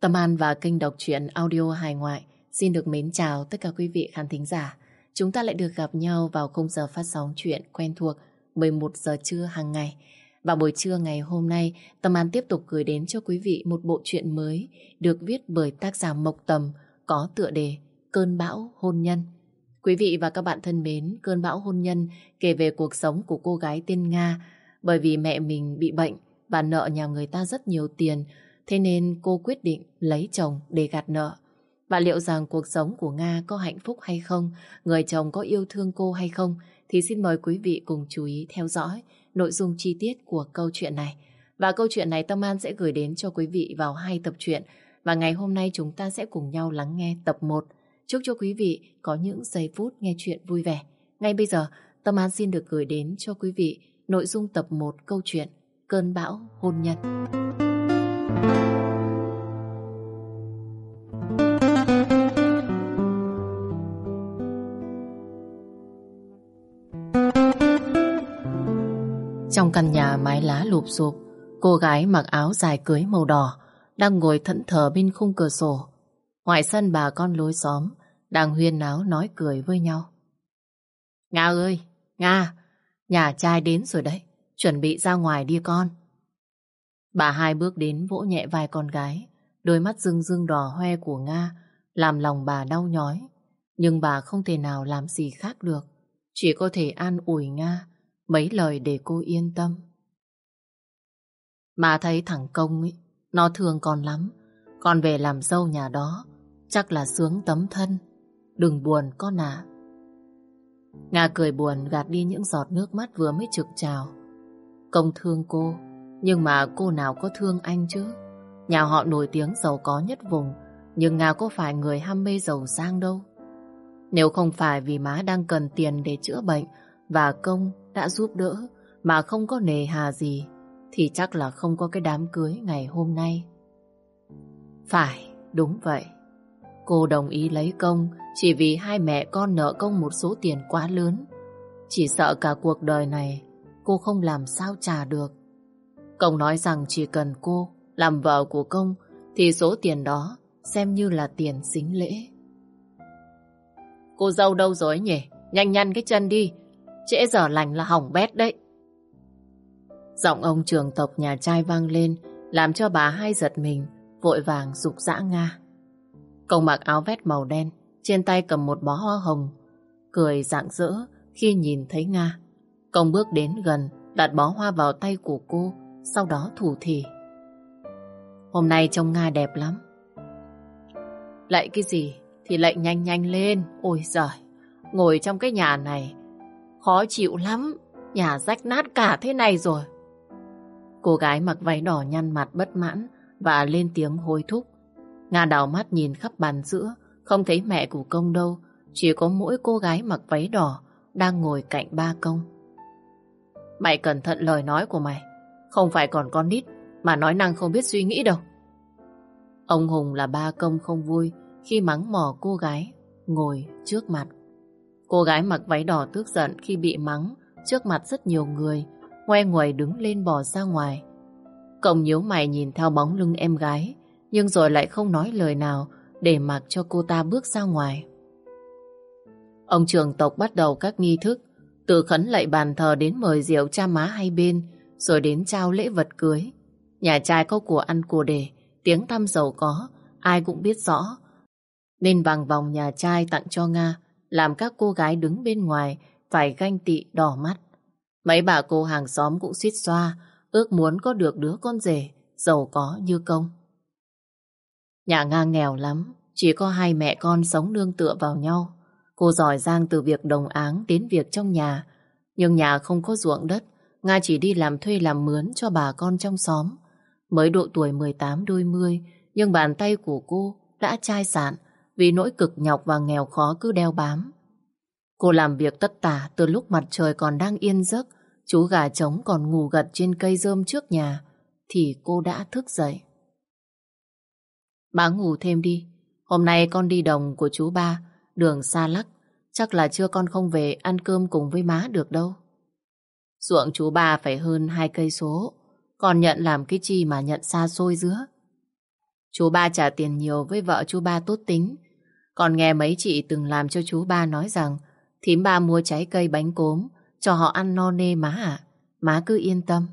Tâm An và kênh đọc truyện audio hài ngoại xin được mến chào tất cả quý vị khán thính giả. Chúng ta lại được gặp nhau vào khung giờ phát sóng chuyện quen thuộc 11 giờ trưa hàng ngày. Và buổi trưa ngày hôm nay, Tâm An tiếp tục gửi đến cho quý vị một bộ truyện mới được viết bởi tác giả Mộc Tầm có tựa đề Cơn bão hôn nhân. Quý vị và các bạn thân mến, Cơn bão hôn nhân kể về cuộc sống của cô gái tên Nga bởi vì mẹ mình bị bệnh và nợ nhà người ta rất nhiều tiền Thế nên cô quyết định lấy chồng để gạt nợ. Và liệu rằng cuộc sống của Nga có hạnh phúc hay không, người chồng có yêu thương cô hay không, thì xin mời quý vị cùng chú ý theo dõi nội dung chi tiết của câu chuyện này. Và câu chuyện này Tâm An sẽ gửi đến cho quý vị vào hai tập truyện. Và ngày hôm nay chúng ta sẽ cùng nhau lắng nghe tập 1. Chúc cho quý vị có những giây phút nghe chuyện vui vẻ. Ngay bây giờ, Tâm An xin được gửi đến cho quý vị nội dung tập 1 câu chuyện Cơn bão hôn nhân. Trong căn nhà mái lá lụp sụp, cô gái mặc áo dài cưới màu đỏ đang ngồi thẫn thờ bên khung cửa sổ. Ngoài sân bà con lối xóm đang huyên náo nói cười với nhau. Nga ơi, Nga, nhà trai đến rồi đấy, chuẩn bị ra ngoài đi con. Bà hai bước đến vỗ nhẹ vai con gái, đôi mắt rưng rưng đỏ hoe của Nga làm lòng bà đau nhói. Nhưng bà không thể nào làm gì khác được, chỉ có thể an ủi Nga mấy lời để cô yên tâm. Mà thấy thằng Công ấy, nó thương con lắm, con về làm dâu nhà đó, chắc là sướng tấm thân. Đừng buồn con ạ. Nga cười buồn gạt đi những giọt nước mắt vừa mới trực trào. Công thương cô, nhưng mà cô nào có thương anh chứ? Nhà họ nổi tiếng giàu có nhất vùng, nhưng Nga có phải người ham mê giàu sang đâu. Nếu không phải vì má đang cần tiền để chữa bệnh và công đã giúp đỡ mà không có nề hà gì, thì chắc là không có cái đám cưới ngày hôm nay. Phải, đúng vậy. Cô đồng ý lấy công chỉ vì hai mẹ con nợ công một số tiền quá lớn. Chỉ sợ cả cuộc đời này cô không làm sao trả được. Công nói rằng chỉ cần cô làm vợ của công thì số tiền đó xem như là tiền xính lễ. Cô dâu đâu rồi nhỉ? Nhanh nhanh cái chân đi. Trễ giờ lành là hỏng bét đấy. Giọng ông trường tộc nhà trai vang lên làm cho bà hai giật mình vội vàng dục dã Nga. Công mặc áo vét màu đen trên tay cầm một bó hoa hồng cười rạng rỡ khi nhìn thấy Nga. Công bước đến gần đặt bó hoa vào tay của cô sau đó thủ thỉ. Hôm nay trông Nga đẹp lắm. Lại cái gì thì lại nhanh nhanh lên. Ôi giời, ngồi trong cái nhà này khó chịu lắm. Nhà rách nát cả thế này rồi. Cô gái mặc váy đỏ nhăn mặt bất mãn và lên tiếng hối thúc. Nga đào mắt nhìn khắp bàn giữa, không thấy mẹ của công đâu, chỉ có mỗi cô gái mặc váy đỏ đang ngồi cạnh ba công. Mày cẩn thận lời nói của mày. Không phải còn con nít mà nói năng không biết suy nghĩ đâu. Ông Hùng là ba công không vui khi mắng mỏ cô gái ngồi trước mặt. Cô gái mặc váy đỏ tức giận khi bị mắng trước mặt rất nhiều người, ngoe nguẩy đứng lên bỏ ra ngoài. Cộng nhíu mày nhìn theo bóng lưng em gái, nhưng rồi lại không nói lời nào để mặc cho cô ta bước ra ngoài. Ông trường tộc bắt đầu các nghi thức, từ khấn lạy bàn thờ đến mời rượu cha má hai bên, rồi đến trao lễ vật cưới. Nhà trai có của ăn của để, tiếng tăm giàu có, ai cũng biết rõ. Nên bằng vòng nhà trai tặng cho Nga, làm các cô gái đứng bên ngoài phải ganh tị đỏ mắt. Mấy bà cô hàng xóm cũng suýt xoa, ước muốn có được đứa con rể, giàu có như công. Nhà Nga nghèo lắm, chỉ có hai mẹ con sống nương tựa vào nhau. Cô giỏi giang từ việc đồng áng đến việc trong nhà, nhưng nhà không có ruộng đất, Nga chỉ đi làm thuê làm mướn cho bà con trong xóm. Mới độ tuổi 18 đôi mươi, nhưng bàn tay của cô đã chai sạn vì nỗi cực nhọc và nghèo khó cứ đeo bám. Cô làm việc tất tả từ lúc mặt trời còn đang yên giấc, chú gà trống còn ngủ gật trên cây rơm trước nhà, thì cô đã thức dậy. Bá ngủ thêm đi, hôm nay con đi đồng của chú ba, đường xa lắc, chắc là chưa con không về ăn cơm cùng với má được đâu. Ruộng chú ba phải hơn hai cây số. Còn nhận làm cái chi mà nhận xa xôi giữa. Chú ba trả tiền nhiều với vợ chú ba tốt tính. Còn nghe mấy chị từng làm cho chú ba nói rằng thím ba mua trái cây bánh cốm cho họ ăn no nê má ạ. Má cứ yên tâm.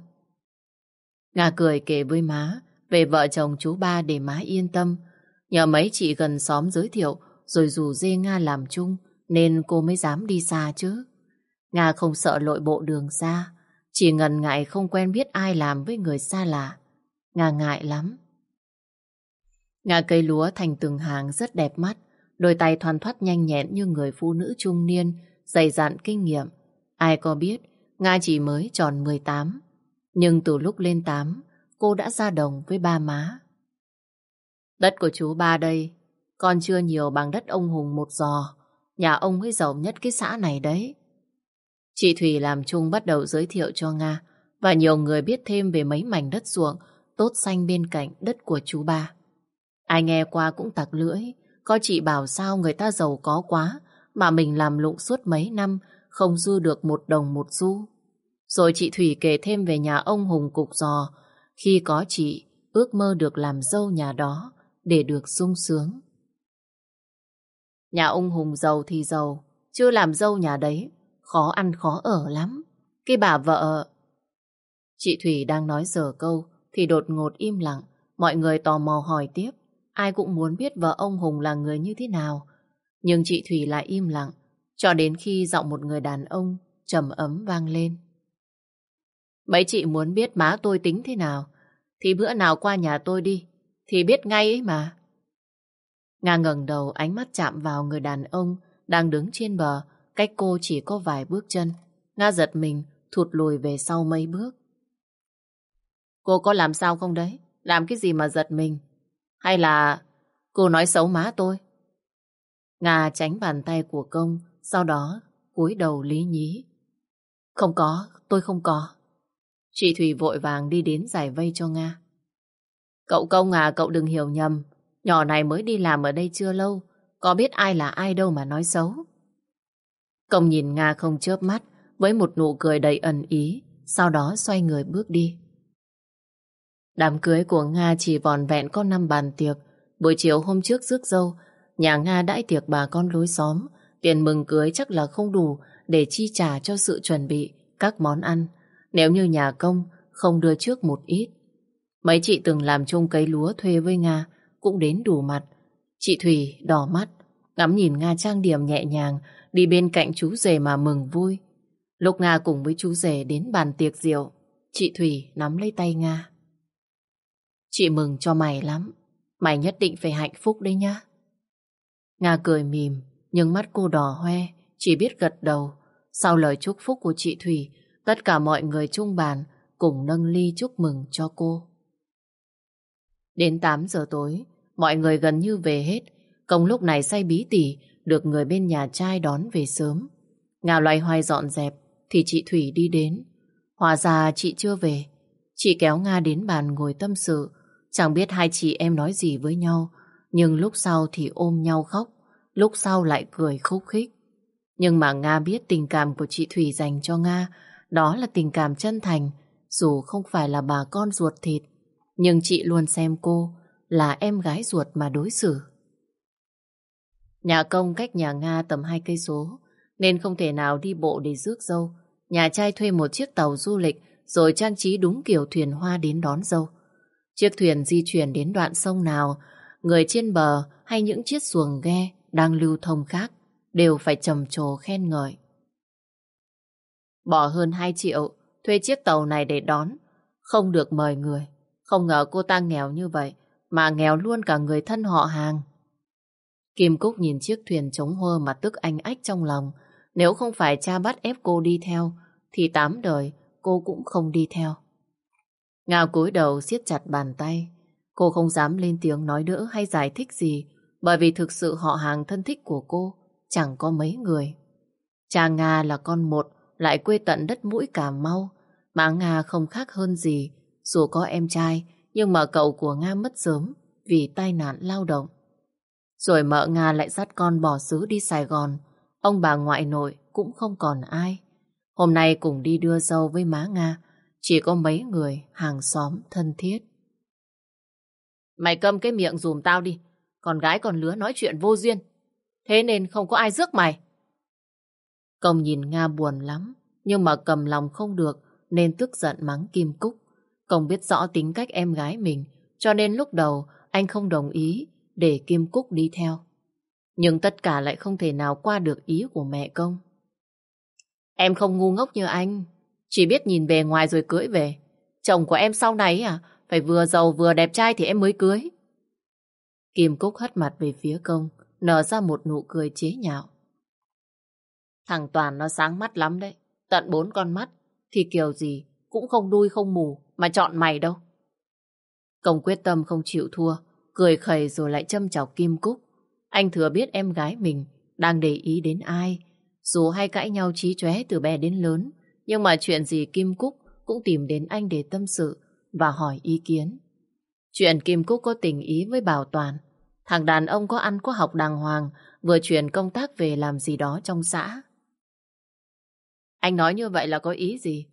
Nga cười kể với má về vợ chồng chú ba để má yên tâm. Nhờ mấy chị gần xóm giới thiệu rồi rủ dê Nga làm chung nên cô mới dám đi xa chứ. Nga không sợ lội bộ đường xa, chỉ ngần ngại không quen biết ai làm với người xa lạ. Nga ngại lắm. Nga cây lúa thành từng hàng rất đẹp mắt, đôi tay thoăn thoắt nhanh nhẹn như người phụ nữ trung niên, dày dặn kinh nghiệm. Ai có biết, Nga chỉ mới tròn 18. Nhưng từ lúc lên 8, cô đã ra đồng với ba má. Đất của chú ba đây, còn chưa nhiều bằng đất ông Hùng một giò. Nhà ông ấy giàu nhất cái xã này đấy. Chị Thủy làm chung bắt đầu giới thiệu cho Nga và nhiều người biết thêm về mấy mảnh đất ruộng tốt xanh bên cạnh đất của chú ba. Ai nghe qua cũng tặc lưỡi, có chị bảo sao người ta giàu có quá mà mình làm lụng suốt mấy năm không dư được một đồng một xu. Rồi chị Thủy kể thêm về nhà ông Hùng cục giò khi có chị ước mơ được làm dâu nhà đó để được sung sướng. Nhà ông Hùng giàu thì giàu, chưa làm dâu nhà đấy, khó ăn khó ở lắm. Cái bà vợ... Chị Thủy đang nói dở câu, thì đột ngột im lặng, mọi người tò mò hỏi tiếp. Ai cũng muốn biết vợ ông Hùng là người như thế nào. Nhưng chị Thủy lại im lặng, cho đến khi giọng một người đàn ông trầm ấm vang lên. Mấy chị muốn biết má tôi tính thế nào, thì bữa nào qua nhà tôi đi, thì biết ngay ấy mà. Nga ngẩng đầu ánh mắt chạm vào người đàn ông đang đứng trên bờ, cách cô chỉ có vài bước chân. Nga giật mình, thụt lùi về sau mấy bước. Cô có làm sao không đấy? Làm cái gì mà giật mình? Hay là cô nói xấu má tôi? Nga tránh bàn tay của công, sau đó cúi đầu lý nhí. Không có, tôi không có. Chị Thủy vội vàng đi đến giải vây cho Nga. Cậu công à, cậu đừng hiểu nhầm. Nhỏ này mới đi làm ở đây chưa lâu, có biết ai là ai đâu mà nói xấu. Công nhìn Nga không chớp mắt, với một nụ cười đầy ẩn ý, sau đó xoay người bước đi. Đám cưới của Nga chỉ vòn vẹn có năm bàn tiệc. Buổi chiều hôm trước rước dâu, nhà Nga đãi tiệc bà con lối xóm. Tiền mừng cưới chắc là không đủ để chi trả cho sự chuẩn bị các món ăn. Nếu như nhà công không đưa trước một ít. Mấy chị từng làm chung cấy lúa thuê với Nga cũng đến đủ mặt. Chị Thủy đỏ mắt, ngắm nhìn Nga trang điểm nhẹ nhàng đi bên cạnh chú rể mà mừng vui. Lúc Nga cùng với chú rể đến bàn tiệc rượu, chị Thủy nắm lấy tay Nga. Chị mừng cho mày lắm. Mày nhất định phải hạnh phúc đấy nhá. Nga cười mỉm, nhưng mắt cô đỏ hoe, chỉ biết gật đầu. Sau lời chúc phúc của chị Thủy, tất cả mọi người chung bàn cùng nâng ly chúc mừng cho cô. Đến 8 giờ tối, mọi người gần như về hết. Công lúc này say bí tỉ, được người bên nhà trai đón về sớm. Nga loay hoay dọn dẹp, thì chị Thủy đi đến. Hòa ra chị chưa về. Chị kéo Nga đến bàn ngồi tâm sự, Chẳng biết hai chị em nói gì với nhau, nhưng lúc sau thì ôm nhau khóc, lúc sau lại cười khúc khích. Nhưng mà Nga biết tình cảm của chị Thủy dành cho Nga, đó là tình cảm chân thành, dù không phải là bà con ruột thịt, nhưng chị luôn xem cô là em gái ruột mà đối xử. Nhà công cách nhà Nga tầm hai cây số, nên không thể nào đi bộ để rước dâu. Nhà trai thuê một chiếc tàu du lịch rồi trang trí đúng kiểu thuyền hoa đến đón dâu. Chiếc thuyền di chuyển đến đoạn sông nào, người trên bờ hay những chiếc xuồng ghe đang lưu thông khác đều phải trầm trồ khen ngợi. Bỏ hơn 2 triệu thuê chiếc tàu này để đón, không được mời người. Không ngờ cô ta nghèo như vậy, mà nghèo luôn cả người thân họ hàng. Kim Cúc nhìn chiếc thuyền chống hơ mà tức anh ách trong lòng. Nếu không phải cha bắt ép cô đi theo, thì tám đời cô cũng không đi theo. Ngao cúi đầu siết chặt bàn tay. Cô không dám lên tiếng nói đỡ hay giải thích gì, bởi vì thực sự họ hàng thân thích của cô, chẳng có mấy người. Cha Nga là con một, lại quê tận đất mũi Cà Mau mà Nga không khác hơn gì, dù có em trai, nhưng mà cậu của Nga mất sớm vì tai nạn lao động. Rồi mợ Nga lại dắt con bỏ xứ đi Sài Gòn ông bà ngoại nội cũng không còn ai. Hôm nay cùng đi đưa dâu với má Nga chỉ có mấy người hàng xóm thân thiết. Mày câm cái miệng dùm tao đi. Con gái con lứa nói chuyện vô duyên. Thế nên không có ai rước mày. Công nhìn Nga buồn lắm, nhưng mà cầm lòng không được nên tức giận mắng Kim Cúc. Công biết rõ tính cách em gái mình, cho nên lúc đầu anh không đồng ý để Kim Cúc đi theo. Nhưng tất cả lại không thể nào qua được ý của mẹ công. Em không ngu ngốc như anh, chỉ biết nhìn bề ngoài rồi cưới về. Chồng của em sau này à, phải vừa giàu vừa đẹp trai thì em mới cưới. Kim Cúc hất mặt về phía công, nở ra một nụ cười chế nhạo. Thằng Toàn nó sáng mắt lắm đấy, tận bốn con mắt, thì kiểu gì cũng không đuôi không mù mà chọn mày đâu. Công quyết tâm không chịu thua, cười khẩy rồi lại châm chọc Kim Cúc. Anh thừa biết em gái mình đang để ý đến ai, dù hay cãi nhau trí chóe từ bé đến lớn, nhưng mà chuyện gì Kim Cúc cũng tìm đến anh để tâm sự và hỏi ý kiến. Chuyện Kim Cúc có tình ý với Bảo Toàn, thằng đàn ông có ăn có học đàng hoàng, vừa chuyển công tác về làm gì đó trong xã. Anh nói như vậy là có ý gì?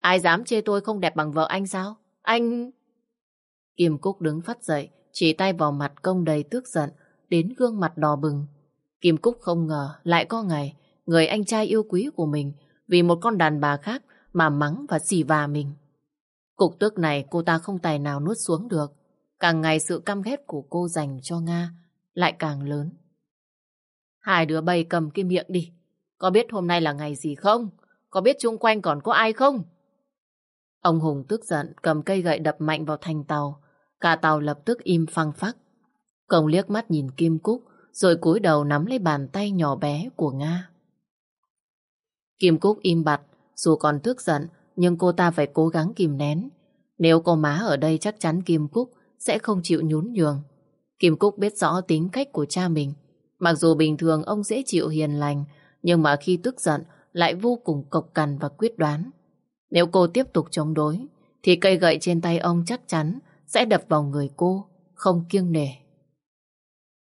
Ai dám chê tôi không đẹp bằng vợ anh sao? Anh... Kim Cúc đứng phát dậy, chỉ tay vào mặt công đầy tức giận, đến gương mặt đỏ bừng. Kim Cúc không ngờ lại có ngày người anh trai yêu quý của mình vì một con đàn bà khác mà mắng và xỉ vả mình. Cục tức này cô ta không tài nào nuốt xuống được. Càng ngày sự căm ghét của cô dành cho Nga lại càng lớn. Hai đứa bay cầm cái miệng đi. Có biết hôm nay là ngày gì không? Có biết chung quanh còn có ai không? Ông Hùng tức giận, cầm cây gậy đập mạnh vào thành tàu. Cả tàu lập tức im phăng phắc. Công liếc mắt nhìn Kim Cúc, rồi cúi đầu nắm lấy bàn tay nhỏ bé của Nga. Kim Cúc im bặt, dù còn tức giận, nhưng cô ta phải cố gắng kìm nén. Nếu cô má ở đây chắc chắn Kim Cúc sẽ không chịu nhún nhường. Kim Cúc biết rõ tính cách của cha mình. Mặc dù bình thường ông dễ chịu hiền lành, nhưng mà khi tức giận lại vô cùng cộc cằn và quyết đoán. Nếu cô tiếp tục chống đối, thì cây gậy trên tay ông chắc chắn sẽ đập vào người cô, không kiêng nể.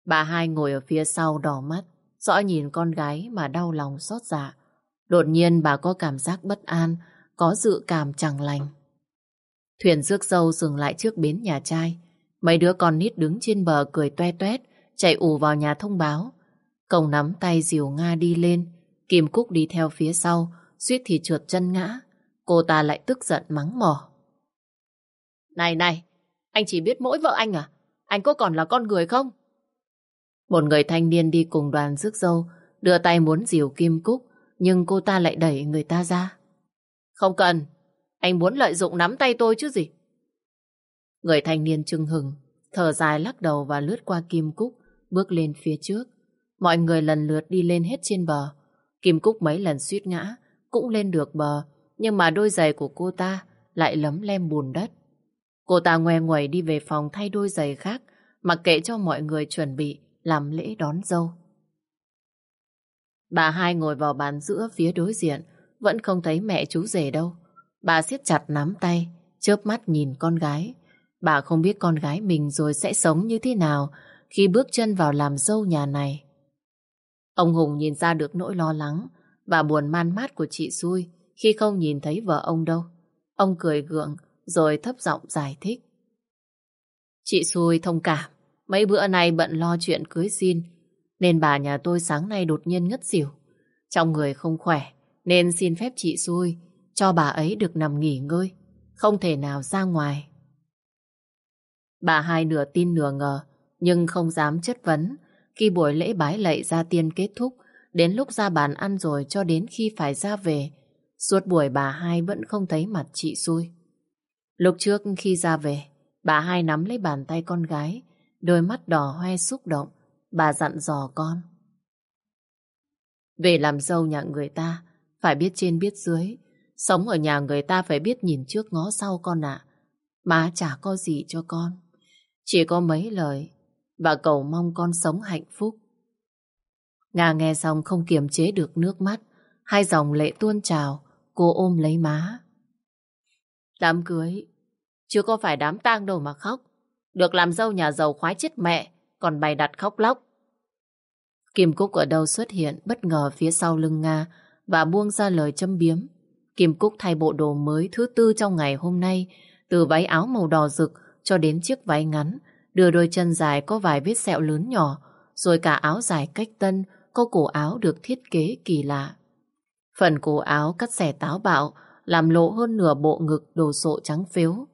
Bà hai ngồi ở phía sau đỏ mắt, rõ nhìn con gái mà đau lòng xót dạ. Đột nhiên bà có cảm giác bất an, có dự cảm chẳng lành. Thuyền rước dâu dừng lại trước bến nhà trai. Mấy đứa con nít đứng trên bờ cười toe toét, chạy ù vào nhà thông báo. Cổng nắm tay dìu Nga đi lên, Kim Cúc đi theo phía sau, suýt thì trượt chân ngã. Cô ta lại tức giận mắng mỏ. Này này, anh chỉ biết mỗi vợ anh à? Anh có còn là con người không? Một người thanh niên đi cùng đoàn rước dâu, đưa tay muốn dìu Kim Cúc, nhưng cô ta lại đẩy người ta ra. Không cần, anh muốn lợi dụng nắm tay tôi chứ gì. Người thanh niên trưng hừng, thở dài lắc đầu và lướt qua Kim Cúc, bước lên phía trước. Mọi người lần lượt đi lên hết trên bờ. Kim Cúc mấy lần suýt ngã, cũng lên được bờ, nhưng mà đôi giày của cô ta lại lấm lem bùn đất. Cô ta ngoe ngoẩy đi về phòng thay đôi giày khác, mặc kệ cho mọi người chuẩn bị làm lễ đón dâu. Bà hai ngồi vào bàn giữa phía đối diện, vẫn không thấy mẹ chú rể đâu. Bà siết chặt nắm tay, chớp mắt nhìn con gái. Bà không biết con gái mình rồi sẽ sống như thế nào khi bước chân vào làm dâu nhà này. Ông Hùng nhìn ra được nỗi lo lắng và buồn man mát của chị xui khi không nhìn thấy vợ ông đâu. Ông cười gượng rồi thấp giọng giải thích. Chị xui thông cảm, mấy bữa nay bận lo chuyện cưới xin nên bà nhà tôi sáng nay đột nhiên ngất xỉu. Trong người không khỏe, nên xin phép chị xui cho bà ấy được nằm nghỉ ngơi, không thể nào ra ngoài. Bà hai nửa tin nửa ngờ, nhưng không dám chất vấn. Khi buổi lễ bái lạy ra tiên kết thúc, đến lúc ra bàn ăn rồi cho đến khi phải ra về, suốt buổi bà hai vẫn không thấy mặt chị xui. Lúc trước khi ra về, bà hai nắm lấy bàn tay con gái, đôi mắt đỏ hoe xúc động, bà dặn dò con. Về làm dâu nhà người ta, phải biết trên biết dưới. Sống ở nhà người ta phải biết nhìn trước ngó sau con ạ. Má chả có gì cho con. Chỉ có mấy lời và cầu mong con sống hạnh phúc. Nga nghe xong không kiềm chế được nước mắt. Hai dòng lệ tuôn trào, cô ôm lấy má. Đám cưới, chưa có phải đám tang đâu mà khóc. Được làm dâu nhà giàu khoái chết mẹ, còn bày đặt khóc lóc. Kim Cúc ở đâu xuất hiện bất ngờ phía sau lưng Nga và buông ra lời châm biếm. Kim Cúc thay bộ đồ mới thứ tư trong ngày hôm nay, từ váy áo màu đỏ rực cho đến chiếc váy ngắn, đưa đôi chân dài có vài vết sẹo lớn nhỏ, rồi cả áo dài cách tân có cổ áo được thiết kế kỳ lạ. Phần cổ áo cắt xẻ táo bạo, làm lộ hơn nửa bộ ngực đồ sộ trắng phếu.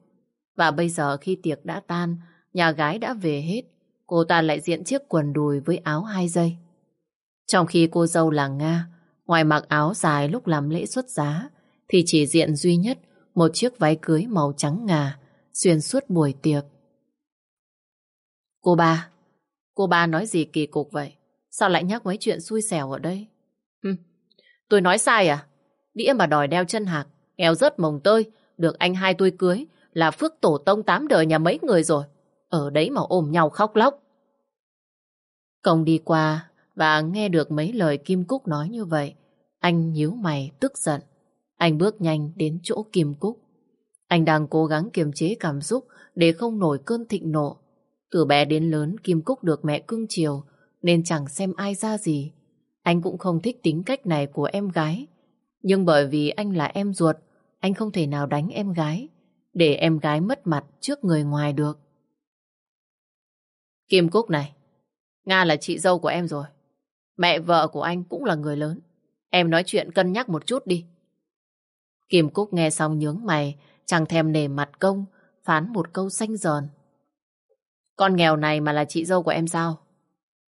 Và bây giờ khi tiệc đã tan, nhà gái đã về hết, cô ta lại diện chiếc quần đùi với áo hai dây. Trong khi cô dâu là Nga, ngoài mặc áo dài lúc làm lễ xuất giá, thì chỉ diện duy nhất một chiếc váy cưới màu trắng ngà, xuyên suốt buổi tiệc. Cô ba, cô ba nói gì kỳ cục vậy? Sao lại nhắc mấy chuyện xui xẻo ở đây? Hừm, tôi nói sai à? Đĩa mà đòi đeo chân hạc, nghèo rớt mồng tơi, được anh hai tôi cưới là phước tổ tông tám đời nhà mấy người rồi. Ở đấy mà ôm nhau khóc lóc. Công đi qua và nghe được mấy lời Kim Cúc nói như vậy. Anh nhíu mày tức giận. Anh bước nhanh đến chỗ Kim Cúc. Anh đang cố gắng kiềm chế cảm xúc để không nổi cơn thịnh nộ. Từ bé đến lớn Kim Cúc được mẹ cưng chiều nên chẳng xem ai ra gì. Anh cũng không thích tính cách này của em gái. Nhưng bởi vì anh là em ruột, anh không thể nào đánh em gái, để em gái mất mặt trước người ngoài được. Kim Cúc này, Nga là chị dâu của em rồi. Mẹ vợ của anh cũng là người lớn. Em nói chuyện cân nhắc một chút đi. Kim Cúc nghe xong nhướng mày, chẳng thèm nề mặt công, phán một câu xanh giòn. Con nghèo này mà là chị dâu của em sao?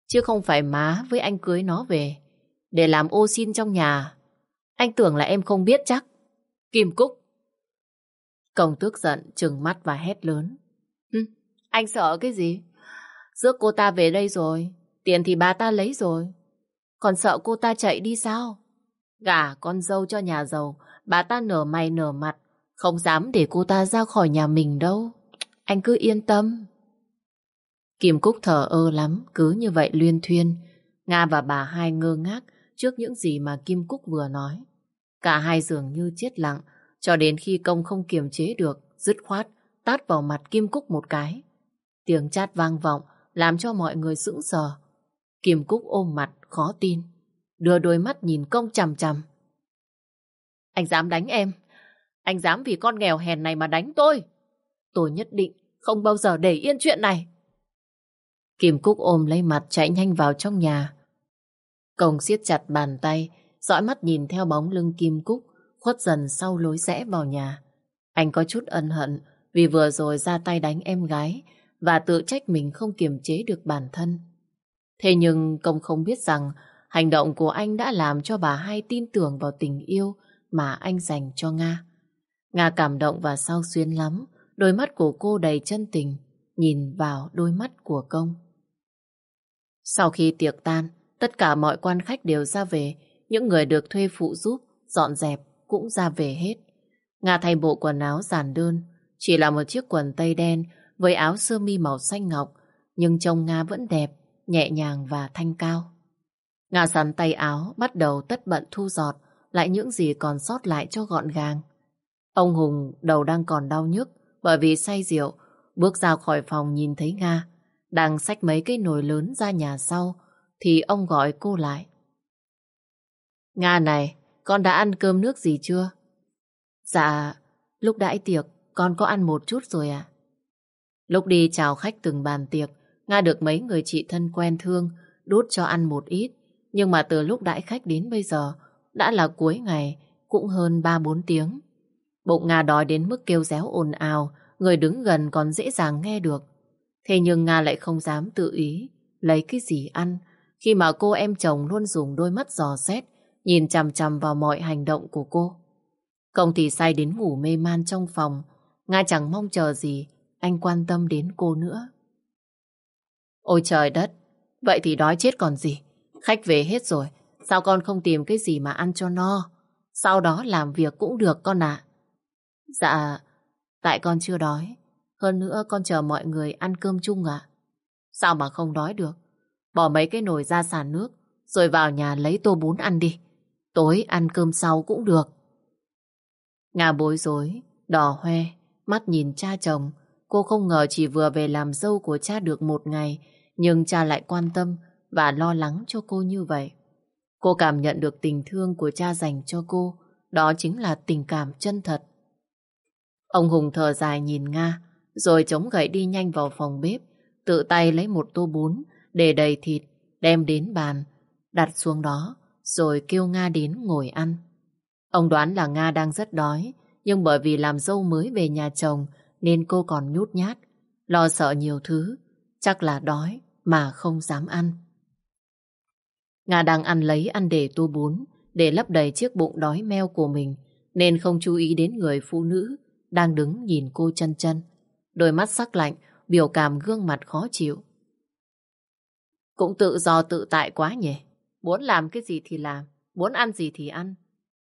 Chứ không phải má với anh cưới nó về để làm ô xin trong nhà. Anh tưởng là em không biết chắc. Kim Cúc. Công tước giận, trừng mắt và hét lớn. Hừ, anh sợ cái gì? Rước cô ta về đây rồi, tiền thì bà ta lấy rồi. Còn sợ cô ta chạy đi sao? Gả con dâu cho nhà giàu, bà ta nở mày nở mặt, không dám để cô ta ra khỏi nhà mình đâu. Anh cứ yên tâm. Kim Cúc thở ơ lắm, cứ như vậy luyên thuyên. Nga và bà hai ngơ ngác trước những gì mà Kim Cúc vừa nói. Cả hai dường như chết lặng, cho đến khi công không kiềm chế được, dứt khoát, tát vào mặt Kim Cúc một cái. Tiếng chát vang vọng, làm cho mọi người sững sờ. Kim Cúc ôm mặt, khó tin, đưa đôi mắt nhìn công chằm chằm. Anh dám đánh em, anh dám vì con nghèo hèn này mà đánh tôi. Tôi nhất định không bao giờ để yên chuyện này. Kim Cúc ôm lấy mặt chạy nhanh vào trong nhà. Công siết chặt bàn tay, dõi mắt nhìn theo bóng lưng Kim Cúc, khuất dần sau lối rẽ vào nhà. Anh có chút ân hận vì vừa rồi ra tay đánh em gái và tự trách mình không kiềm chế được bản thân. Thế nhưng công không biết rằng hành động của anh đã làm cho bà hai tin tưởng vào tình yêu mà anh dành cho Nga. Nga cảm động và sao xuyên lắm, đôi mắt của cô đầy chân tình, nhìn vào đôi mắt của công. Sau khi tiệc tan, tất cả mọi quan khách đều ra về, những người được thuê phụ giúp, dọn dẹp cũng ra về hết. Nga thay bộ quần áo giản đơn, chỉ là một chiếc quần tây đen với áo sơ mi màu xanh ngọc, nhưng trông Nga vẫn đẹp, nhẹ nhàng và thanh cao. Nga sắn tay áo, bắt đầu tất bận thu giọt, lại những gì còn sót lại cho gọn gàng. Ông Hùng đầu đang còn đau nhức bởi vì say rượu, bước ra khỏi phòng nhìn thấy Nga, đang xách mấy cái nồi lớn ra nhà sau, thì ông gọi cô lại. Nga này, con đã ăn cơm nước gì chưa? Dạ, lúc đãi tiệc, con có ăn một chút rồi à? Lúc đi chào khách từng bàn tiệc, Nga được mấy người chị thân quen thương đút cho ăn một ít. Nhưng mà từ lúc đãi khách đến bây giờ, đã là cuối ngày, cũng hơn 3-4 tiếng. Bụng Nga đói đến mức kêu réo ồn ào, người đứng gần còn dễ dàng nghe được. Thế nhưng Nga lại không dám tự ý lấy cái gì ăn khi mà cô em chồng luôn dùng đôi mắt dò xét nhìn chằm chằm vào mọi hành động của cô. Công thì say đến ngủ mê man trong phòng Nga chẳng mong chờ gì anh quan tâm đến cô nữa. Ôi trời đất, vậy thì đói chết còn gì. Khách về hết rồi, sao con không tìm cái gì mà ăn cho no? Sau đó làm việc cũng được con ạ. Dạ, tại con chưa đói. Hơn nữa con chờ mọi người ăn cơm chung ạ. Sao mà không đói được? Bỏ mấy cái nồi ra sàn nước, rồi vào nhà lấy tô bún ăn đi. Tối ăn cơm sau cũng được. Nga bối rối, đỏ hoe, mắt nhìn cha chồng. Cô không ngờ chỉ vừa về làm dâu của cha được một ngày, nhưng cha lại quan tâm và lo lắng cho cô như vậy. Cô cảm nhận được tình thương của cha dành cho cô, đó chính là tình cảm chân thật. Ông Hùng thở dài nhìn Nga, rồi chống gậy đi nhanh vào phòng bếp, tự tay lấy một tô bún để đầy thịt, đem đến bàn, đặt xuống đó, rồi kêu Nga đến ngồi ăn. Ông đoán là Nga đang rất đói, nhưng bởi vì làm dâu mới về nhà chồng nên cô còn nhút nhát, lo sợ nhiều thứ, chắc là đói mà không dám ăn. Nga đang ăn lấy ăn để tô bún để lấp đầy chiếc bụng đói meo của mình nên không chú ý đến người phụ nữ đang đứng nhìn cô chân chân. Đôi mắt sắc lạnh, biểu cảm gương mặt khó chịu. Cũng tự do tự tại quá nhỉ. Muốn làm cái gì thì làm, muốn ăn gì thì ăn,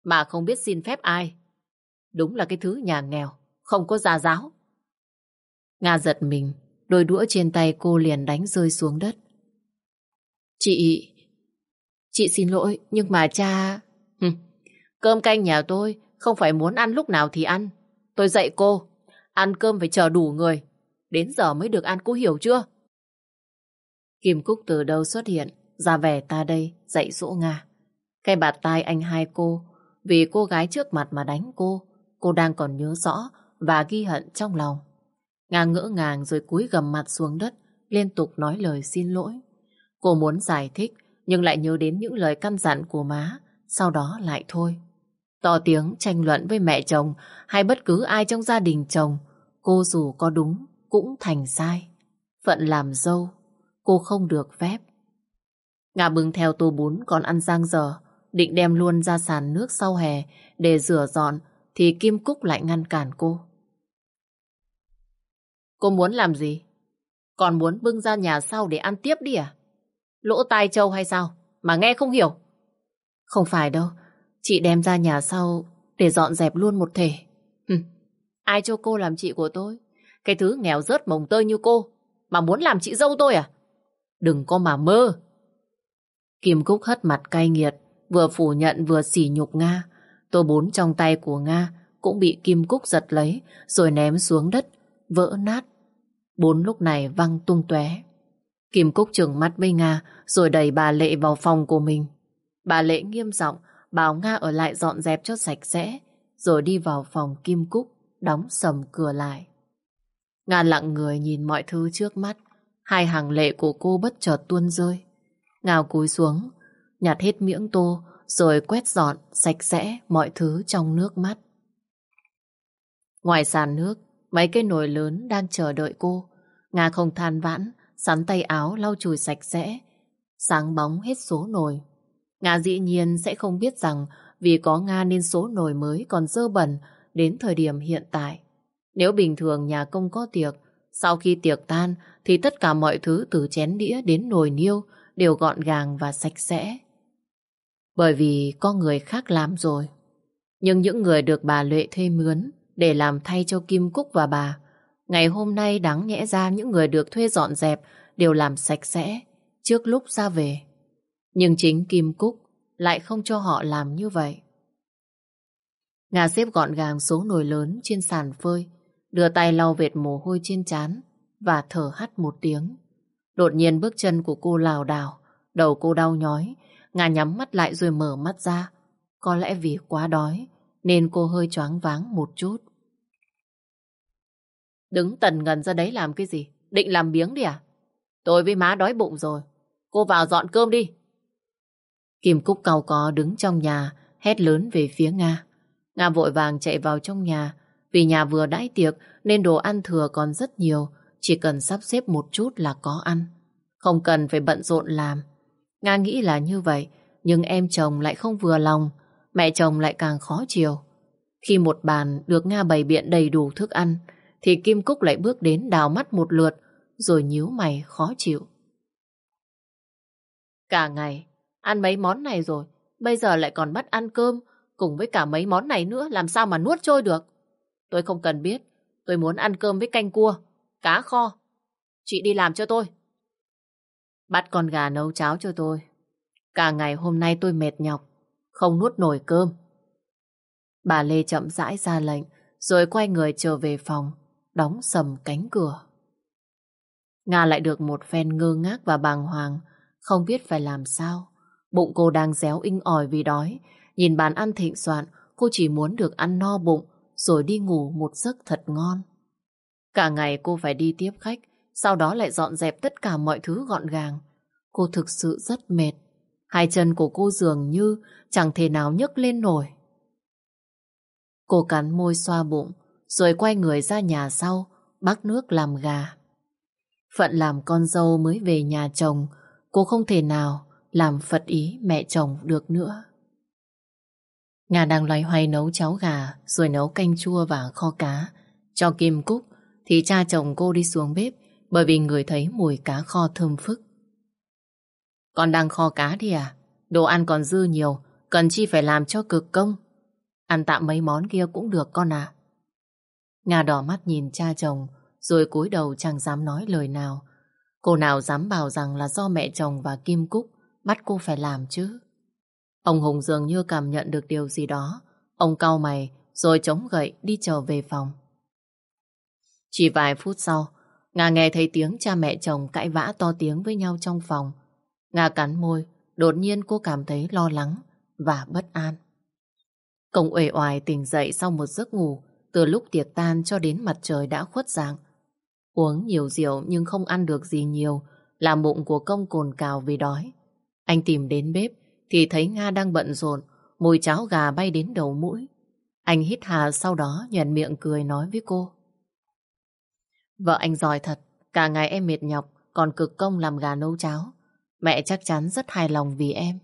mà không biết xin phép ai. Đúng là cái thứ nhà nghèo, không có gia giáo. Nga giật mình, đôi đũa trên tay cô liền đánh rơi xuống đất. Chị... Chị xin lỗi, nhưng mà cha... Cơm canh nhà tôi không phải muốn ăn lúc nào thì ăn. Tôi dạy cô, ăn cơm phải chờ đủ người. Đến giờ mới được ăn, cô hiểu chưa? Kim Cúc từ đâu xuất hiện, ra vẻ ta đây, dạy dỗ Nga. Cái bạt tai anh hai cô, vì cô gái trước mặt mà đánh cô, cô đang còn nhớ rõ và ghi hận trong lòng. Nga ngỡ ngàng rồi cúi gầm mặt xuống đất, liên tục nói lời xin lỗi. Cô muốn giải thích, nhưng lại nhớ đến những lời căn dặn của má, sau đó lại thôi. To tiếng tranh luận với mẹ chồng hay bất cứ ai trong gia đình chồng, cô dù có đúng cũng thành sai. Phận làm dâu, cô không được phép. Ngà bưng theo tô bún còn ăn giang dở, định đem luôn ra sàn nước sau hè để rửa dọn thì Kim Cúc lại ngăn cản cô. Cô muốn làm gì? Còn muốn bưng ra nhà sau để ăn tiếp đi à? Lỗ tai trâu hay sao? Mà nghe không hiểu. Không phải đâu. Chị đem ra nhà sau để dọn dẹp luôn một thể. Hừ, ai cho cô làm chị của tôi? Cái thứ nghèo rớt mồng tơi như cô mà muốn làm chị dâu tôi à? Đừng có mà mơ. Kim Cúc hất mặt cay nghiệt, vừa phủ nhận vừa sỉ nhục Nga. Tô bún trong tay của Nga cũng bị Kim Cúc giật lấy rồi ném xuống đất, vỡ nát. Bốn lúc này văng tung tóe. Kim Cúc trừng mắt với Nga rồi đẩy bà Lệ vào phòng của mình. Bà Lệ nghiêm giọng bảo Nga ở lại dọn dẹp cho sạch sẽ rồi đi vào phòng Kim Cúc đóng sầm cửa lại. Nga lặng người nhìn mọi thứ trước mắt hai hàng lệ của cô bất chợt tuôn rơi. Ngào cúi xuống nhặt hết miệng tô rồi quét dọn sạch sẽ mọi thứ trong nước mắt. Ngoài sàn nước, mấy cái nồi lớn đang chờ đợi cô. Nga không than vãn, sắn tay áo lau chùi sạch sẽ, sáng bóng hết số nồi. Nga dĩ nhiên sẽ không biết rằng vì có Nga nên số nồi mới còn dơ bẩn đến thời điểm hiện tại. Nếu bình thường nhà công có tiệc, sau khi tiệc tan thì tất cả mọi thứ từ chén đĩa đến nồi niêu đều gọn gàng và sạch sẽ. Bởi vì có người khác làm rồi. Nhưng những người được bà Lệ thuê mướn để làm thay cho Kim Cúc và bà, ngày hôm nay đáng nhẽ ra những người được thuê dọn dẹp đều làm sạch sẽ trước lúc ra về. Nhưng chính Kim Cúc lại không cho họ làm như vậy. Ngà xếp gọn gàng số nồi lớn trên sàn phơi, đưa tay lau vệt mồ hôi trên trán và thở hắt một tiếng. Đột nhiên bước chân của cô lảo đảo, đầu cô đau nhói, ngà nhắm mắt lại rồi mở mắt ra. Có lẽ vì quá đói nên cô hơi choáng váng một chút. Đứng tần ngần ra đấy làm cái gì? Định làm biếng đi à? Tôi với má đói bụng rồi. Cô vào dọn cơm đi. Kim Cúc cầu có đứng trong nhà, hét lớn về phía Nga. Nga vội vàng chạy vào trong nhà. Vì nhà vừa đãi tiệc nên đồ ăn thừa còn rất nhiều. Chỉ cần sắp xếp một chút là có ăn. Không cần phải bận rộn làm. Nga nghĩ là như vậy, nhưng em chồng lại không vừa lòng. Mẹ chồng lại càng khó chiều. Khi một bàn được Nga bày biện đầy đủ thức ăn, thì Kim Cúc lại bước đến đào mắt một lượt, rồi nhíu mày khó chịu. Cả ngày, ăn mấy món này rồi, bây giờ lại còn bắt ăn cơm, cùng với cả mấy món này nữa, làm sao mà nuốt trôi được. Tôi không cần biết, tôi muốn ăn cơm với canh cua, cá kho. Chị đi làm cho tôi. Bắt con gà nấu cháo cho tôi. Cả ngày hôm nay tôi mệt nhọc, không nuốt nổi cơm. Bà Lê chậm rãi ra lệnh, rồi quay người trở về phòng, đóng sầm cánh cửa. Nga lại được một phen ngơ ngác và bàng hoàng, không biết phải làm sao. Bụng cô đang réo inh ỏi vì đói, nhìn bàn ăn thịnh soạn, cô chỉ muốn được ăn no bụng, rồi đi ngủ một giấc thật ngon. Cả ngày cô phải đi tiếp khách, sau đó lại dọn dẹp tất cả mọi thứ gọn gàng. Cô thực sự rất mệt. Hai chân của cô dường như chẳng thể nào nhấc lên nổi. Cô cắn môi xoa bụng, rồi quay người ra nhà sau, bắt nước làm gà. Phận làm con dâu mới về nhà chồng, cô không thể nào làm phật ý mẹ chồng được nữa. Nga đang loay hoay nấu cháo gà, rồi nấu canh chua và kho cá. Cho Kim Cúc, thì cha chồng cô đi xuống bếp, bởi vì người thấy mùi cá kho thơm phức. Con đang kho cá đi à? Đồ ăn còn dư nhiều, cần chi phải làm cho cực công. Ăn tạm mấy món kia cũng được con à. Nga đỏ mắt nhìn cha chồng, rồi cúi đầu chẳng dám nói lời nào. Cô nào dám bảo rằng là do mẹ chồng và Kim Cúc bắt cô phải làm chứ. Ông Hùng dường như cảm nhận được điều gì đó. Ông cau mày, rồi chống gậy đi trở về phòng. Chỉ vài phút sau, Nga nghe thấy tiếng cha mẹ chồng cãi vã to tiếng với nhau trong phòng. Nga cắn môi, đột nhiên cô cảm thấy lo lắng và bất an. Công uể oải tỉnh dậy sau một giấc ngủ, từ lúc tiệc tan cho đến mặt trời đã khuất dạng. Uống nhiều rượu nhưng không ăn được gì nhiều, làm bụng của công cồn cào vì đói. Anh tìm đến bếp thì thấy Nga đang bận rộn, mùi cháo gà bay đến đầu mũi. Anh hít hà sau đó nhuận miệng cười nói với cô. Vợ anh giỏi thật, cả ngày em mệt nhọc, còn cực công làm gà nấu cháo. Mẹ chắc chắn rất hài lòng vì em.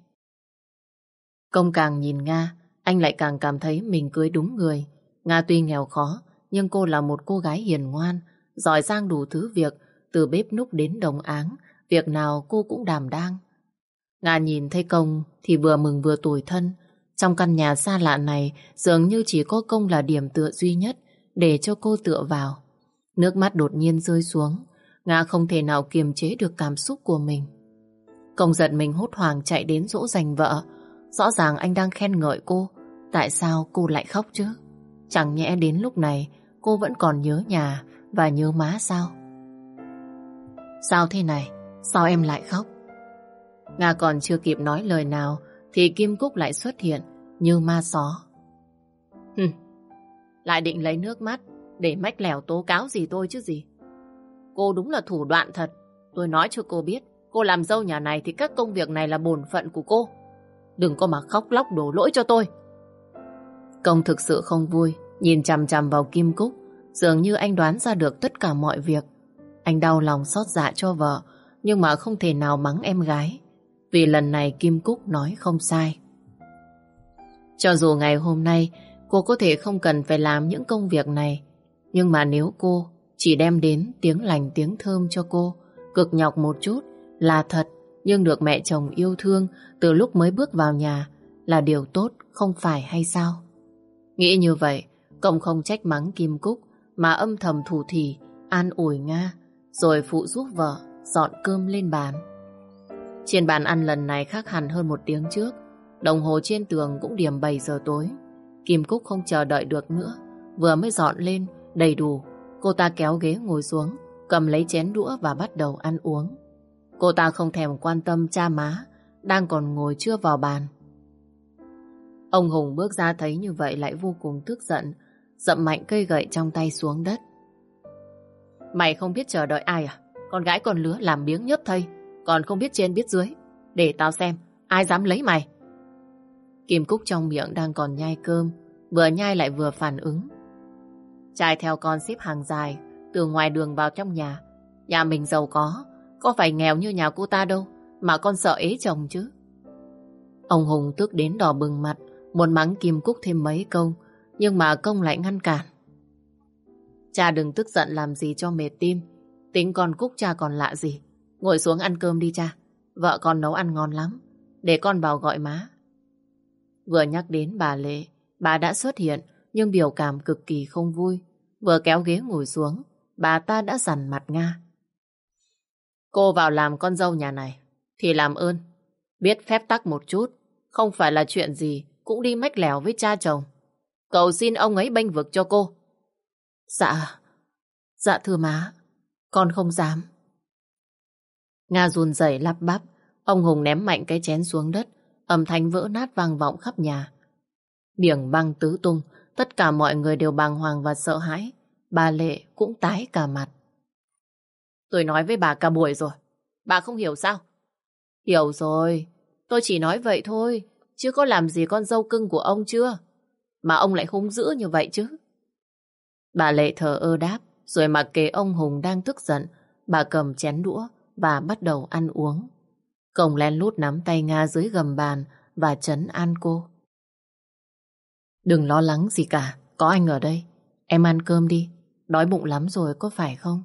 Công càng nhìn Nga, anh lại càng cảm thấy mình cưới đúng người. Nga tuy nghèo khó, nhưng cô là một cô gái hiền ngoan, giỏi giang đủ thứ việc, từ bếp núc đến đồng áng, việc nào cô cũng đảm đang. Nga nhìn thấy công thì vừa mừng vừa tủi thân. Trong căn nhà xa lạ này dường như chỉ có công là điểm tựa duy nhất để cho cô tựa vào. Nước mắt đột nhiên rơi xuống. Nga không thể nào kiềm chế được cảm xúc của mình. Công giận mình hốt hoảng chạy đến dỗ dành vợ. Rõ ràng anh đang khen ngợi cô. Tại sao cô lại khóc chứ? Chẳng nhẽ đến lúc này cô vẫn còn nhớ nhà và nhớ má sao? Sao thế này? Sao em lại khóc? Nga còn chưa kịp nói lời nào thì Kim Cúc lại xuất hiện như ma só. Hừm, lại định lấy nước mắt để mách lẻo tố cáo gì tôi chứ gì. Cô đúng là thủ đoạn thật. Tôi nói cho cô biết, cô làm dâu nhà này thì các công việc này là bổn phận của cô. Đừng có mà khóc lóc đổ lỗi cho tôi. Công thực sự không vui, nhìn chằm chằm vào Kim Cúc, dường như anh đoán ra được tất cả mọi việc. Anh đau lòng xót dạ cho vợ, nhưng mà không thể nào mắng em gái. Vì lần này Kim Cúc nói không sai. Cho dù ngày hôm nay cô có thể không cần phải làm những công việc này, nhưng mà nếu cô chỉ đem đến tiếng lành tiếng thơm cho cô, cực nhọc một chút là thật, nhưng được mẹ chồng yêu thương từ lúc mới bước vào nhà là điều tốt không phải hay sao? Nghĩ như vậy, cộng không trách mắng Kim Cúc mà âm thầm thủ thỉ, an ủi Nga, rồi phụ giúp vợ dọn cơm lên bàn. Trên bàn ăn lần này khác hẳn hơn một tiếng trước, đồng hồ trên tường cũng điểm 7 giờ tối. Kim Cúc không chờ đợi được nữa, vừa mới dọn lên đầy đủ, cô ta kéo ghế ngồi xuống, cầm lấy chén đũa và bắt đầu ăn uống. Cô ta không thèm quan tâm cha má, đang còn ngồi chưa vào bàn. Ông Hùng bước ra thấy như vậy lại vô cùng tức giận, dậm mạnh cây gậy trong tay xuống đất. Mày không biết chờ đợi ai à? Con gái con lứa làm biếng nhớp thây, còn không biết trên biết dưới. Để tao xem, ai dám lấy mày? Kim Cúc trong miệng đang còn nhai cơm, vừa nhai lại vừa phản ứng. Trai theo con xếp hàng dài, từ ngoài đường vào trong nhà. Nhà mình giàu có, có phải nghèo như nhà cô ta đâu, mà con sợ ế chồng chứ. Ông Hùng tức đến đỏ bừng mặt, muốn mắng Kim Cúc thêm mấy câu, nhưng mà công lại ngăn cản. Cha đừng tức giận làm gì cho mệt tim, tính con Cúc cha còn lạ gì. Ngồi xuống ăn cơm đi cha, vợ con nấu ăn ngon lắm, để con vào gọi má. Vừa nhắc đến bà Lệ, bà đã xuất hiện, nhưng biểu cảm cực kỳ không vui. Vừa kéo ghế ngồi xuống, bà ta đã dằn mặt Nga. Cô vào làm con dâu nhà này, thì làm ơn, biết phép tắc một chút, không phải là chuyện gì cũng đi mách lẻo với cha chồng. Cầu xin ông ấy bênh vực cho cô. Dạ, dạ thưa má, con không dám. Nga run rẩy lắp bắp, ông Hùng ném mạnh cái chén xuống đất, âm thanh vỡ nát vang vọng khắp nhà. Biển băng tứ tung, tất cả mọi người đều bàng hoàng và sợ hãi. Bà Lệ cũng tái cả mặt. Tôi nói với bà cả buổi rồi. Bà không hiểu sao? Hiểu rồi. Tôi chỉ nói vậy thôi. Chứ có làm gì con dâu cưng của ông chưa? Mà ông lại hung dữ như vậy chứ. Bà Lệ thờ ơ đáp. Rồi mặc kệ ông Hùng đang tức giận. Bà cầm chén đũa và bắt đầu ăn uống. Cổng len lút nắm tay Nga dưới gầm bàn và chấn an cô. Đừng lo lắng gì cả, có anh ở đây. Em ăn cơm đi, đói bụng lắm rồi có phải không?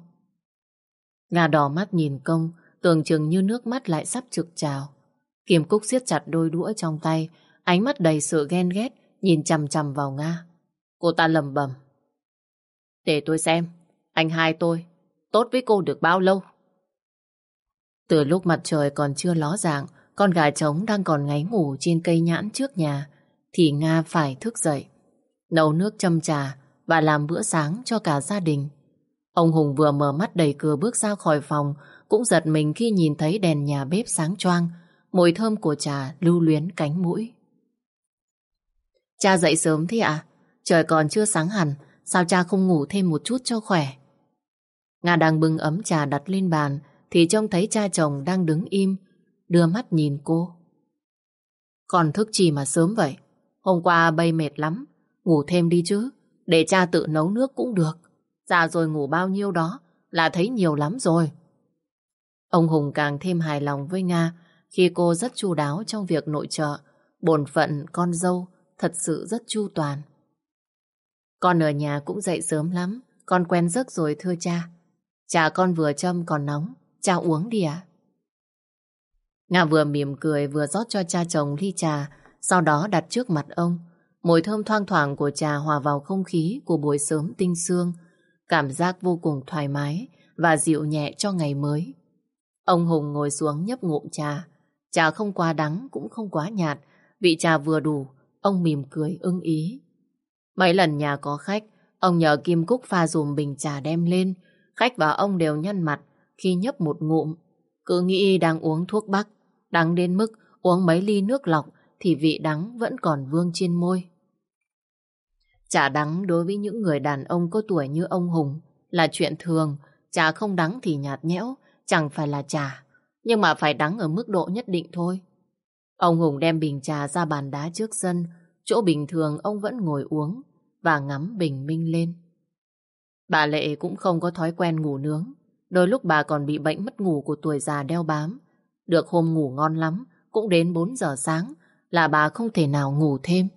Nga đỏ mắt nhìn công, tưởng chừng như nước mắt lại sắp trực trào. Kim Cúc siết chặt đôi đũa trong tay, ánh mắt đầy sự ghen ghét, nhìn chằm chằm vào Nga. Cô ta lầm bầm. Để tôi xem, anh hai tôi, tốt với cô được bao lâu? Từ lúc mặt trời còn chưa ló dạng, con gà trống đang còn ngáy ngủ trên cây nhãn trước nhà, thì Nga phải thức dậy. Nấu nước châm trà và làm bữa sáng cho cả gia đình. Ông Hùng vừa mở mắt đẩy cửa bước ra khỏi phòng, cũng giật mình khi nhìn thấy đèn nhà bếp sáng choang, mùi thơm của trà lưu luyến cánh mũi. Cha dậy sớm thế ạ? À? Trời còn chưa sáng hẳn, sao cha không ngủ thêm một chút cho khỏe? Nga đang bưng ấm trà đặt lên bàn, thì trông thấy cha chồng đang đứng im, đưa mắt nhìn cô. Còn thức chi mà sớm vậy? Hôm qua bay mệt lắm, ngủ thêm đi chứ, để cha tự nấu nước cũng được. Già rồi ngủ bao nhiêu đó là thấy nhiều lắm rồi. Ông Hùng càng thêm hài lòng với Nga khi cô rất chu đáo trong việc nội trợ, bổn phận con dâu thật sự rất chu toàn. Con ở nhà cũng dậy sớm lắm, con quen giấc rồi thưa cha. Trà con vừa châm còn nóng, cha uống đi ạ. Nga vừa mỉm cười vừa rót cho cha chồng ly trà, sau đó đặt trước mặt ông. Mùi thơm thoang thoảng của trà hòa vào không khí của buổi sớm tinh sương, cảm giác vô cùng thoải mái và dịu nhẹ cho ngày mới. Ông Hùng ngồi xuống nhấp ngụm trà. Trà không quá đắng cũng không quá nhạt, vị trà vừa đủ, ông mỉm cười ưng ý. Mấy lần nhà có khách, ông nhờ Kim Cúc pha dùm bình trà đem lên, khách và ông đều nhăn mặt khi nhấp một ngụm. Cứ nghĩ đang uống thuốc bắc, đắng đến mức uống mấy ly nước lọc thì vị đắng vẫn còn vương trên môi. Chả đắng đối với những người đàn ông có tuổi như ông Hùng là chuyện thường, chả không đắng thì nhạt nhẽo, chẳng phải là trà, nhưng mà phải đắng ở mức độ nhất định thôi. Ông Hùng đem bình trà ra bàn đá trước sân, chỗ bình thường ông vẫn ngồi uống và ngắm bình minh lên. Bà Lệ cũng không có thói quen ngủ nướng, đôi lúc bà còn bị bệnh mất ngủ của tuổi già đeo bám. Được hôm ngủ ngon lắm, cũng đến 4 giờ sáng là bà không thể nào ngủ thêm.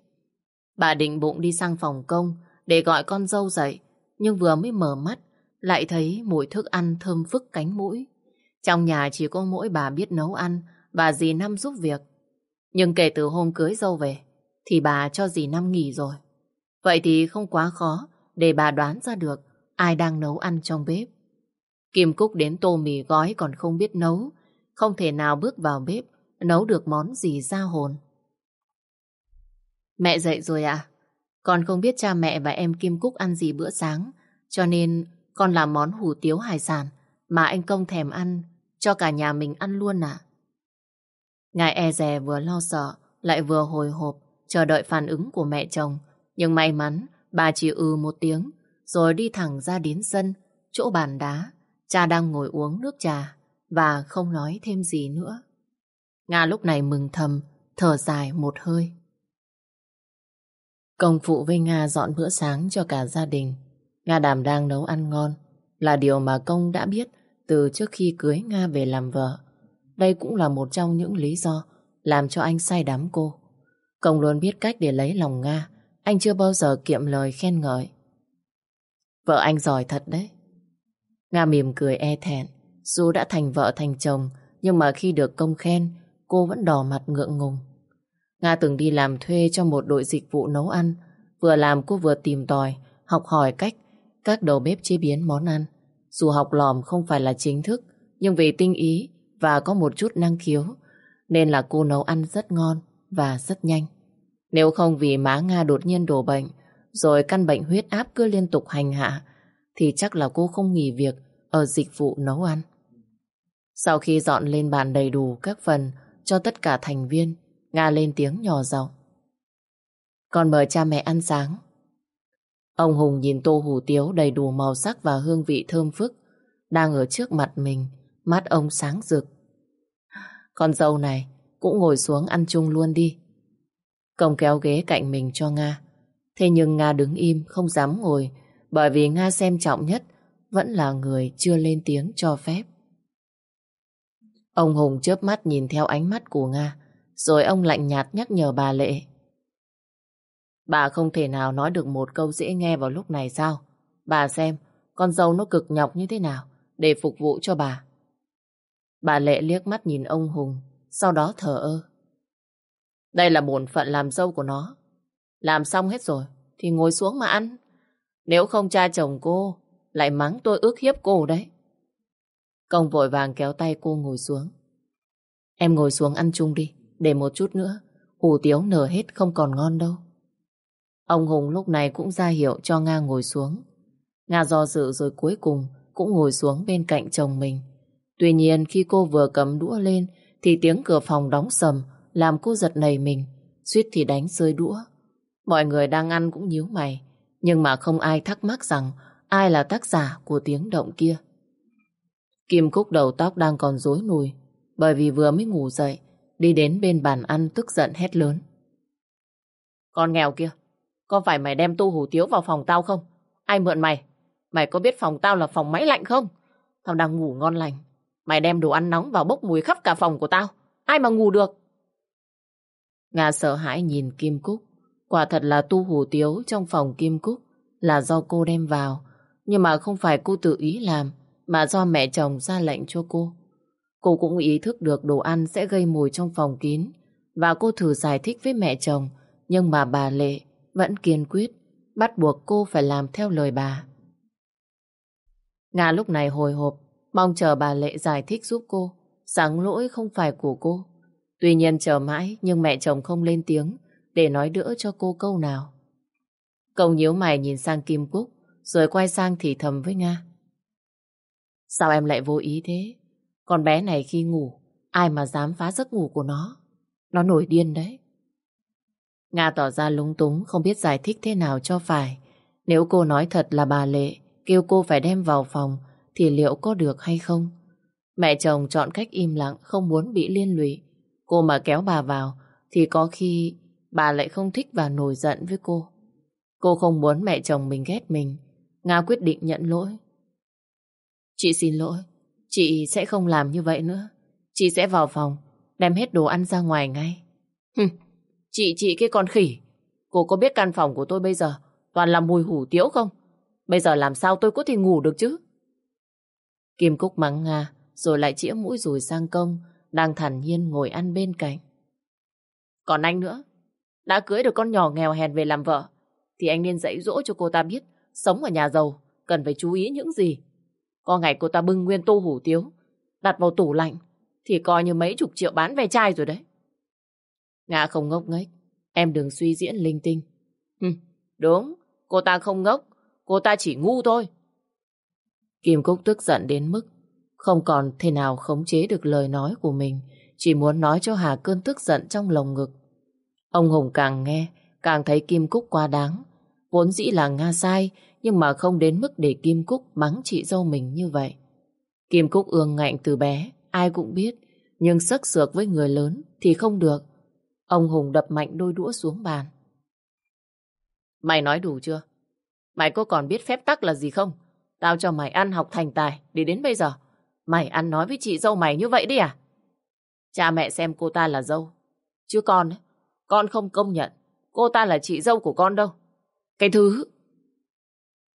Bà định bụng đi sang phòng công để gọi con dâu dậy, nhưng vừa mới mở mắt, lại thấy mùi thức ăn thơm phức cánh mũi. Trong nhà chỉ có mỗi bà biết nấu ăn và dì Năm giúp việc. Nhưng kể từ hôm cưới dâu về, thì bà cho dì Năm nghỉ rồi. Vậy thì không quá khó để bà đoán ra được ai đang nấu ăn trong bếp. Kim Cúc đến tô mì gói còn không biết nấu, không thể nào bước vào bếp nấu được món gì ra hồn. Mẹ dậy rồi à? Con không biết cha mẹ và em Kim Cúc ăn gì bữa sáng, cho nên con làm món hủ tiếu hải sản mà anh Công thèm ăn, cho cả nhà mình ăn luôn à? Ngài e rè vừa lo sợ, lại vừa hồi hộp, chờ đợi phản ứng của mẹ chồng. Nhưng may mắn, bà chỉ ừ một tiếng, rồi đi thẳng ra đến sân, chỗ bàn đá. Cha đang ngồi uống nước trà, và không nói thêm gì nữa. Nga lúc này mừng thầm, thở dài một hơi. Công phụ với Nga dọn bữa sáng cho cả gia đình. Nga đảm đang nấu ăn ngon, là điều mà công đã biết từ trước khi cưới Nga về làm vợ. Đây cũng là một trong những lý do làm cho anh say đắm cô. Công luôn biết cách để lấy lòng Nga, anh chưa bao giờ kiệm lời khen ngợi. Vợ anh giỏi thật đấy. Nga mỉm cười e thẹn, dù đã thành vợ thành chồng, nhưng mà khi được công khen, cô vẫn đỏ mặt ngượng ngùng. Nga từng đi làm thuê cho một đội dịch vụ nấu ăn. Vừa làm cô vừa tìm tòi, học hỏi cách các đầu bếp chế biến món ăn. Dù học lòm không phải là chính thức, nhưng vì tinh ý và có một chút năng khiếu, nên là cô nấu ăn rất ngon và rất nhanh. Nếu không vì má Nga đột nhiên đổ bệnh, rồi căn bệnh huyết áp cứ liên tục hành hạ, thì chắc là cô không nghỉ việc ở dịch vụ nấu ăn. Sau khi dọn lên bàn đầy đủ các phần cho tất cả thành viên, Nga lên tiếng nhỏ giọng. Con mời cha mẹ ăn sáng. Ông Hùng nhìn tô hủ tiếu đầy đủ màu sắc và hương vị thơm phức. đang ở trước mặt mình, mắt ông sáng rực. Con dâu này cũng ngồi xuống ăn chung luôn đi. Công kéo ghế cạnh mình cho Nga. Thế nhưng Nga đứng im không dám ngồi bởi vì Nga xem trọng nhất vẫn là người chưa lên tiếng cho phép. Ông Hùng chớp mắt nhìn theo ánh mắt của Nga rồi ông lạnh nhạt nhắc nhở bà Lệ. Bà không thể nào nói được một câu dễ nghe vào lúc này sao? Bà xem, con dâu nó cực nhọc như thế nào để phục vụ cho bà. Bà Lệ liếc mắt nhìn ông Hùng, sau đó thở ơ. Đây là bổn phận làm dâu của nó. Làm xong hết rồi, thì ngồi xuống mà ăn. Nếu không cha chồng cô, lại mắng tôi ước hiếp cô đấy. Công vội vàng kéo tay cô ngồi xuống. Em ngồi xuống ăn chung đi, để một chút nữa, hủ tiếu nở hết không còn ngon đâu. Ông Hùng lúc này cũng ra hiệu cho Nga ngồi xuống. Nga do dự rồi cuối cùng cũng ngồi xuống bên cạnh chồng mình. Tuy nhiên khi cô vừa cầm đũa lên thì tiếng cửa phòng đóng sầm làm cô giật nảy mình, suýt thì đánh rơi đũa. Mọi người đang ăn cũng nhíu mày, nhưng mà không ai thắc mắc rằng ai là tác giả của tiếng động kia. Kim Cúc đầu tóc đang còn rối nùi, bởi vì vừa mới ngủ dậy, đi đến bên bàn ăn tức giận hét lớn. Con nghèo kia, có phải mày đem tu hủ tiếu vào phòng tao không? Ai mượn mày? Mày có biết phòng tao là phòng máy lạnh không? Tao đang ngủ ngon lành. Mày đem đồ ăn nóng vào bốc mùi khắp cả phòng của tao. Ai mà ngủ được? Nga sợ hãi nhìn Kim Cúc. Quả thật là tu hủ tiếu trong phòng Kim Cúc là do cô đem vào. Nhưng mà không phải cô tự ý làm, mà do mẹ chồng ra lệnh cho cô. Cô cũng ý thức được đồ ăn sẽ gây mùi trong phòng kín. Và cô thử giải thích với mẹ chồng, nhưng mà bà Lệ vẫn kiên quyết, bắt buộc cô phải làm theo lời bà. Nga lúc này hồi hộp, mong chờ bà Lệ giải thích giúp cô, sáng lỗi không phải của cô. Tuy nhiên chờ mãi nhưng mẹ chồng không lên tiếng để nói đỡ cho cô câu nào. Cậu nhíu mày nhìn sang Kim Cúc rồi quay sang thì thầm với Nga. Sao em lại vô ý thế? Con bé này khi ngủ, ai mà dám phá giấc ngủ của nó? Nó nổi điên đấy. Nga tỏ ra lúng túng, không biết giải thích thế nào cho phải. Nếu cô nói thật là bà Lệ, kêu cô phải đem vào phòng, thì liệu có được hay không? Mẹ chồng chọn cách im lặng, không muốn bị liên lụy. Cô mà kéo bà vào, thì có khi bà lại không thích và nổi giận với cô. Cô không muốn mẹ chồng mình ghét mình. Nga quyết định nhận lỗi. Chị xin lỗi, chị sẽ không làm như vậy nữa. Chị sẽ vào phòng, đem hết đồ ăn ra ngoài ngay. Hừm, Chị chị cái con khỉ. Cô có biết căn phòng của tôi bây giờ toàn là mùi hủ tiếu không? Bây giờ làm sao tôi có thể ngủ được chứ? Kim Cúc mắng Nga rồi lại chĩa mũi rùi sang công đang thản nhiên ngồi ăn bên cạnh. Còn anh nữa, đã cưới được con nhỏ nghèo hèn về làm vợ thì anh nên dạy dỗ cho cô ta biết sống ở nhà giàu cần phải chú ý những gì. Có ngày cô ta bưng nguyên tô hủ tiếu đặt vào tủ lạnh thì coi như mấy chục triệu bán về chai rồi đấy. Nga không ngốc nghếch. Em đừng suy diễn linh tinh. Hừ, đúng, cô ta không ngốc. Cô ta chỉ ngu thôi. Kim Cúc tức giận đến mức không còn thể nào khống chế được lời nói của mình. Chỉ muốn nói cho Hà cơn tức giận trong lồng ngực. Ông Hùng càng nghe, càng thấy Kim Cúc quá đáng. Vốn dĩ là Nga sai, nhưng mà không đến mức để Kim Cúc mắng chị dâu mình như vậy. Kim Cúc ương ngạnh từ bé, ai cũng biết, nhưng sắc sược với người lớn thì không được. Ông Hùng đập mạnh đôi đũa xuống bàn. Mày nói đủ chưa? Mày có còn biết phép tắc là gì không? Tao cho mày ăn học thành tài để đến bây giờ. Mày ăn nói với chị dâu mày như vậy đi à? Cha mẹ xem cô ta là dâu. Chứ con, con không công nhận cô ta là chị dâu của con đâu. Cái thứ...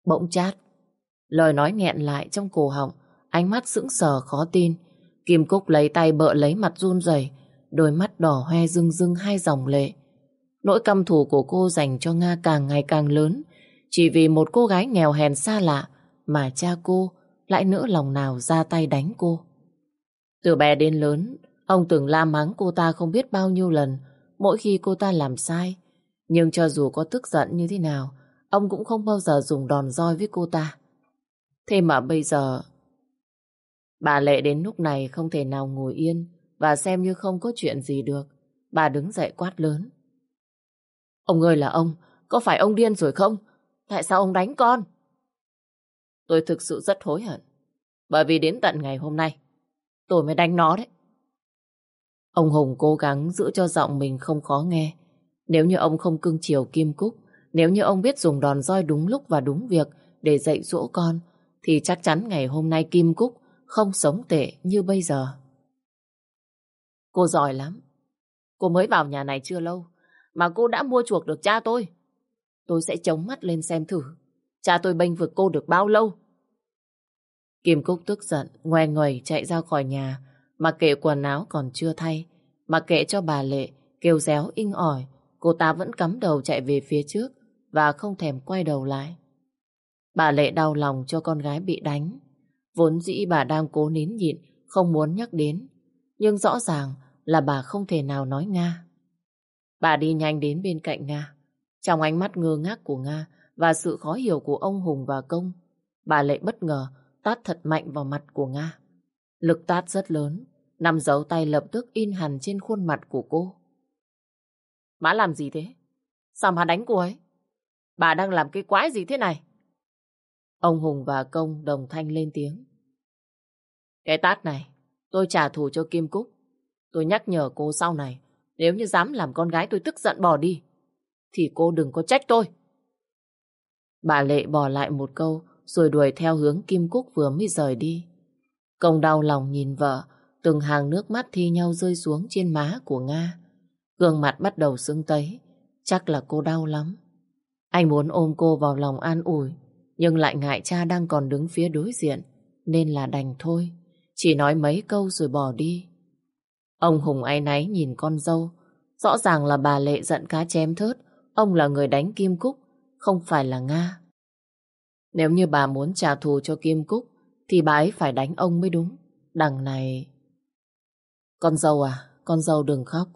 Bỗng chát. Lời nói nghẹn lại trong cổ họng, ánh mắt sững sờ khó tin. Kim Cúc lấy tay bợ lấy mặt run rẩy đôi mắt đỏ hoe rưng rưng hai dòng lệ. Nỗi căm thù của cô dành cho Nga càng ngày càng lớn, chỉ vì một cô gái nghèo hèn xa lạ mà cha cô lại nỡ lòng nào ra tay đánh cô. Từ bé đến lớn, ông từng la mắng cô ta không biết bao nhiêu lần mỗi khi cô ta làm sai. Nhưng cho dù có tức giận như thế nào, ông cũng không bao giờ dùng đòn roi với cô ta. Thế mà bây giờ... Bà Lệ đến lúc này không thể nào ngồi yên, và xem như không có chuyện gì được. Bà đứng dậy quát lớn. Ông ơi là ông, có phải ông điên rồi không? Tại sao ông đánh con? Tôi thực sự rất hối hận. Bởi vì đến tận ngày hôm nay, tôi mới đánh nó đấy. Ông Hùng cố gắng giữ cho giọng mình không khó nghe. Nếu như ông không cưng chiều Kim Cúc, nếu như ông biết dùng đòn roi đúng lúc và đúng việc để dạy dỗ con, thì chắc chắn ngày hôm nay Kim Cúc không sống tệ như bây giờ. Cô giỏi lắm. Cô mới vào nhà này chưa lâu, mà cô đã mua chuộc được cha tôi. Tôi sẽ chống mắt lên xem thử. Cha tôi bênh vực cô được bao lâu? Kim Cúc tức giận, ngoe ngoẩy chạy ra khỏi nhà, mặc kệ quần áo còn chưa thay, mặc kệ cho bà Lệ kêu réo inh ỏi, cô ta vẫn cắm đầu chạy về phía trước và không thèm quay đầu lại. Bà Lệ đau lòng cho con gái bị đánh. Vốn dĩ bà đang cố nín nhịn, không muốn nhắc đến. Nhưng rõ ràng là bà không thể nào nói Nga. Bà đi nhanh đến bên cạnh Nga. Trong ánh mắt ngơ ngác của Nga và sự khó hiểu của ông Hùng và Công, bà Lệ bất ngờ tát thật mạnh vào mặt của Nga. Lực tát rất lớn, nằm dấu tay lập tức in hẳn trên khuôn mặt của cô. Má làm gì thế? Sao mà đánh cô ấy? Bà đang làm cái quái gì thế này? Ông Hùng và Công đồng thanh lên tiếng. Cái tát này, tôi trả thù cho Kim Cúc. Tôi nhắc nhở cô sau này, nếu như dám làm con gái tôi tức giận bỏ đi, thì cô đừng có trách tôi. Bà Lệ bỏ lại một câu, rồi đuổi theo hướng Kim Cúc vừa mới rời đi. Công đau lòng nhìn vợ, từng hàng nước mắt thi nhau rơi xuống trên má của Nga. Gương mặt bắt đầu sưng tấy, chắc là cô đau lắm. Anh muốn ôm cô vào lòng an ủi, nhưng lại ngại cha đang còn đứng phía đối diện, nên là đành thôi. Chỉ nói mấy câu rồi bỏ đi. Ông Hùng áy náy nhìn con dâu. Rõ ràng là bà Lệ giận cá chém thớt. Ông là người đánh Kim Cúc, không phải là Nga. Nếu như bà muốn trả thù cho Kim Cúc, thì bà ấy phải đánh ông mới đúng. Đằng này... Con dâu à, con dâu đừng khóc.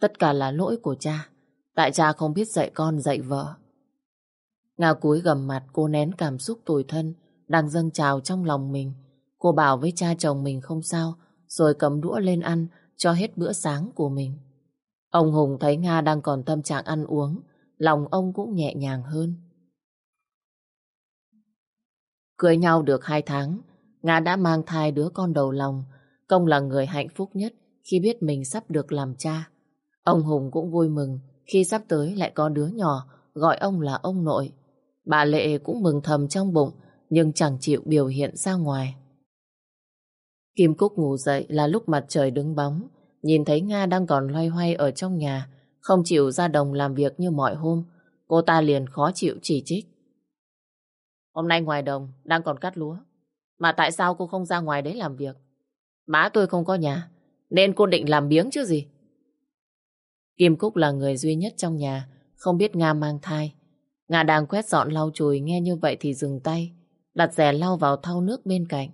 Tất cả là lỗi của cha. Tại cha không biết dạy con, dạy vợ. Nga cúi gầm mặt, cô nén cảm xúc tủi thân, đang dâng trào trong lòng mình. Cô bảo với cha chồng mình không sao, rồi cầm đũa lên ăn, cho hết bữa sáng của mình. Ông Hùng thấy Nga đang còn tâm trạng ăn uống, lòng ông cũng nhẹ nhàng hơn. Cưới nhau được hai tháng, Nga đã mang thai đứa con đầu lòng Công là người hạnh phúc nhất khi biết mình sắp được làm cha. Ông Hùng cũng vui mừng khi sắp tới lại có đứa nhỏ gọi ông là ông nội. Bà Lệ cũng mừng thầm trong bụng nhưng chẳng chịu biểu hiện ra ngoài. Kim Cúc ngủ dậy là lúc mặt trời đứng bóng, nhìn thấy Nga đang còn loay hoay ở trong nhà, không chịu ra đồng làm việc như mọi hôm, cô ta liền khó chịu chỉ trích. Hôm nay ngoài đồng đang còn cắt lúa, mà tại sao cô không ra ngoài đấy làm việc? Má tôi không có nhà, nên cô định làm biếng chứ gì? Kim Cúc là người duy nhất trong nhà, không biết Nga mang thai. Nga đang quét dọn lau chùi nghe như vậy thì dừng tay, đặt rẻ lau vào thau nước bên cạnh.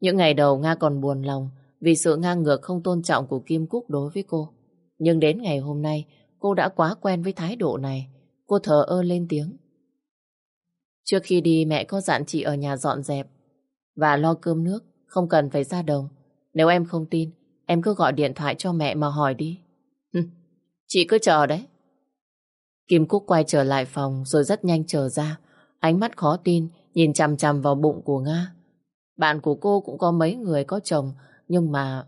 Những ngày đầu Nga còn buồn lòng vì sự ngang ngược không tôn trọng của Kim Cúc đối với cô. Nhưng đến ngày hôm nay, cô đã quá quen với thái độ này. Cô thờ ơ lên tiếng. Trước khi đi mẹ có dặn chị ở nhà dọn dẹp và lo cơm nước, không cần phải ra đồng. Nếu em không tin, em cứ gọi điện thoại cho mẹ mà hỏi đi chị cứ chờ đấy. Kim Cúc quay trở lại phòng rồi rất nhanh trở ra. Ánh mắt khó tin, nhìn chằm chằm vào bụng của Nga. Bạn của cô cũng có mấy người có chồng, nhưng mà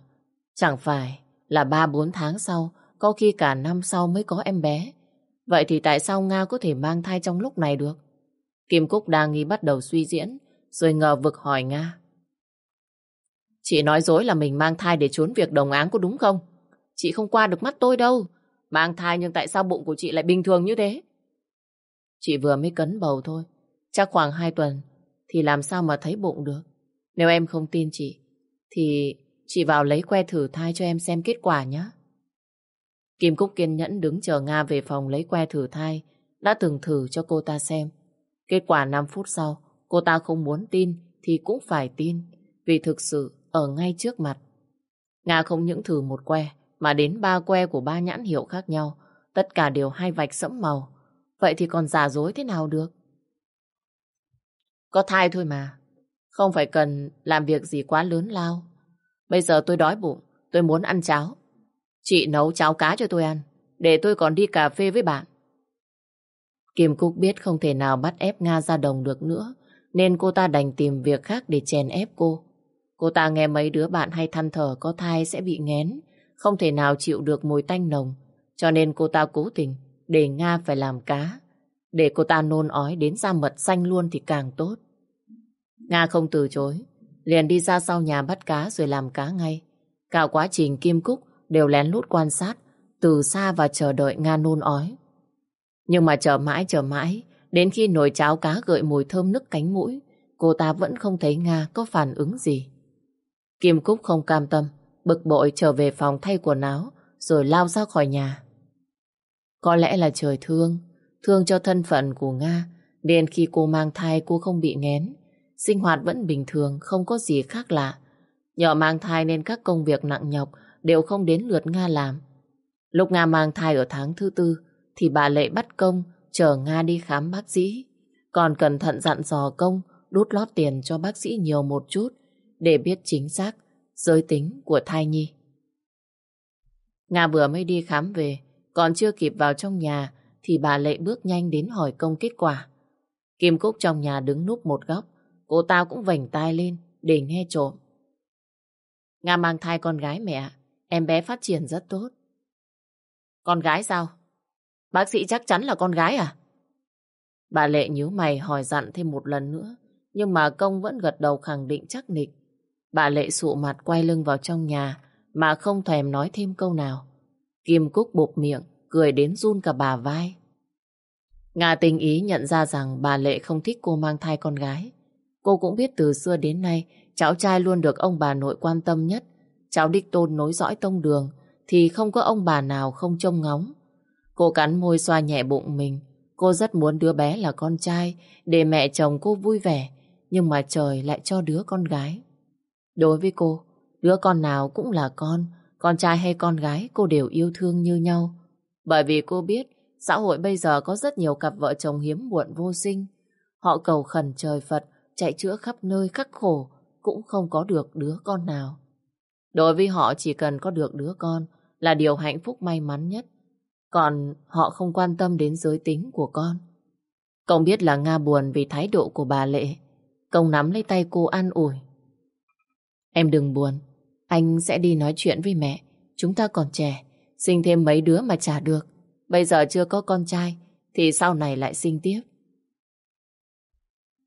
chẳng phải là 3-4 tháng sau, có khi cả năm sau mới có em bé. Vậy thì tại sao Nga có thể mang thai trong lúc này được? Kim Cúc đang nghi bắt đầu suy diễn, rồi ngờ vực hỏi Nga. Chị nói dối là mình mang thai để trốn việc đồng áng có đúng không? Chị không qua được mắt tôi đâu. Mang thai nhưng tại sao bụng của chị lại bình thường như thế? Chị vừa mới cấn bầu thôi. Chắc khoảng 2 tuần thì làm sao mà thấy bụng được. Nếu em không tin chị, thì chị vào lấy que thử thai cho em xem kết quả nhé. Kim Cúc kiên nhẫn đứng chờ Nga về phòng lấy que thử thai, đã từng thử cho cô ta xem. Kết quả 5 phút sau, cô ta không muốn tin thì cũng phải tin, vì thực sự ở ngay trước mặt. Nga không những thử một que, mà đến ba que của ba nhãn hiệu khác nhau, tất cả đều hai vạch sẫm màu. Vậy thì còn giả dối thế nào được? Có thai thôi mà, không phải cần làm việc gì quá lớn lao. Bây giờ tôi đói bụng, tôi muốn ăn cháo. Chị nấu cháo cá cho tôi ăn, để tôi còn đi cà phê với bạn. Kim Cúc biết không thể nào bắt ép Nga ra đồng được nữa, nên cô ta đành tìm việc khác để chèn ép cô. Cô ta nghe mấy đứa bạn hay than thở có thai sẽ bị nghén, không thể nào chịu được mùi tanh nồng, cho nên cô ta cố tình để Nga phải làm cá. Để cô ta nôn ói đến ra mật xanh luôn thì càng tốt. Nga không từ chối, liền đi ra sau nhà bắt cá rồi làm cá ngay. Cả quá trình Kim Cúc đều lén lút quan sát, từ xa và chờ đợi Nga nôn ói. Nhưng mà chờ mãi chờ mãi, đến khi nồi cháo cá gợi mùi thơm nức cánh mũi, cô ta vẫn không thấy Nga có phản ứng gì. Kim Cúc không cam tâm, bực bội trở về phòng thay quần áo, rồi lao ra khỏi nhà. Có lẽ là trời thương, thương cho thân phận của Nga, nên khi cô mang thai cô không bị nghén. Sinh hoạt vẫn bình thường, không có gì khác lạ. nhỏ mang thai nên các công việc nặng nhọc đều không đến lượt Nga làm. Lúc Nga mang thai ở tháng thứ tư, thì bà Lệ bắt công chờ Nga đi khám bác sĩ. Còn cẩn thận dặn dò công đút lót tiền cho bác sĩ nhiều một chút để biết chính xác giới tính của thai nhi. Nga vừa mới đi khám về, còn chưa kịp vào trong nhà thì bà Lệ bước nhanh đến hỏi công kết quả. Kim Cúc trong nhà đứng núp một góc, cô ta cũng vành tai lên để nghe trộm. Nga mang thai con gái mẹ, em bé phát triển rất tốt. Con gái sao? Bác sĩ chắc chắn là con gái à? Bà Lệ nhíu mày hỏi dặn thêm một lần nữa, nhưng mà công vẫn gật đầu khẳng định chắc nịch. Bà Lệ sụ mặt quay lưng vào trong nhà mà không thèm nói thêm câu nào. Kim Cúc bụp miệng, cười đến run cả bà vai. Nga tình ý nhận ra rằng bà Lệ không thích cô mang thai con gái. Cô cũng biết từ xưa đến nay cháu trai luôn được ông bà nội quan tâm nhất. Cháu đích tôn nối dõi tông đường thì không có ông bà nào không trông ngóng. Cô cắn môi xoa nhẹ bụng mình. Cô rất muốn đứa bé là con trai để mẹ chồng cô vui vẻ nhưng mà trời lại cho đứa con gái. Đối với cô, đứa con nào cũng là con, con trai hay con gái cô đều yêu thương như nhau. Bởi vì cô biết xã hội bây giờ có rất nhiều cặp vợ chồng hiếm muộn vô sinh. Họ cầu khẩn trời Phật, chạy chữa khắp nơi khắc khổ, cũng không có được đứa con nào. Đối với họ chỉ cần có được đứa con là điều hạnh phúc may mắn nhất. Còn họ không quan tâm đến giới tính của con. Công biết là Nga buồn vì thái độ của bà Lệ. Công nắm lấy tay cô an ủi. Em đừng buồn, anh sẽ đi nói chuyện với mẹ. Chúng ta còn trẻ, sinh thêm mấy đứa mà trả được. Bây giờ chưa có con trai, thì sau này lại sinh tiếp.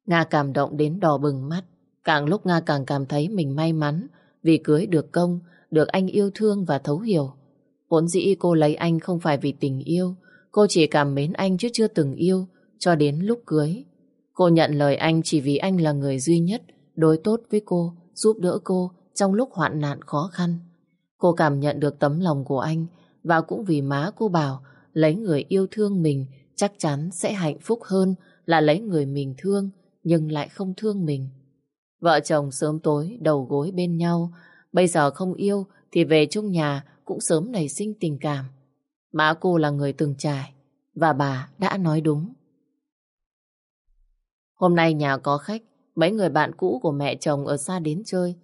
Nga cảm động đến đỏ bừng mắt. Càng lúc Nga càng cảm thấy mình may mắn vì cưới được công, được anh yêu thương và thấu hiểu. Vốn dĩ cô lấy anh không phải vì tình yêu, cô chỉ cảm mến anh chứ chưa từng yêu, cho đến lúc cưới. Cô nhận lời anh chỉ vì anh là người duy nhất đối tốt với cô, giúp đỡ cô trong lúc hoạn nạn khó khăn. Cô cảm nhận được tấm lòng của anh và cũng vì má cô bảo lấy người yêu thương mình chắc chắn sẽ hạnh phúc hơn là lấy người mình thương nhưng lại không thương mình. Vợ chồng sớm tối đầu gối bên nhau, bây giờ không yêu thì về chung nhà cũng sớm nảy sinh tình cảm. Má cô là người từng trải và bà đã nói đúng. Hôm nay nhà có khách, mấy người bạn cũ của mẹ chồng ở xa đến chơi.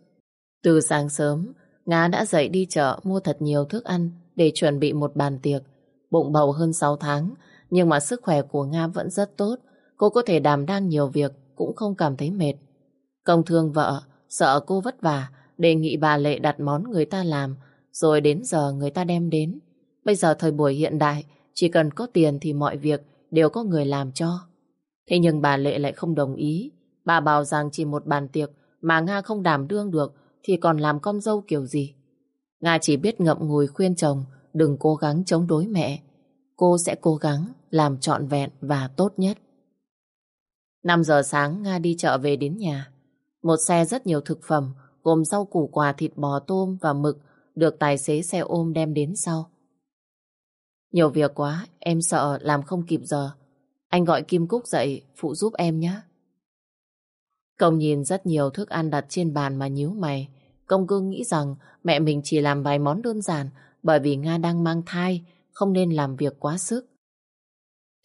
Từ sáng sớm, Nga đã dậy đi chợ mua thật nhiều thức ăn để chuẩn bị một bàn tiệc. Bụng bầu hơn 6 tháng, nhưng mà sức khỏe của Nga vẫn rất tốt. Cô có thể đảm đang nhiều việc, cũng không cảm thấy mệt. Công thương vợ, sợ cô vất vả, đề nghị bà Lệ đặt món người ta làm, rồi đến giờ người ta đem đến. Bây giờ thời buổi hiện đại, chỉ cần có tiền thì mọi việc đều có người làm cho. Thế nhưng bà Lệ lại không đồng ý. Bà bảo rằng chỉ một bàn tiệc mà Nga không đảm đương được thì còn làm con dâu kiểu gì. Nga chỉ biết ngậm ngùi khuyên chồng đừng cố gắng chống đối mẹ. Cô sẽ cố gắng làm trọn vẹn và tốt nhất. 5 giờ sáng Nga đi chợ về đến nhà. Một xe rất nhiều thực phẩm gồm rau củ quả thịt bò tôm và mực được tài xế xe ôm đem đến sau. Nhiều việc quá, em sợ làm không kịp giờ. Anh gọi Kim Cúc dậy phụ giúp em nhé. Công nhìn rất nhiều thức ăn đặt trên bàn mà nhíu mày. Công cứ nghĩ rằng mẹ mình chỉ làm vài món đơn giản bởi vì Nga đang mang thai, không nên làm việc quá sức.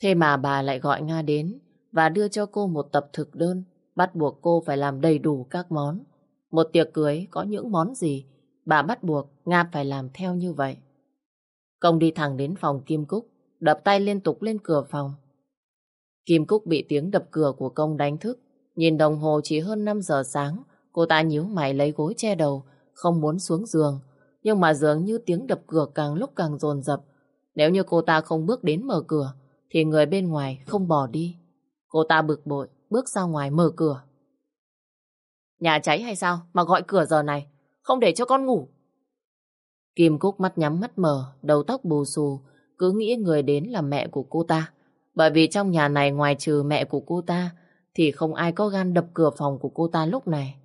Thế mà bà lại gọi Nga đến và đưa cho cô một tập thực đơn, bắt buộc cô phải làm đầy đủ các món. Một tiệc cưới có những món gì, bà bắt buộc Nga phải làm theo như vậy. Công đi thẳng đến phòng Kim Cúc, đập tay liên tục lên cửa phòng. Kim Cúc bị tiếng đập cửa của công đánh thức. Nhìn đồng hồ chỉ hơn 5 giờ sáng, Cô ta nhíu mày lấy gối che đầu, không muốn xuống giường. Nhưng mà dường như tiếng đập cửa càng lúc càng dồn dập. Nếu như cô ta không bước đến mở cửa, thì người bên ngoài không bỏ đi. Cô ta bực bội, bước ra ngoài mở cửa. Nhà cháy hay sao mà gọi cửa giờ này? Không để cho con ngủ. Kim Cúc mắt nhắm mắt mở, đầu tóc bù xù, cứ nghĩ người đến là mẹ của cô ta. Bởi vì trong nhà này ngoài trừ mẹ của cô ta, thì không ai có gan đập cửa phòng của cô ta lúc này.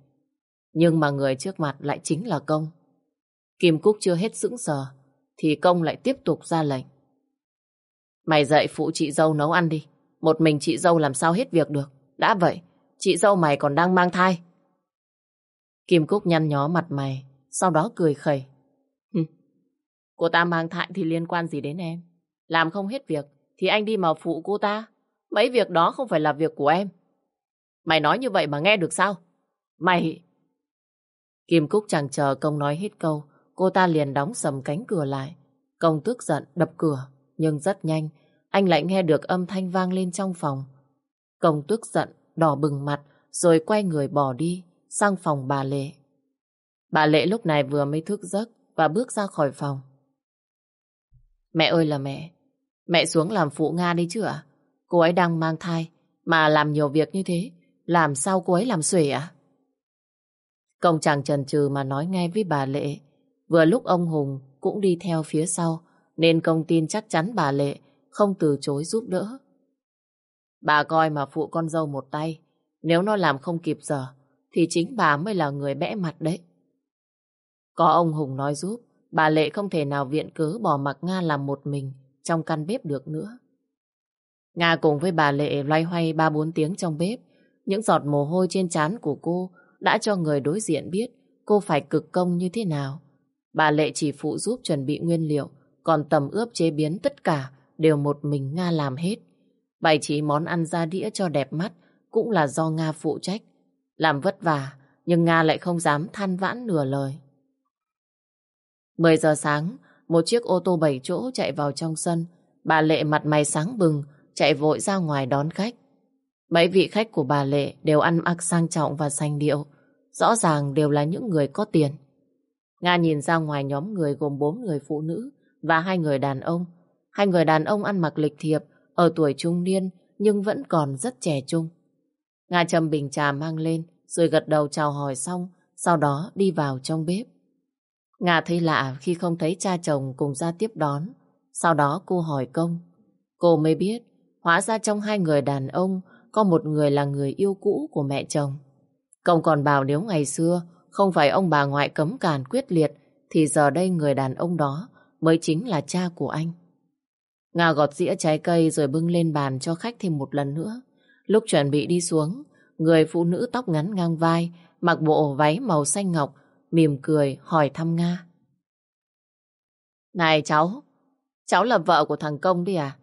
Nhưng mà người trước mặt lại chính là công. Kim Cúc chưa hết sững sờ, thì công lại tiếp tục ra lệnh. Mày dậy phụ chị dâu nấu ăn đi. Một mình chị dâu làm sao hết việc được. Đã vậy, chị dâu mày còn đang mang thai. Kim Cúc nhăn nhó mặt mày, sau đó cười khẩy. Cô ta mang thai thì liên quan gì đến em? Làm không hết việc, thì anh đi mà phụ cô ta. Mấy việc đó không phải là việc của em. Mày nói như vậy mà nghe được sao? Mày... Kim Cúc chẳng chờ công nói hết câu, cô ta liền đóng sầm cánh cửa lại. Công tức giận đập cửa, nhưng rất nhanh, anh lại nghe được âm thanh vang lên trong phòng. Công tức giận, đỏ bừng mặt, rồi quay người bỏ đi, sang phòng bà Lệ. Bà Lệ lúc này vừa mới thức giấc và bước ra khỏi phòng. Mẹ ơi là mẹ, mẹ xuống làm phụ Nga đi chứ ạ? Cô ấy đang mang thai, mà làm nhiều việc như thế, làm sao cô ấy làm xuể ạ? Công chàng trần trừ mà nói ngay với bà Lệ. Vừa lúc ông Hùng cũng đi theo phía sau, nên công tin chắc chắn bà Lệ không từ chối giúp đỡ. Bà coi mà phụ con dâu một tay, nếu nó làm không kịp giờ, thì chính bà mới là người bẽ mặt đấy. Có ông Hùng nói giúp, bà Lệ không thể nào viện cớ bỏ mặc Nga làm một mình trong căn bếp được nữa. Nga cùng với bà Lệ loay hoay 3-4 tiếng trong bếp, những giọt mồ hôi trên trán của cô đã cho người đối diện biết cô phải cực công như thế nào. Bà Lệ chỉ phụ giúp chuẩn bị nguyên liệu, còn tầm ướp chế biến tất cả đều một mình Nga làm hết. Bày trí món ăn ra đĩa cho đẹp mắt cũng là do Nga phụ trách. Làm vất vả, nhưng Nga lại không dám than vãn nửa lời. 10 giờ sáng, một chiếc ô tô 7 chỗ chạy vào trong sân. Bà Lệ mặt mày sáng bừng, chạy vội ra ngoài đón khách. Mấy vị khách của bà Lệ đều ăn mặc sang trọng và sành điệu. Rõ ràng đều là những người có tiền. Nga nhìn ra ngoài nhóm người gồm bốn người phụ nữ và hai người đàn ông. Hai người đàn ông ăn mặc lịch thiệp, ở tuổi trung niên nhưng vẫn còn rất trẻ trung. Nga châm bình trà mang lên rồi gật đầu chào hỏi xong, sau đó đi vào trong bếp. Nga thấy lạ khi không thấy cha chồng cùng ra tiếp đón. Sau đó cô hỏi công. Cô mới biết, hóa ra trong hai người đàn ông có một người là người yêu cũ của mẹ chồng. Công còn bảo nếu ngày xưa không phải ông bà ngoại cấm cản quyết liệt thì giờ đây người đàn ông đó mới chính là cha của anh. Nga gọt dĩa trái cây rồi bưng lên bàn cho khách thêm một lần nữa. Lúc chuẩn bị đi xuống, người phụ nữ tóc ngắn ngang vai, mặc bộ váy màu xanh ngọc, mỉm cười hỏi thăm Nga. Này cháu, cháu là vợ của thằng Công đi à?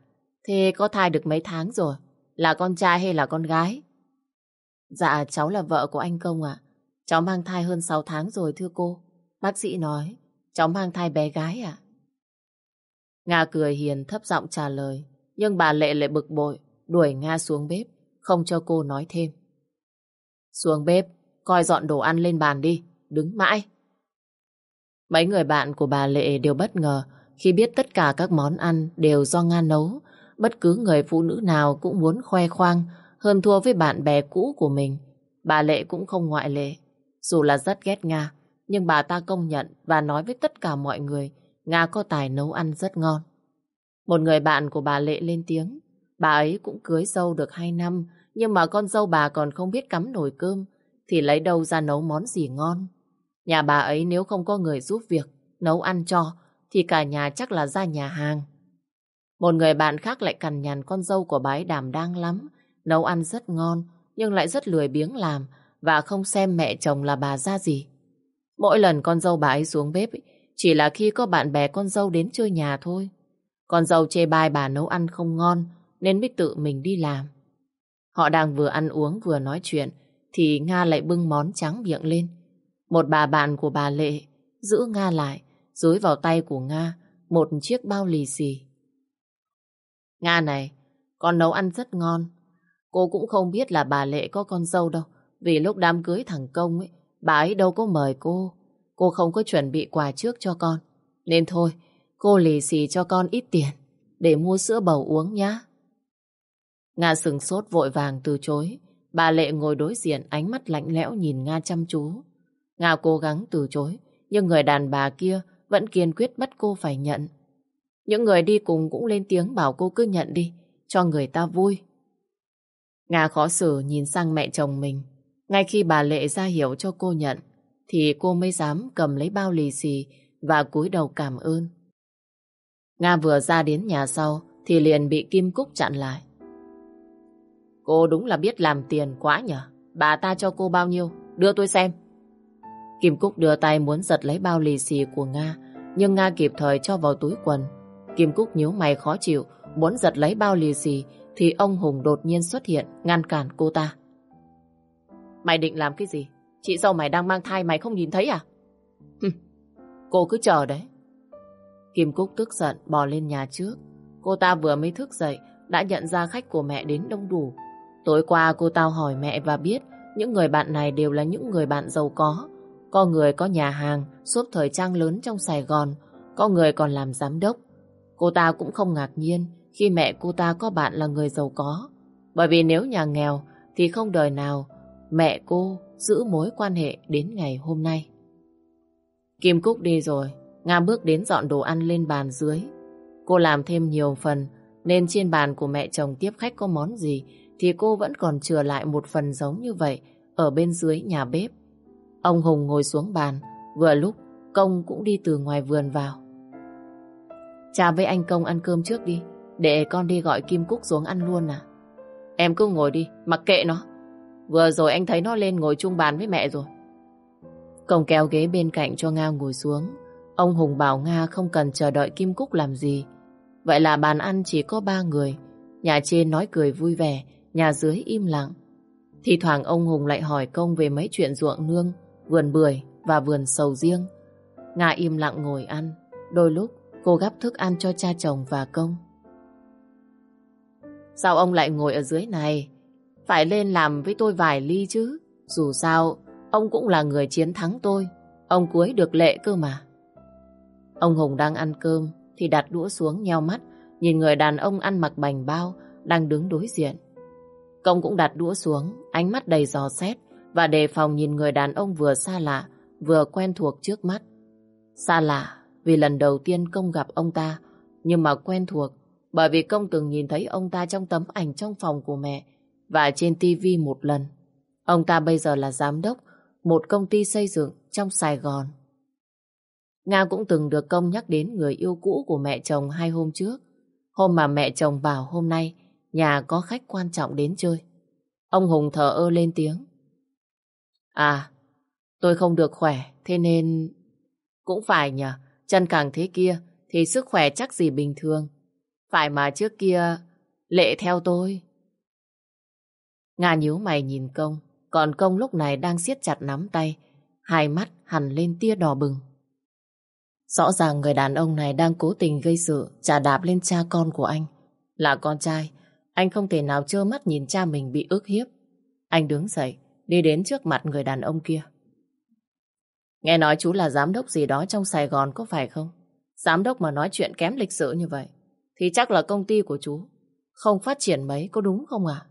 Thế có thai được mấy tháng rồi? Là con trai hay là con gái? Dạ, cháu là vợ của anh Công ạ. Cháu mang thai hơn 6 tháng rồi thưa cô. Bác sĩ nói, cháu mang thai bé gái ạ. Nga cười hiền thấp giọng trả lời, nhưng bà Lệ lại bực bội, đuổi Nga xuống bếp, không cho cô nói thêm. Xuống bếp, coi dọn đồ ăn lên bàn đi, đứng mãi. Mấy người bạn của bà Lệ đều bất ngờ khi biết tất cả các món ăn đều do Nga nấu. Bất cứ người phụ nữ nào cũng muốn khoe khoang hơn thua với bạn bè cũ của mình. Bà Lệ cũng không ngoại lệ. Dù là rất ghét Nga, nhưng bà ta công nhận và nói với tất cả mọi người Nga có tài nấu ăn rất ngon. Một người bạn của bà Lệ lên tiếng. Bà ấy cũng cưới dâu được 2 năm, nhưng mà con dâu bà còn không biết cắm nồi cơm, thì lấy đâu ra nấu món gì ngon. Nhà bà ấy nếu không có người giúp việc, nấu ăn cho, thì cả nhà chắc là ra nhà hàng. Một người bạn khác lại cằn nhằn con dâu của bái đàm đang lắm, nấu ăn rất ngon, nhưng lại rất lười biếng làm, và không xem mẹ chồng là bà ra gì. Mỗi lần con dâu bà ấy xuống bếp, chỉ là khi có bạn bè con dâu đến chơi nhà thôi. Con dâu chê bai bà nấu ăn không ngon, nên mới tự mình đi làm. Họ đang vừa ăn uống vừa nói chuyện, thì Nga lại bưng món trắng miệng lên. Một bà bạn của bà Lệ giữ Nga lại, dối vào tay của Nga một chiếc bao lì xì. Nga này, con nấu ăn rất ngon. Cô cũng không biết là bà Lệ có con dâu đâu, vì lúc đám cưới thằng Công ấy, bà ấy đâu có mời cô. Cô không có chuẩn bị quà trước cho con. Nên thôi, cô lì xì cho con ít tiền để mua sữa bầu uống nhá. Nga sừng sốt vội vàng từ chối. Bà Lệ ngồi đối diện ánh mắt lạnh lẽo nhìn Nga chăm chú. Nga cố gắng từ chối, nhưng người đàn bà kia vẫn kiên quyết bắt cô phải nhận. Những người đi cùng cũng lên tiếng bảo cô cứ nhận đi, cho người ta vui. Nga khó xử nhìn sang mẹ chồng mình. Ngay khi bà Lệ ra hiểu cho cô nhận, thì cô mới dám cầm lấy bao lì xì và cúi đầu cảm ơn. Nga vừa ra đến nhà sau thì liền bị Kim Cúc chặn lại. Cô đúng là biết làm tiền quá nhở. Bà ta cho cô bao nhiêu? Đưa tôi xem. Kim Cúc đưa tay muốn giật lấy bao lì xì của Nga, nhưng Nga kịp thời cho vào túi quần. Kim Cúc nhíu mày khó chịu, muốn giật lấy bao lì xì, thì ông Hùng đột nhiên xuất hiện, ngăn cản cô ta. Mày định làm cái gì? Chị dâu mày đang mang thai mày không nhìn thấy à? Hừm, cô cứ chờ đấy. Kim Cúc tức giận bò lên nhà trước. Cô ta vừa mới thức dậy, đã nhận ra khách của mẹ đến đông đủ. Tối qua cô tao hỏi mẹ và biết những người bạn này đều là những người bạn giàu có. Có người có nhà hàng, shop thời trang lớn trong Sài Gòn, có người còn làm giám đốc. Cô ta cũng không ngạc nhiên khi mẹ cô ta có bạn là người giàu có. Bởi vì nếu nhà nghèo thì không đời nào mẹ cô giữ mối quan hệ đến ngày hôm nay. Kim Cúc đi rồi, Nga bước đến dọn đồ ăn lên bàn dưới. Cô làm thêm nhiều phần nên trên bàn của mẹ chồng tiếp khách có món gì thì cô vẫn còn chừa lại một phần giống như vậy ở bên dưới nhà bếp. Ông Hùng ngồi xuống bàn, vừa lúc Công cũng đi từ ngoài vườn vào. Cha với anh Công ăn cơm trước đi, để con đi gọi Kim Cúc xuống ăn luôn à. Em cứ ngồi đi, mặc kệ nó. Vừa rồi anh thấy nó lên ngồi chung bàn với mẹ rồi. Công kéo ghế bên cạnh cho Nga ngồi xuống. Ông Hùng bảo Nga không cần chờ đợi Kim Cúc làm gì. Vậy là bàn ăn chỉ có ba người. Nhà trên nói cười vui vẻ, nhà dưới im lặng. Thì thoảng ông Hùng lại hỏi công về mấy chuyện ruộng nương, vườn bưởi và vườn sầu riêng. Nga im lặng ngồi ăn. Đôi lúc cô gắp thức ăn cho cha chồng và công. Sao ông lại ngồi ở dưới này? Phải lên làm với tôi vài ly chứ. Dù sao, ông cũng là người chiến thắng tôi. Ông cuối được lệ cơ mà. Ông Hùng đang ăn cơm thì đặt đũa xuống nheo mắt nhìn người đàn ông ăn mặc bành bao đang đứng đối diện. Công cũng đặt đũa xuống, ánh mắt đầy giò xét và đề phòng nhìn người đàn ông vừa xa lạ, vừa quen thuộc trước mắt. Xa lạ vì lần đầu tiên Công gặp ông ta, nhưng mà quen thuộc bởi vì Công từng nhìn thấy ông ta trong tấm ảnh trong phòng của mẹ và trên tivi một lần. Ông ta bây giờ là giám đốc một công ty xây dựng trong Sài Gòn. Nga cũng từng được Công nhắc đến người yêu cũ của mẹ chồng hai hôm trước. Hôm mà mẹ chồng bảo hôm nay nhà có khách quan trọng đến chơi. Ông Hùng thở ơ lên tiếng. À, tôi không được khỏe, thế nên... Cũng phải nhờ, chân càng thế kia thì sức khỏe chắc gì bình thường. Phải mà trước kia lệ theo tôi. Nga nhíu mày nhìn công, còn công lúc này đang siết chặt nắm tay, hai mắt hằn lên tia đỏ bừng. Rõ ràng người đàn ông này đang cố tình gây sự, trả đạp lên cha con của anh. Là con trai, anh không thể nào trơ mắt nhìn cha mình bị ức hiếp. Anh đứng dậy, đi đến trước mặt người đàn ông kia. Nghe nói chú là giám đốc gì đó trong Sài Gòn có phải không? Giám đốc mà nói chuyện kém lịch sự như vậy, thì chắc là công ty của chú. Không phát triển mấy, có đúng không à?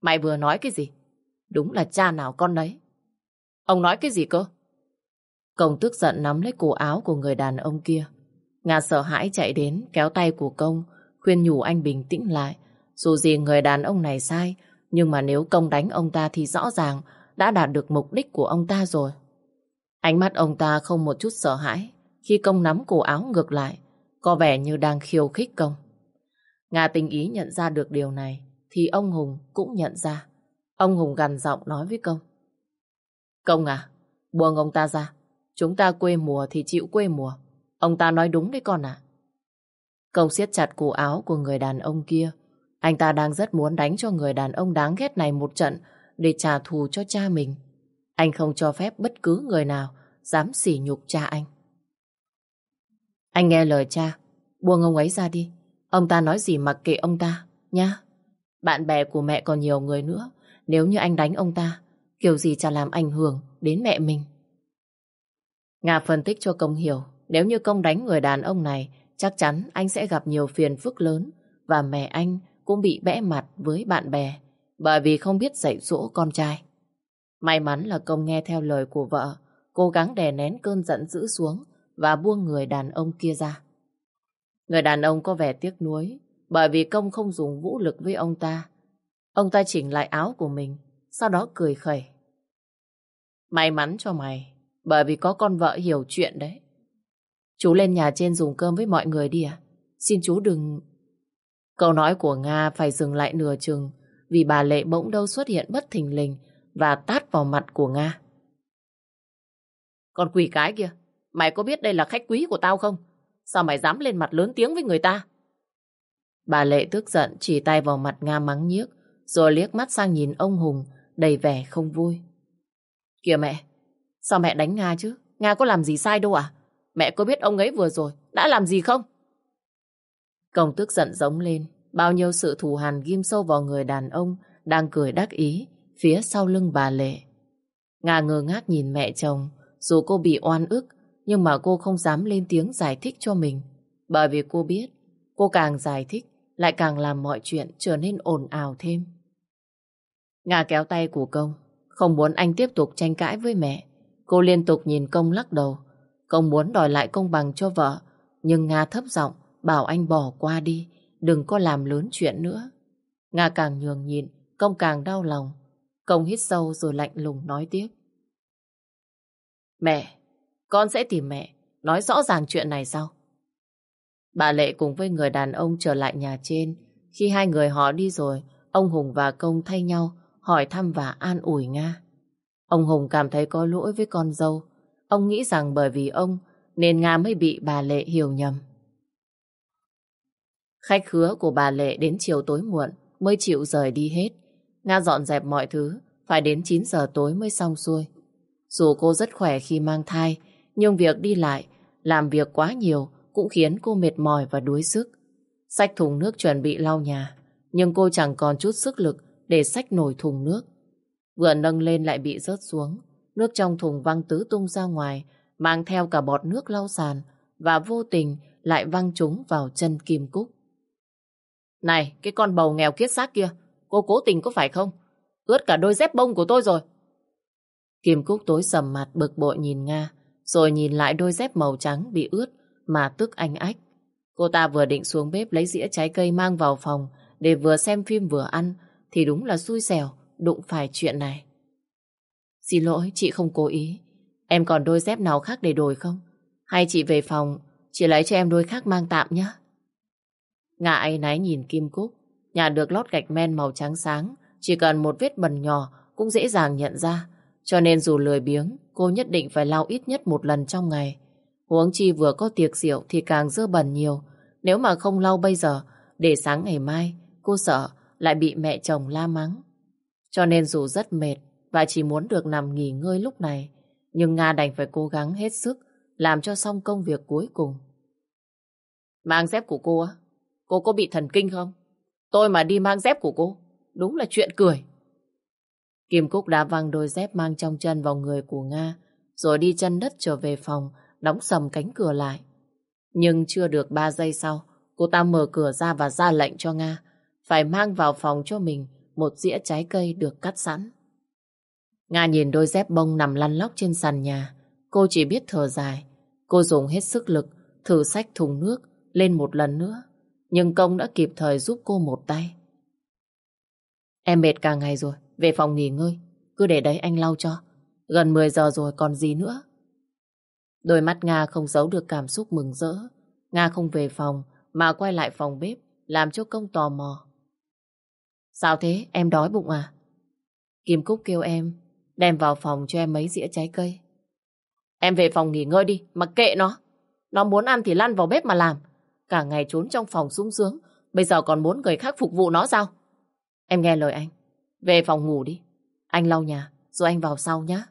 Mày vừa nói cái gì? Đúng là cha nào con đấy. Ông nói cái gì cơ? Công tức giận nắm lấy cổ áo của người đàn ông kia. Nga sợ hãi chạy đến, kéo tay của công, khuyên nhủ anh bình tĩnh lại. Dù gì người đàn ông này sai, nhưng mà nếu công đánh ông ta thì rõ ràng đã đạt được mục đích của ông ta rồi. Ánh mắt ông ta không một chút sợ hãi khi công nắm cổ áo ngược lại, có vẻ như đang khiêu khích công. Nga tình ý nhận ra được điều này, thì ông Hùng cũng nhận ra. Ông Hùng gằn giọng nói với công. Công à, buông ông ta ra. Chúng ta quê mùa thì chịu quê mùa. Ông ta nói đúng đấy con à. Công siết chặt cổ áo của người đàn ông kia. Anh ta đang rất muốn đánh cho người đàn ông đáng ghét này một trận để trả thù cho cha mình. Anh không cho phép bất cứ người nào dám sỉ nhục cha anh. Anh nghe lời cha, buông ông ấy ra đi. Ông ta nói gì mặc kệ ông ta, nha. Bạn bè của mẹ còn nhiều người nữa. Nếu như anh đánh ông ta, kiểu gì chả làm ảnh hưởng đến mẹ mình. Nga phân tích cho công hiểu, nếu như công đánh người đàn ông này, chắc chắn anh sẽ gặp nhiều phiền phức lớn và mẹ anh cũng bị bẽ mặt với bạn bè bởi vì không biết dạy dỗ con trai. May mắn là công nghe theo lời của vợ, cố gắng đè nén cơn giận dữ xuống và buông người đàn ông kia ra. Người đàn ông có vẻ tiếc nuối bởi vì công không dùng vũ lực với ông ta. Ông ta chỉnh lại áo của mình, sau đó cười khẩy. May mắn cho mày, bởi vì có con vợ hiểu chuyện đấy. Chú lên nhà trên dùng cơm với mọi người đi à? Xin chú đừng... Câu nói của Nga phải dừng lại nửa chừng vì bà Lệ bỗng đâu xuất hiện bất thình lình và tát vào mặt của Nga. Con quỷ cái kia, mày có biết đây là khách quý của tao không? Sao mày dám lên mặt lớn tiếng với người ta? Bà Lệ tức giận chỉ tay vào mặt Nga mắng nhiếc rồi liếc mắt sang nhìn ông Hùng đầy vẻ không vui. Kìa mẹ, sao mẹ đánh Nga chứ? Nga có làm gì sai đâu à? Mẹ có biết ông ấy vừa rồi đã làm gì không? Công tức giận giống lên, bao nhiêu sự thù hằn ghim sâu vào người đàn ông đang cười đắc ý phía sau lưng bà Lệ. Nga ngơ ngác nhìn mẹ chồng, dù cô bị oan ức, nhưng mà cô không dám lên tiếng giải thích cho mình. Bởi vì cô biết, cô càng giải thích, lại càng làm mọi chuyện trở nên ồn ào thêm. Nga kéo tay của công, không muốn anh tiếp tục tranh cãi với mẹ. Cô liên tục nhìn công lắc đầu. Công muốn đòi lại công bằng cho vợ, nhưng Nga thấp giọng bảo anh bỏ qua đi, đừng có làm lớn chuyện nữa. Nga càng nhường nhịn, công càng đau lòng. Công hít sâu rồi lạnh lùng nói tiếp. Mẹ, con sẽ tìm mẹ, nói rõ ràng chuyện này sau. Bà Lệ cùng với người đàn ông trở lại nhà trên. Khi hai người họ đi rồi, ông Hùng và Công thay nhau hỏi thăm và an ủi Nga. Ông Hùng cảm thấy có lỗi với con dâu. Ông nghĩ rằng bởi vì ông nên Nga mới bị bà Lệ hiểu nhầm. Khách khứa của bà Lệ đến chiều tối muộn mới chịu rời đi hết. Nga dọn dẹp mọi thứ, phải đến 9 giờ tối mới xong xuôi. Dù cô rất khỏe khi mang thai, nhưng việc đi lại, làm việc quá nhiều cũng khiến cô mệt mỏi và đuối sức. Xách thùng nước chuẩn bị lau nhà, nhưng cô chẳng còn chút sức lực để xách nổi thùng nước. Vừa nâng lên lại bị rớt xuống, nước trong thùng văng tứ tung ra ngoài, mang theo cả bọt nước lau sàn và vô tình lại văng chúng vào chân Kim Cúc. Này, cái con bầu nghèo kiết xác kia, cô cố tình có phải không? Ướt cả đôi dép bông của tôi rồi. Kim Cúc tối sầm mặt bực bội nhìn Nga, rồi nhìn lại đôi dép màu trắng bị ướt mà tức anh ách. Cô ta vừa định xuống bếp lấy dĩa trái cây mang vào phòng để vừa xem phim vừa ăn thì đúng là xui xẻo đụng phải chuyện này. Xin lỗi, chị không cố ý. Em còn đôi dép nào khác để đổi không? Hay chị về phòng, chị lấy cho em đôi khác mang tạm nhé. Ngạ ấy náy nhìn Kim Cúc, nhà được lót gạch men màu trắng sáng, chỉ cần một vết bẩn nhỏ cũng dễ dàng nhận ra. Cho nên dù lười biếng, cô nhất định phải lau ít nhất một lần trong ngày. Huống chi vừa có tiệc rượu thì càng dơ bẩn nhiều. Nếu mà không lau bây giờ, để sáng ngày mai, cô sợ lại bị mẹ chồng la mắng. Cho nên dù rất mệt và chỉ muốn được nằm nghỉ ngơi lúc này, nhưng Nga đành phải cố gắng hết sức làm cho xong công việc cuối cùng. Mang dép của cô á? Cô có bị thần kinh không? Tôi mà đi mang dép của cô, đúng là chuyện cười. Kim Cúc đã văng đôi dép mang trong chân vào người của Nga, rồi đi chân đất trở về phòng, đóng sầm cánh cửa lại. Nhưng chưa được ba giây sau, cô ta mở cửa ra và ra lệnh cho Nga phải mang vào phòng cho mình một dĩa trái cây được cắt sẵn. Nga nhìn đôi dép bông nằm lăn lóc trên sàn nhà. Cô chỉ biết thở dài. Cô dùng hết sức lực thử xách thùng nước lên một lần nữa. Nhưng công đã kịp thời giúp cô một tay. Em mệt cả ngày rồi, về phòng nghỉ ngơi. Cứ để đấy anh lau cho. Gần 10 giờ rồi còn gì nữa. Đôi mắt Nga không giấu được cảm xúc mừng rỡ. Nga không về phòng mà quay lại phòng bếp làm cho công tò mò. Sao thế? Em đói bụng à? Kim Cúc kêu em đem vào phòng cho em mấy dĩa trái cây. Em về phòng nghỉ ngơi đi, mặc kệ nó. Nó muốn ăn thì lăn vào bếp mà làm. Cả ngày trốn trong phòng sung sướng, bây giờ còn muốn người khác phục vụ nó sao? Em nghe lời anh. Về phòng ngủ đi. Anh lau nhà, rồi anh vào sau nhé.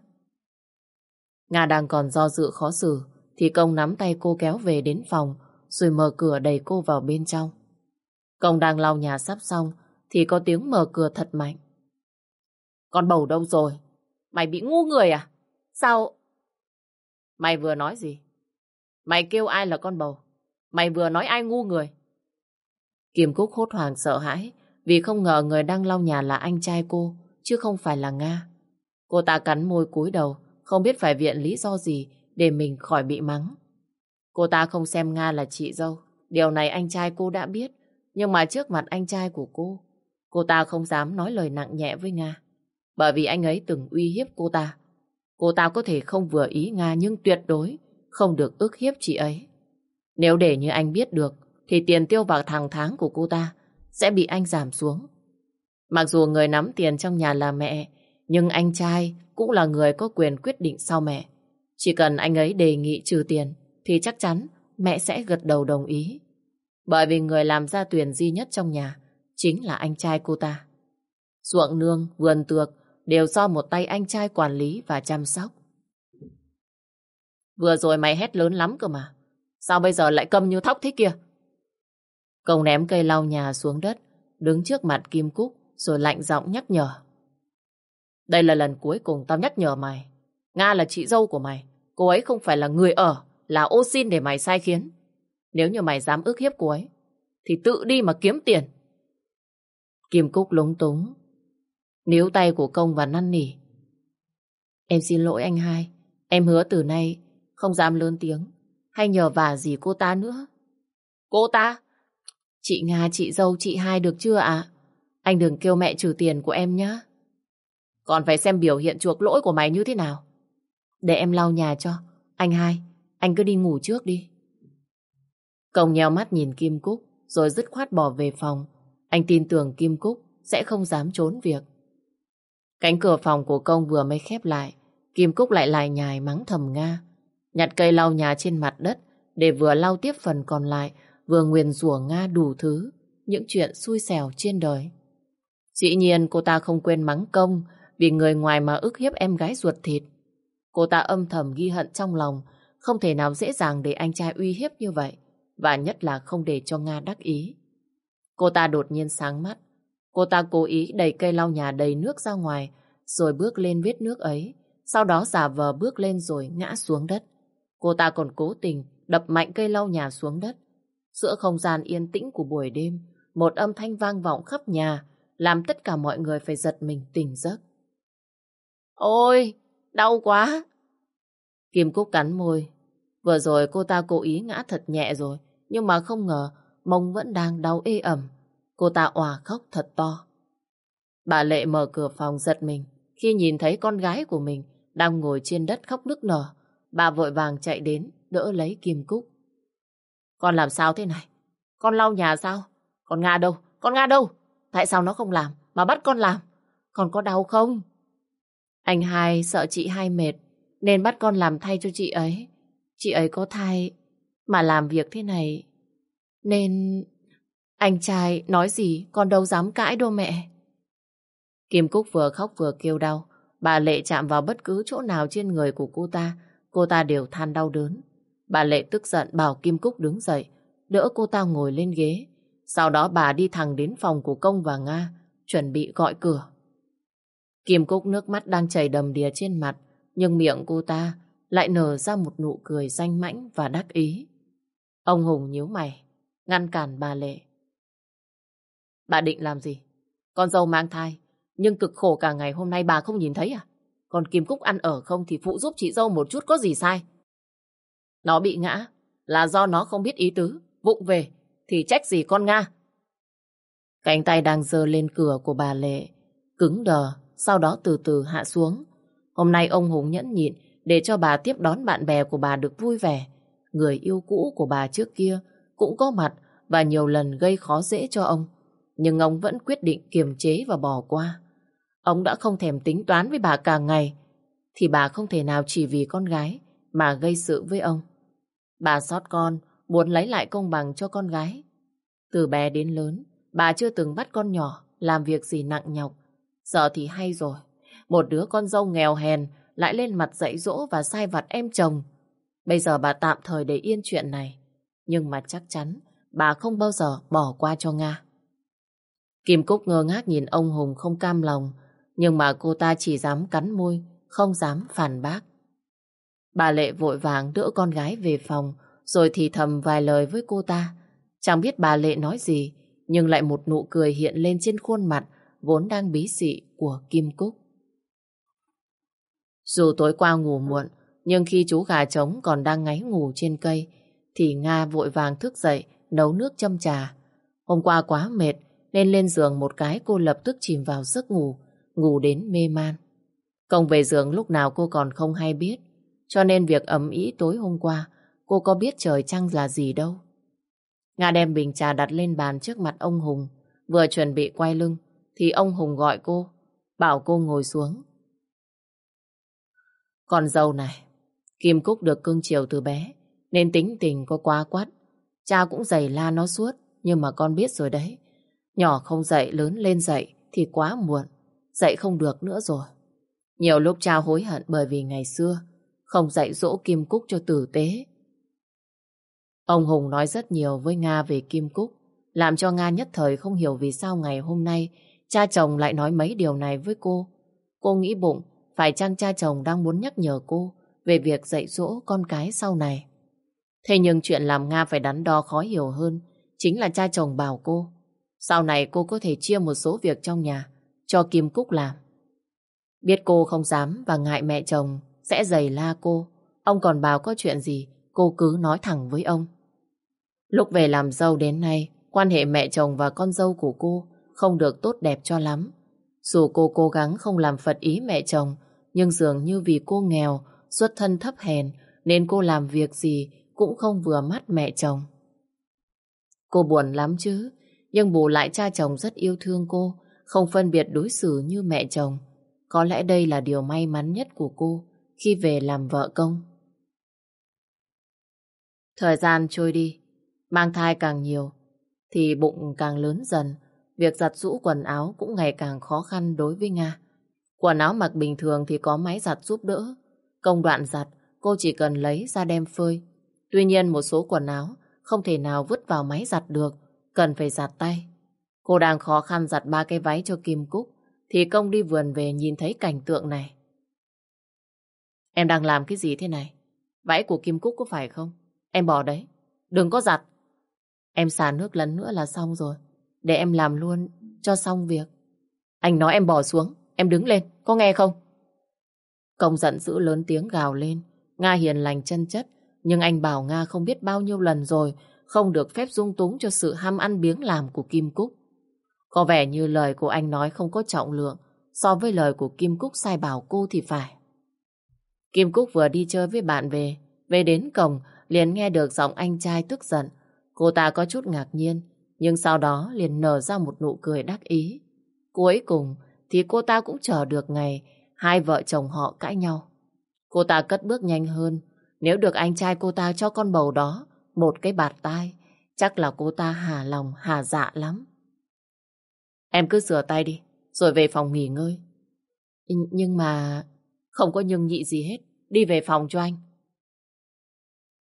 Nga đang còn do dự khó xử, thì công nắm tay cô kéo về đến phòng, rồi mở cửa đẩy cô vào bên trong. Công đang lau nhà sắp xong, thì có tiếng mở cửa thật mạnh. Con bầu đâu rồi? Mày bị ngu người à? Sao? Mày vừa nói gì? Mày kêu ai là con bầu? Mày vừa nói ai ngu người? Kim Cúc hốt hoảng sợ hãi vì không ngờ người đang lau nhà là anh trai cô, chứ không phải là Nga. Cô ta cắn môi cúi đầu, không biết phải viện lý do gì để mình khỏi bị mắng. Cô ta không xem Nga là chị dâu. Điều này anh trai cô đã biết. Nhưng mà trước mặt anh trai của cô, cô ta không dám nói lời nặng nhẹ với Nga. Bởi vì anh ấy từng uy hiếp cô ta. Cô ta có thể không vừa ý Nga nhưng tuyệt đối không được ức hiếp chị ấy. Nếu để như anh biết được thì tiền tiêu vào hàng tháng của cô ta sẽ bị anh giảm xuống. Mặc dù người nắm tiền trong nhà là mẹ, nhưng anh trai cũng là người có quyền quyết định sau mẹ. Chỉ cần anh ấy đề nghị trừ tiền thì chắc chắn mẹ sẽ gật đầu đồng ý. Bởi vì người làm ra tuyển duy nhất trong nhà chính là anh trai cô ta. Ruộng nương, vườn tược đều do một tay anh trai quản lý và chăm sóc. Vừa rồi mày hét lớn lắm cơ mà. Sao bây giờ lại câm như thóc thế kia? Công ném cây lau nhà xuống đất, đứng trước mặt Kim Cúc rồi lạnh giọng nhắc nhở. Đây là lần cuối cùng tao nhắc nhở mày. Nga là chị dâu của mày. Cô ấy không phải là người ở, là ô xin để mày sai khiến. Nếu như mày dám ước hiếp cô ấy, thì tự đi mà kiếm tiền. Kim Cúc lúng túng, níu tay của công và năn nỉ. Em xin lỗi anh hai, em hứa từ nay không dám lớn tiếng, hay nhờ vả gì cô ta nữa. Cô ta? Chị Nga, chị dâu, chị hai được chưa ạ? Anh đừng kêu mẹ trừ tiền của em nhé. Còn phải xem biểu hiện chuộc lỗi của mày như thế nào. Để em lau nhà cho. Anh hai, anh cứ đi ngủ trước đi. Công nheo mắt nhìn Kim Cúc, rồi dứt khoát bỏ về phòng. Anh tin tưởng Kim Cúc sẽ không dám trốn việc. Cánh cửa phòng của công vừa mới khép lại, Kim Cúc lại lại nhài mắng thầm Nga. Nhặt cây lau nhà trên mặt đất để vừa lau tiếp phần còn lại, vừa nguyền rủa Nga đủ thứ, những chuyện xui xẻo trên đời. Dĩ nhiên cô ta không quên mắng công vì người ngoài mà ức hiếp em gái ruột thịt. Cô ta âm thầm ghi hận trong lòng, không thể nào dễ dàng để anh trai uy hiếp như vậy, và nhất là không để cho Nga đắc ý. Cô ta đột nhiên sáng mắt. Cô ta cố ý đẩy cây lau nhà đầy nước ra ngoài, rồi bước lên vết nước ấy, sau đó giả vờ bước lên rồi ngã xuống đất. Cô ta còn cố tình đập mạnh cây lau nhà xuống đất. Giữa không gian yên tĩnh của buổi đêm, một âm thanh vang vọng khắp nhà, làm tất cả mọi người phải giật mình tỉnh giấc. Ôi, đau quá! Kim Cúc cắn môi. Vừa rồi cô ta cố ý ngã thật nhẹ rồi, nhưng mà không ngờ mông vẫn đang đau ê ẩm. Cô ta òa khóc thật to. Bà Lệ mở cửa phòng giật mình khi nhìn thấy con gái của mình đang ngồi trên đất khóc nức nở. Bà vội vàng chạy đến đỡ lấy Kim Cúc. Con làm sao thế này? Con lau nhà sao? Con Nga đâu? Con Nga đâu? Tại sao nó không làm mà bắt con làm? Con có đau không? Anh hai sợ chị hai mệt nên bắt con làm thay cho chị ấy. Chị ấy có thai mà làm việc thế này nên anh trai nói gì con đâu dám cãi đâu mẹ. Kim Cúc vừa khóc vừa kêu đau. Bà Lệ chạm vào bất cứ chỗ nào trên người của cô ta, cô ta đều than đau đớn. Bà Lệ tức giận bảo Kim Cúc đứng dậy, đỡ cô ta ngồi lên ghế. Sau đó bà đi thẳng đến phòng của Công và Nga, chuẩn bị gọi cửa. Kim Cúc nước mắt đang chảy đầm đìa trên mặt, nhưng miệng cô ta lại nở ra một nụ cười danh mãnh và đắc ý. Ông Hùng nhíu mày, ngăn cản bà Lệ. Bà định làm gì? Con dâu mang thai, nhưng cực khổ cả ngày hôm nay bà không nhìn thấy à? Còn Kim Cúc ăn ở không thì phụ giúp chị dâu một chút có gì sai. Nó bị ngã là do nó không biết ý tứ, vụng về thì trách gì con Nga. Cánh tay đang giơ lên cửa của bà Lệ, cứng đờ, sau đó từ từ hạ xuống. Hôm nay ông Hùng nhẫn nhịn để cho bà tiếp đón bạn bè của bà được vui vẻ. Người yêu cũ của bà trước kia cũng có mặt và nhiều lần gây khó dễ cho ông. Nhưng ông vẫn quyết định kiềm chế và bỏ qua. Ông đã không thèm tính toán với bà cả ngày, thì bà không thể nào chỉ vì con gái mà gây sự với ông. Bà xót con, muốn lấy lại công bằng cho con gái. Từ bé đến lớn, bà chưa từng bắt con nhỏ làm việc gì nặng nhọc. Giờ thì hay rồi, một đứa con dâu nghèo hèn lại lên mặt dạy dỗ và sai vặt em chồng. Bây giờ bà tạm thời để yên chuyện này, nhưng mà chắc chắn bà không bao giờ bỏ qua cho Nga. Kim Cúc ngơ ngác nhìn ông Hùng không cam lòng, nhưng mà cô ta chỉ dám cắn môi, không dám phản bác. Bà Lệ vội vàng đỡ con gái về phòng, rồi thì thầm vài lời với cô ta. Chẳng biết bà Lệ nói gì, nhưng lại một nụ cười hiện lên trên khuôn mặt vốn đang bí xị của Kim Cúc. Dù tối qua ngủ muộn, nhưng khi chú gà trống còn đang ngáy ngủ trên cây, thì Nga vội vàng thức dậy, nấu nước châm trà. Hôm qua quá mệt, nên lên giường một cái cô lập tức chìm vào giấc ngủ, ngủ đến mê man. Công về giường lúc nào cô còn không hay biết, cho nên việc ấm ý tối hôm qua, cô có biết trời trăng là gì đâu. Nga đem bình trà đặt lên bàn trước mặt ông Hùng, vừa chuẩn bị quay lưng, thì ông Hùng gọi cô, bảo cô ngồi xuống. Con dâu này, Kim Cúc được cưng chiều từ bé, nên tính tình có quá quát. Cha cũng dày la nó suốt, nhưng mà con biết rồi đấy. Nhỏ không dậy, lớn lên dậy thì quá muộn dạy không được nữa rồi. Nhiều lúc cha hối hận bởi vì ngày xưa không dạy dỗ Kim Cúc cho tử tế. Ông Hùng nói rất nhiều với Nga về Kim Cúc, làm cho Nga nhất thời không hiểu vì sao ngày hôm nay cha chồng lại nói mấy điều này với cô. Cô nghĩ bụng, phải chăng cha chồng đang muốn nhắc nhở cô về việc dạy dỗ con cái sau này. Thế nhưng chuyện làm Nga phải đắn đo khó hiểu hơn chính là cha chồng bảo cô. Sau này cô có thể chia một số việc trong nhà cho Kim Cúc làm. Biết cô không dám và ngại mẹ chồng sẽ giày la cô. Ông còn bảo có chuyện gì cô cứ nói thẳng với ông. Lúc về làm dâu đến nay, quan hệ mẹ chồng và con dâu của cô không được tốt đẹp cho lắm. Dù cô cố gắng không làm phật ý mẹ chồng, nhưng dường như vì cô nghèo, xuất thân thấp hèn, nên cô làm việc gì cũng không vừa mắt mẹ chồng. Cô buồn lắm chứ, nhưng bù lại cha chồng rất yêu thương cô, không phân biệt đối xử như mẹ chồng. Có lẽ đây là điều may mắn nhất của cô khi về làm vợ công. Thời gian trôi đi, mang thai càng nhiều, thì bụng càng lớn dần, việc giặt rũ quần áo cũng ngày càng khó khăn đối với Nga. Quần áo mặc bình thường thì có máy giặt giúp đỡ. Công đoạn giặt, cô chỉ cần lấy ra đem phơi. Tuy nhiên một số quần áo không thể nào vứt vào máy giặt được, cần phải giặt tay. Cô đang khó khăn giặt ba cái váy cho Kim Cúc, thì công đi vườn về nhìn thấy cảnh tượng này. Em đang làm cái gì thế này? Váy của Kim Cúc có phải không? Em bỏ đấy, đừng có giặt. Em xả nước lần nữa là xong rồi, để em làm luôn cho xong việc. Anh nói em bỏ xuống, em đứng lên, có nghe không? Công giận dữ lớn tiếng gào lên, Nga hiền lành chân chất, nhưng anh bảo Nga không biết bao nhiêu lần rồi không được phép dung túng cho sự ham ăn biếng làm của Kim Cúc. Có vẻ như lời của anh nói không có trọng lượng so với lời của Kim Cúc sai bảo cô thì phải. Kim Cúc vừa đi chơi với bạn về, về đến cổng liền nghe được giọng anh trai tức giận. Cô ta có chút ngạc nhiên, nhưng sau đó liền nở ra một nụ cười đắc ý. Cuối cùng thì cô ta cũng chờ được ngày hai vợ chồng họ cãi nhau. Cô ta cất bước nhanh hơn, nếu được anh trai cô ta cho con bầu đó một cái bạt tai, chắc là cô ta hà lòng, hà dạ lắm. Em cứ rửa tay đi, rồi về phòng nghỉ ngơi. Nhưng mà... Không có nhưng nhị gì hết. Đi về phòng cho anh.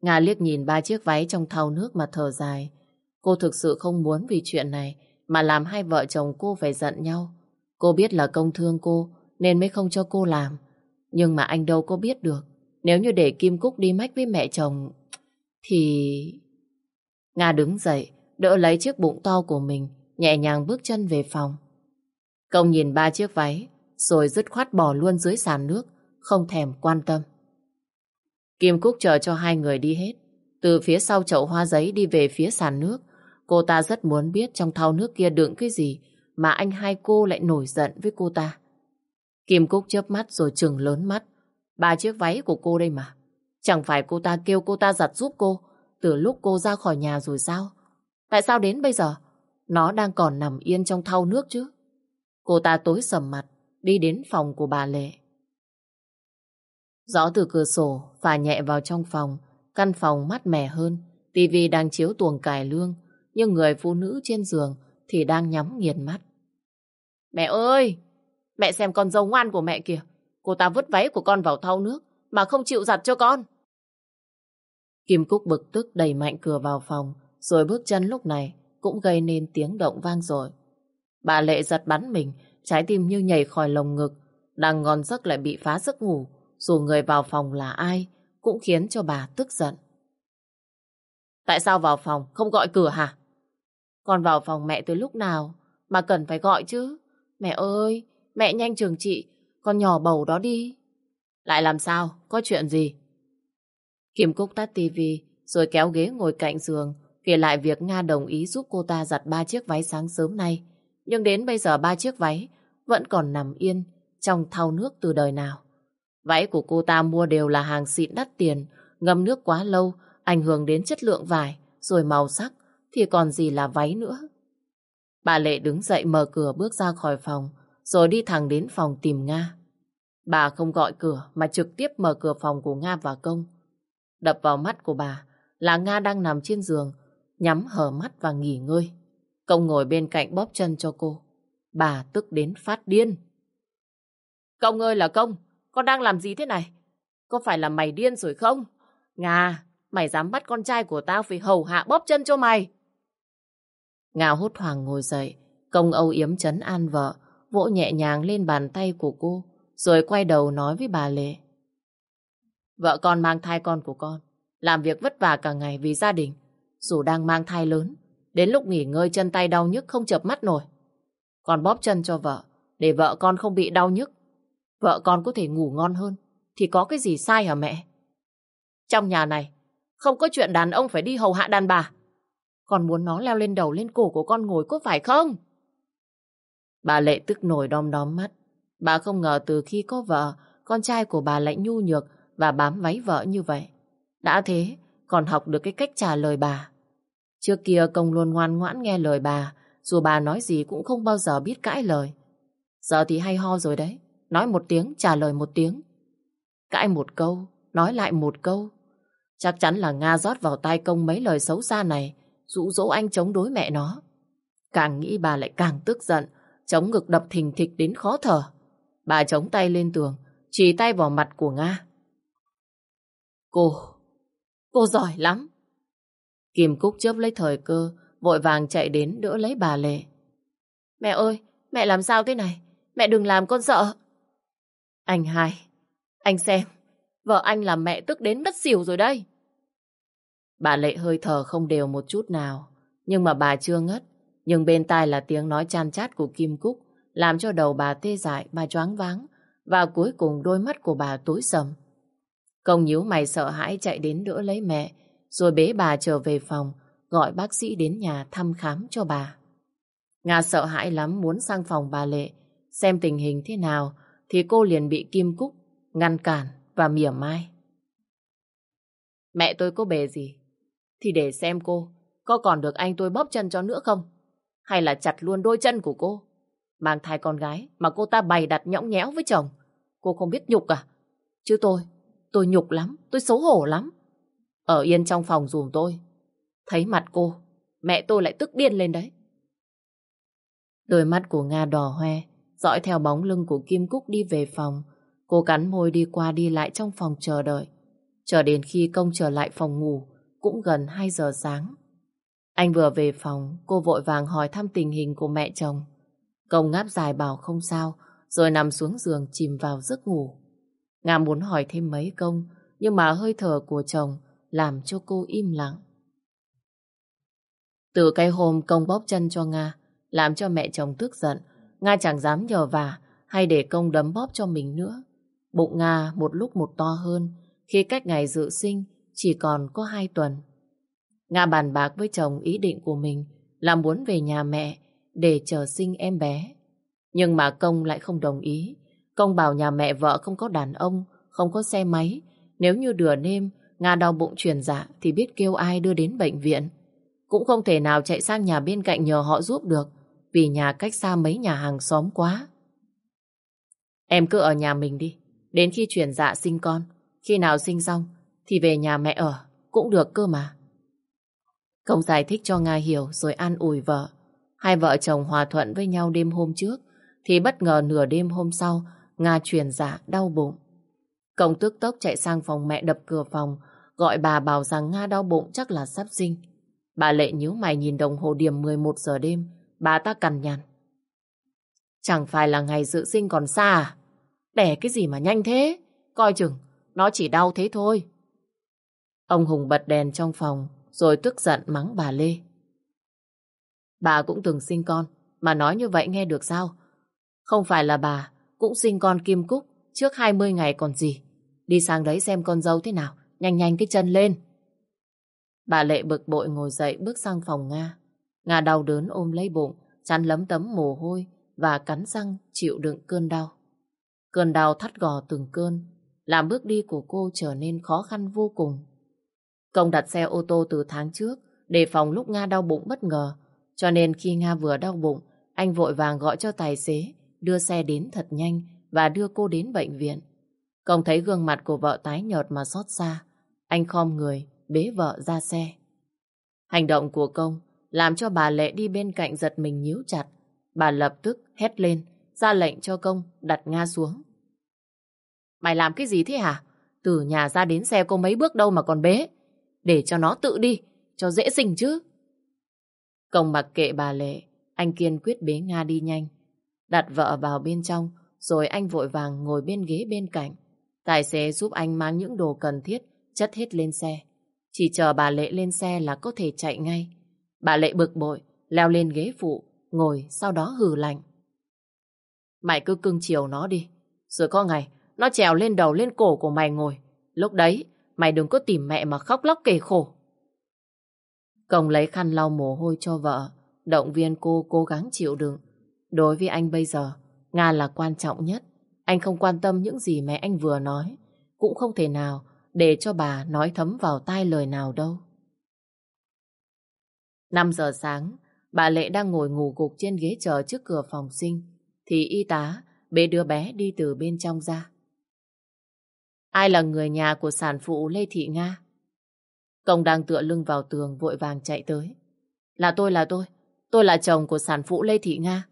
Nga liếc nhìn ba chiếc váy trong thau nước mà thở dài. Cô thực sự không muốn vì chuyện này mà làm hai vợ chồng cô phải giận nhau. Cô biết là công thương cô nên mới không cho cô làm. Nhưng mà anh đâu có biết được. Nếu như để Kim Cúc đi mách với mẹ chồng thì... Nga đứng dậy, đỡ lấy chiếc bụng to của mình, nhẹ nhàng bước chân về phòng. Công nhìn ba chiếc váy, rồi dứt khoát bỏ luôn dưới sàn nước, không thèm quan tâm. Kim Cúc chờ cho hai người đi hết. Từ phía sau chậu hoa giấy đi về phía sàn nước, cô ta rất muốn biết trong thau nước kia đựng cái gì mà anh hai cô lại nổi giận với cô ta. Kim Cúc chớp mắt rồi trừng lớn mắt. Ba chiếc váy của cô đây mà. Chẳng phải cô ta kêu cô ta giặt giúp cô từ lúc cô ra khỏi nhà rồi sao? Tại sao đến bây giờ nó đang còn nằm yên trong thau nước chứ? Cô ta tối sầm mặt đi đến phòng của bà Lệ. Gió từ cửa sổ phả nhẹ vào trong phòng, căn phòng mát mẻ hơn, tivi đang chiếu tuồng cải lương, nhưng người phụ nữ trên giường thì đang nhắm nghiền mắt. Mẹ ơi! Mẹ xem con dâu ngoan của mẹ kìa. Cô ta vứt váy của con vào thau nước mà không chịu giặt cho con. Kim Cúc bực tức đẩy mạnh cửa vào phòng, rồi bước chân lúc này cũng gây nên tiếng động vang rồi. Bà Lệ giật bắn mình, trái tim như nhảy khỏi lồng ngực. đang ngon giấc lại bị phá giấc ngủ, dù người vào phòng là ai, cũng khiến cho bà tức giận. Tại sao vào phòng không gọi cửa hả? Con vào phòng mẹ từ lúc nào mà cần phải gọi chứ? Mẹ ơi, mẹ nhanh trường trị, con nhỏ bầu đó đi. Lại làm sao? Có chuyện gì? Kim Cúc tắt tivi rồi kéo ghế ngồi cạnh giường kể lại việc Nga đồng ý giúp cô ta giặt ba chiếc váy sáng sớm nay. Nhưng đến bây giờ ba chiếc váy vẫn còn nằm yên trong thau nước từ đời nào. Váy của cô ta mua đều là hàng xịn đắt tiền, ngâm nước quá lâu, ảnh hưởng đến chất lượng vải, rồi màu sắc, thì còn gì là váy nữa. Bà Lệ đứng dậy mở cửa bước ra khỏi phòng, rồi đi thẳng đến phòng tìm Nga. Bà không gọi cửa mà trực tiếp mở cửa phòng của Nga và Công. Đập vào mắt của bà là Nga đang nằm trên giường, nhắm hờ mắt và nghỉ ngơi. Công ngồi bên cạnh bóp chân cho cô. Bà tức đến phát điên. Công ơi là Công, con đang làm gì thế này? Có phải là mày điên rồi không? Nga, mày dám bắt con trai của tao phải hầu hạ bóp chân cho mày. Nga hốt hoảng ngồi dậy, công âu yếm chấn an vợ, vỗ nhẹ nhàng lên bàn tay của cô, rồi quay đầu nói với bà Lệ. Vợ con mang thai con của con, làm việc vất vả cả ngày vì gia đình, dù đang mang thai lớn, đến lúc nghỉ ngơi chân tay đau nhức không chập mắt nổi. còn bóp chân cho vợ, để vợ con không bị đau nhức. Vợ con có thể ngủ ngon hơn, thì có cái gì sai hả mẹ? Trong nhà này, không có chuyện đàn ông phải đi hầu hạ đàn bà. Còn muốn nó leo lên đầu lên cổ của con ngồi có phải không? Bà Lệ tức nổi đom đóm mắt. Bà không ngờ từ khi có vợ, con trai của bà lại nhu nhược và bám váy vợ như vậy. Đã thế, còn học được cái cách trả lời bà. Trước kia công luôn ngoan ngoãn nghe lời bà, dù bà nói gì cũng không bao giờ biết cãi lời. Giờ thì hay ho rồi đấy, nói một tiếng, trả lời một tiếng. Cãi một câu, nói lại một câu. Chắc chắn là Nga rót vào tai công mấy lời xấu xa này, dụ dỗ anh chống đối mẹ nó. Càng nghĩ bà lại càng tức giận, chống ngực đập thình thịch đến khó thở. Bà chống tay lên tường, chỉ tay vào mặt của Nga. Cô, cô giỏi lắm. Kim Cúc chớp lấy thời cơ, vội vàng chạy đến đỡ lấy bà Lệ. Mẹ ơi, mẹ làm sao thế này? Mẹ đừng làm con sợ. Anh hai, anh xem, vợ anh làm mẹ tức đến đất xỉu rồi đây. Bà Lệ hơi thở không đều một chút nào, nhưng mà bà chưa ngất. Nhưng bên tai là tiếng nói chan chát của Kim Cúc, làm cho đầu bà tê dại, bà choáng váng, và cuối cùng đôi mắt của bà tối sầm. Công nhíu mày sợ hãi chạy đến đỡ lấy mẹ, rồi bế bà trở về phòng, gọi bác sĩ đến nhà thăm khám cho bà. Nga sợ hãi lắm muốn sang phòng bà Lệ, xem tình hình thế nào, thì cô liền bị Kim Cúc ngăn cản và mỉa mai. Mẹ tôi có bề gì? Thì để xem cô có còn được anh tôi bóp chân cho nữa không? Hay là chặt luôn đôi chân của cô? Mang thai con gái mà cô ta bày đặt nhõng nhẽo với chồng. Cô không biết nhục à? Chứ tôi, tôi nhục lắm, tôi xấu hổ lắm. Ở yên trong phòng dùm tôi. Thấy mặt cô, mẹ tôi lại tức điên lên đấy. Đôi mắt của Nga đỏ hoe, dõi theo bóng lưng của Kim Cúc đi về phòng. Cô cắn môi đi qua đi lại trong phòng chờ đợi. Chờ đến khi công trở lại phòng ngủ, cũng gần 2 giờ sáng. Anh vừa về phòng, cô vội vàng hỏi thăm tình hình của mẹ chồng. Công ngáp dài bảo không sao, rồi nằm xuống giường chìm vào giấc ngủ. Nga muốn hỏi thêm mấy công, nhưng mà hơi thở của chồng làm cho cô im lặng. Từ cái hôm công bóp chân cho Nga, làm cho mẹ chồng tức giận, Nga chẳng dám nhờ vả hay để công đấm bóp cho mình nữa. Bụng Nga một lúc một to hơn, khi cách ngày dự sinh chỉ còn có hai tuần. Nga bàn bạc với chồng ý định của mình là muốn về nhà mẹ để chờ sinh em bé. Nhưng mà công lại không đồng ý. Công bảo nhà mẹ vợ không có đàn ông, không có xe máy. Nếu như đửa đêm Nga đau bụng truyền dạ thì biết kêu ai đưa đến bệnh viện. Cũng không thể nào chạy sang nhà bên cạnh nhờ họ giúp được vì nhà cách xa mấy nhà hàng xóm quá. Em cứ ở nhà mình đi. Đến khi truyền dạ sinh con, khi nào sinh xong thì về nhà mẹ ở cũng được cơ mà. Công giải thích cho Nga hiểu rồi an ủi vợ. Hai vợ chồng hòa thuận với nhau đêm hôm trước thì bất ngờ nửa đêm hôm sau Nga truyền dạ đau bụng. Công tức tốc chạy sang phòng mẹ đập cửa phòng gọi bà bảo rằng Nga đau bụng chắc là sắp sinh. Bà Lệ nhíu mày nhìn đồng hồ điểm 11 giờ đêm bà ta cằn nhằn. Chẳng phải là ngày dự sinh còn xa à? Đẻ cái gì mà nhanh thế? Coi chừng, nó chỉ đau thế thôi. Ông Hùng bật đèn trong phòng, rồi tức giận mắng bà Lê. Bà cũng từng sinh con, mà nói như vậy nghe được sao? Không phải là bà cũng sinh con Kim Cúc trước 20 ngày còn gì. Đi sang đấy xem con dâu thế nào, nhanh nhanh cái chân lên. Bà Lệ bực bội ngồi dậy bước sang phòng Nga. Nga đau đớn ôm lấy bụng, chắn lấm tấm mồ hôi và cắn răng chịu đựng cơn đau. Cơn đau thắt gò từng cơn, làm bước đi của cô trở nên khó khăn vô cùng. Công đặt xe ô tô từ tháng trước, để phòng lúc Nga đau bụng bất ngờ, cho nên khi Nga vừa đau bụng, anh vội vàng gọi cho tài xế, đưa xe đến thật nhanh và đưa cô đến bệnh viện. Công thấy gương mặt của vợ tái nhợt mà xót xa, anh khom người, bế vợ ra xe. Hành động của công làm cho bà Lệ đi bên cạnh giật mình nhíu chặt. Bà lập tức hét lên, ra lệnh cho công đặt Nga xuống. Mày làm cái gì thế hả? Từ nhà ra đến xe cô mấy bước đâu mà còn bế. Để cho nó tự đi, cho dễ sinh chứ. Công mặc kệ bà Lệ, anh kiên quyết bế Nga đi nhanh. Đặt vợ vào bên trong, rồi anh vội vàng ngồi bên ghế bên cạnh. Tài xế giúp anh mang những đồ cần thiết, chất hết lên xe. Chỉ chờ bà Lệ lên xe là có thể chạy ngay. Bà Lệ bực bội, leo lên ghế phụ, ngồi sau đó hừ lạnh. Mày cứ cưng chiều nó đi. Rồi có ngày, nó trèo lên đầu lên cổ của mày ngồi. Lúc đấy, mày đừng có tìm mẹ mà khóc lóc kể khổ. Công lấy khăn lau mồ hôi cho vợ, động viên cô cố gắng chịu đựng. Đối với anh bây giờ, Nga là quan trọng nhất. Anh không quan tâm những gì mẹ anh vừa nói. Cũng không thể nào để cho bà nói thấm vào tai lời nào đâu. 5 giờ sáng, bà Lệ đang ngồi ngủ gục trên ghế chờ trước cửa phòng sinh, thì y tá bế đứa bé đi từ bên trong ra. Ai là người nhà của sản phụ Lê Thị Nga? Công đang tựa lưng vào tường vội vàng chạy tới. Là tôi là tôi, tôi là chồng của sản phụ Lê Thị Nga.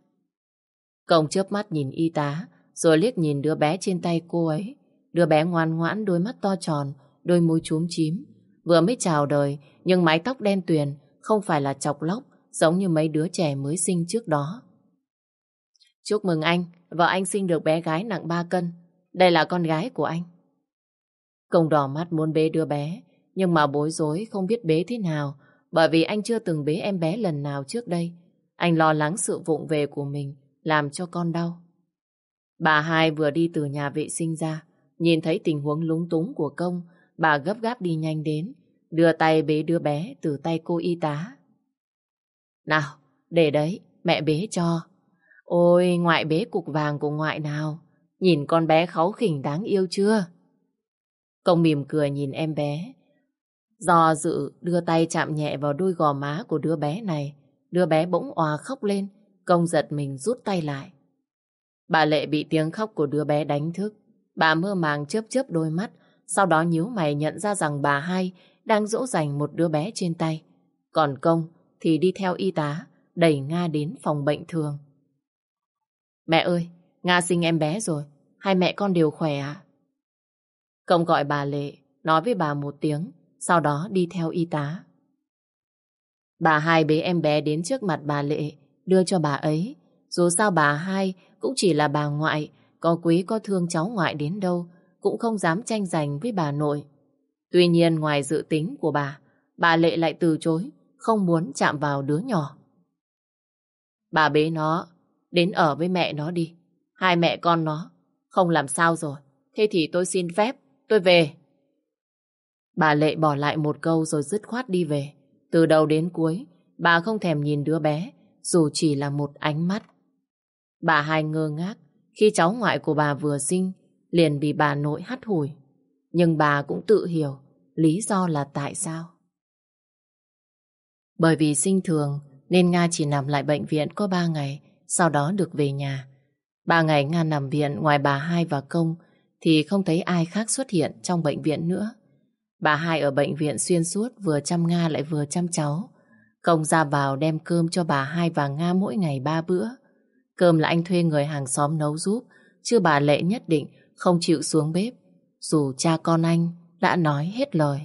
Công chớp mắt nhìn y tá, rồi liếc nhìn đứa bé trên tay cô ấy. Đứa bé ngoan ngoãn, đôi mắt to tròn, đôi môi chúm chím. Vừa mới chào đời, nhưng mái tóc đen tuyền, không phải là chọc lóc, giống như mấy đứa trẻ mới sinh trước đó. Chúc mừng anh, vợ anh sinh được bé gái nặng 3 cân. Đây là con gái của anh. Công đỏ mắt muốn bế đứa bé, nhưng mà bối rối không biết bế thế nào, bởi vì anh chưa từng bế em bé lần nào trước đây. Anh lo lắng sự vụng về của mình, làm cho con đau. Bà hai vừa đi từ nhà vệ sinh ra, nhìn thấy tình huống lúng túng của công, bà gấp gáp đi nhanh đến, đưa tay bế đứa bé từ tay cô y tá. Nào, để đấy, mẹ bế cho. Ôi, ngoại bế cục vàng của ngoại nào, nhìn con bé kháu khỉnh đáng yêu chưa? Công mỉm cười nhìn em bé. Do dự đưa tay chạm nhẹ vào đôi gò má của đứa bé này, đứa bé bỗng òa khóc lên, công giật mình rút tay lại. Bà Lệ bị tiếng khóc của đứa bé đánh thức. Bà mơ màng chớp chớp đôi mắt, sau đó nhíu mày nhận ra rằng bà hai đang dỗ dành một đứa bé trên tay. Còn công thì đi theo y tá, đẩy Nga đến phòng bệnh thường. Mẹ ơi, Nga sinh em bé rồi, hai mẹ con đều khỏe à? Công gọi bà Lệ, nói với bà một tiếng, sau đó đi theo y tá. Bà hai bế em bé đến trước mặt bà Lệ, đưa cho bà ấy. Dù sao bà hai cũng chỉ là bà ngoại, có quý có thương cháu ngoại đến đâu, cũng không dám tranh giành với bà nội. Tuy nhiên ngoài dự tính của bà, bà Lệ lại từ chối, không muốn chạm vào đứa nhỏ. Bà bế nó, đến ở với mẹ nó đi. Hai mẹ con nó, không làm sao rồi. Thế thì tôi xin phép, tôi về. Bà Lệ bỏ lại một câu rồi dứt khoát đi về. Từ đầu đến cuối, bà không thèm nhìn đứa bé, dù chỉ là một ánh mắt. Bà hai ngơ ngác, khi cháu ngoại của bà vừa sinh, liền bị bà nội hắt hủi. Nhưng bà cũng tự hiểu lý do là tại sao. Bởi vì sinh thường nên Nga chỉ nằm lại bệnh viện có ba ngày, sau đó được về nhà. Ba ngày Nga nằm viện ngoài bà hai và công thì không thấy ai khác xuất hiện trong bệnh viện nữa. Bà hai ở bệnh viện xuyên suốt vừa chăm Nga lại vừa chăm cháu. Công ra vào đem cơm cho bà hai và Nga mỗi ngày ba bữa. Cơm là anh thuê người hàng xóm nấu giúp, chứ bà Lệ nhất định không chịu xuống bếp, dù cha con anh đã nói hết lời.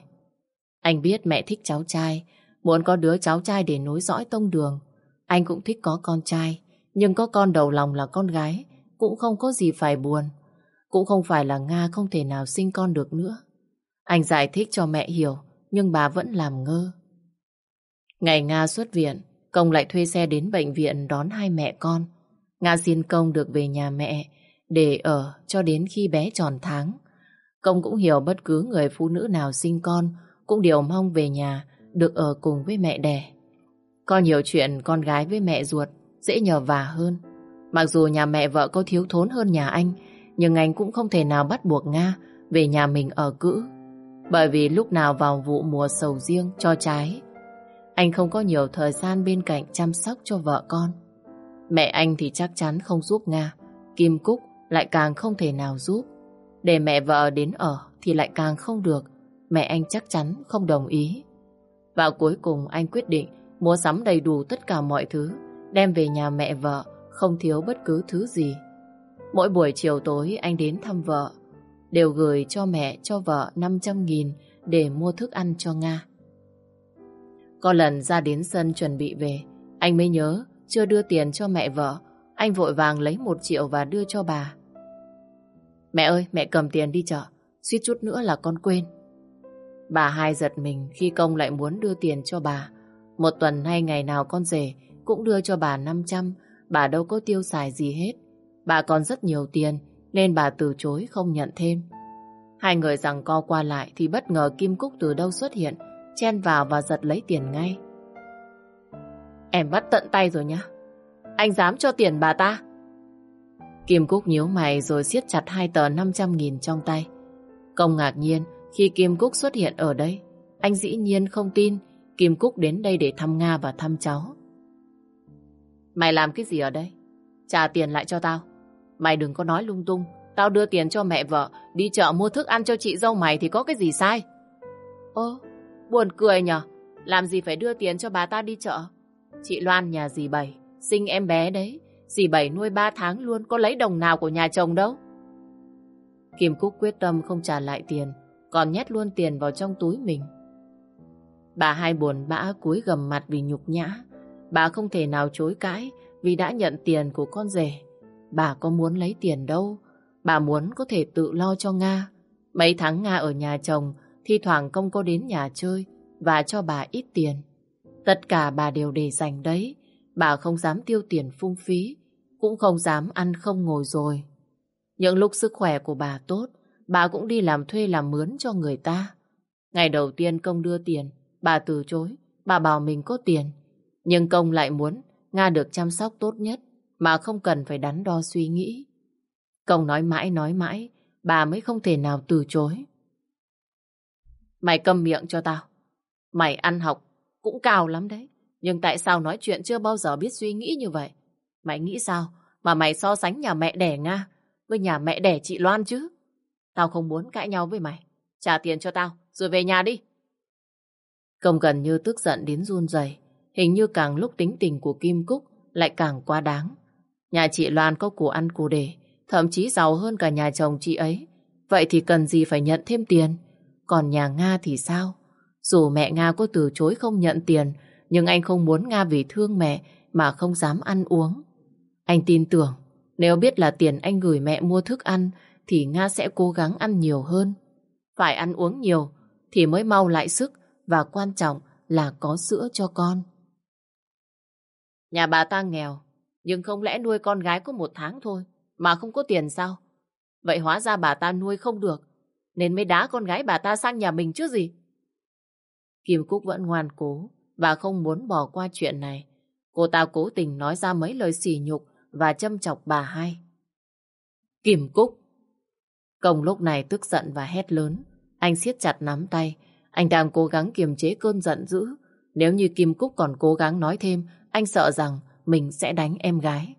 Anh biết mẹ thích cháu trai, muốn có đứa cháu trai để nối dõi tông đường. Anh cũng thích có con trai, nhưng có con đầu lòng là con gái, cũng không có gì phải buồn. Cũng không phải là Nga không thể nào sinh con được nữa. Anh giải thích cho mẹ hiểu, nhưng bà vẫn làm ngơ. Ngày Nga xuất viện, Công lại thuê xe đến bệnh viện đón hai mẹ con. Nga xin Công được về nhà mẹ để ở cho đến khi bé tròn tháng. Công cũng hiểu bất cứ người phụ nữ nào sinh con cũng đều mong về nhà được ở cùng với mẹ đẻ. Có nhiều chuyện con gái với mẹ ruột dễ nhờ vả hơn. Mặc dù nhà mẹ vợ có thiếu thốn hơn nhà anh, nhưng anh cũng không thể nào bắt buộc Nga về nhà mình ở cữ. Bởi vì lúc nào vào vụ mùa sầu riêng cho trái, anh không có nhiều thời gian bên cạnh chăm sóc cho vợ con. Mẹ anh thì chắc chắn không giúp Nga, Kim Cúc lại càng không thể nào giúp. Để mẹ vợ đến ở thì lại càng không được, mẹ anh chắc chắn không đồng ý. Và cuối cùng anh quyết định mua sắm đầy đủ tất cả mọi thứ, đem về nhà mẹ vợ, không thiếu bất cứ thứ gì. Mỗi buổi chiều tối anh đến thăm vợ, đều gửi cho mẹ cho vợ 500 nghìn để mua thức ăn cho Nga. Có lần ra đến sân chuẩn bị về, anh mới nhớ chưa đưa tiền cho mẹ vợ. Anh vội vàng lấy một triệu và đưa cho bà. Mẹ ơi, mẹ cầm tiền đi chợ, suýt chút nữa là con quên. Bà hai giật mình khi công lại muốn đưa tiền cho bà. Một tuần hay ngày nào con rể cũng đưa cho bà 500, bà đâu có tiêu xài gì hết. Bà còn rất nhiều tiền nên bà từ chối không nhận thêm. Hai người rằng co qua lại thì bất ngờ Kim Cúc từ đâu xuất hiện, chen vào và giật lấy tiền ngay. Em bắt tận tay rồi nhá. Anh dám cho tiền bà ta? Kim Cúc nhíu mày rồi siết chặt hai tờ 500 nghìn trong tay. Công ngạc nhiên khi Kim Cúc xuất hiện ở đây. Anh dĩ nhiên không tin Kim Cúc đến đây để thăm Nga và thăm cháu. Mày làm cái gì ở đây? Trả tiền lại cho tao. Mày đừng có nói lung tung. Tao đưa tiền cho mẹ vợ đi chợ mua thức ăn cho chị dâu mày thì có cái gì sai? Ơ, buồn cười nhở. Làm gì phải đưa tiền cho bà ta đi chợ? Chị Loan nhà dì Bảy, sinh em bé đấy. Dì Bảy nuôi ba tháng luôn, có lấy đồng nào của nhà chồng đâu. Kim Cúc quyết tâm không trả lại tiền, còn nhét luôn tiền vào trong túi mình. Bà hai buồn bã cúi gầm mặt vì nhục nhã. Bà không thể nào chối cãi vì đã nhận tiền của con rể. Bà có muốn lấy tiền đâu. Bà muốn có thể tự lo cho Nga. Mấy tháng Nga ở nhà chồng, thi thoảng công có đến nhà chơi và cho bà ít tiền. Tất cả bà đều để dành đấy. Bà không dám tiêu tiền phung phí, cũng không dám ăn không ngồi rồi. Những lúc sức khỏe của bà tốt, bà cũng đi làm thuê làm mướn cho người ta. Ngày đầu tiên công đưa tiền, bà từ chối, bà bảo mình có tiền. Nhưng công lại muốn Nga được chăm sóc tốt nhất mà không cần phải đắn đo suy nghĩ. Công nói mãi nói mãi, bà mới không thể nào từ chối. Mày câm miệng cho tao. Mày ăn học cũng cao lắm đấy. Nhưng tại sao nói chuyện chưa bao giờ biết suy nghĩ như vậy? Mày nghĩ sao mà mày so sánh nhà mẹ đẻ Nga với nhà mẹ đẻ chị Loan chứ? Tao không muốn cãi nhau với mày. Trả tiền cho tao, rồi về nhà đi. Công gần như tức giận đến run rẩy, Hình như càng lúc tính tình của Kim Cúc lại càng quá đáng. Nhà chị Loan có củ ăn củ để, thậm chí giàu hơn cả nhà chồng chị ấy. Vậy thì cần gì phải nhận thêm tiền? Còn nhà Nga thì sao? Dù mẹ Nga có từ chối không nhận tiền, nhưng anh không muốn Nga vì thương mẹ mà không dám ăn uống. Anh tin tưởng, nếu biết là tiền anh gửi mẹ mua thức ăn, thì Nga sẽ cố gắng ăn nhiều hơn. Phải ăn uống nhiều, thì mới mau lại sức, và quan trọng là có sữa cho con. Nhà bà ta nghèo, nhưng không lẽ nuôi con gái có một tháng thôi, mà không có tiền sao? Vậy hóa ra bà ta nuôi không được, nên mới đá con gái bà ta sang nhà mình chứ gì? Kim Cúc vẫn ngoan cố và không muốn bỏ qua chuyện này. Cô ta cố tình nói ra mấy lời sỉ nhục và châm chọc bà hai. Kim Cúc! Công lúc này tức giận và hét lớn. Anh siết chặt nắm tay. Anh đang cố gắng kiềm chế cơn giận dữ. Nếu như Kim Cúc còn cố gắng nói thêm, anh sợ rằng mình sẽ đánh em gái.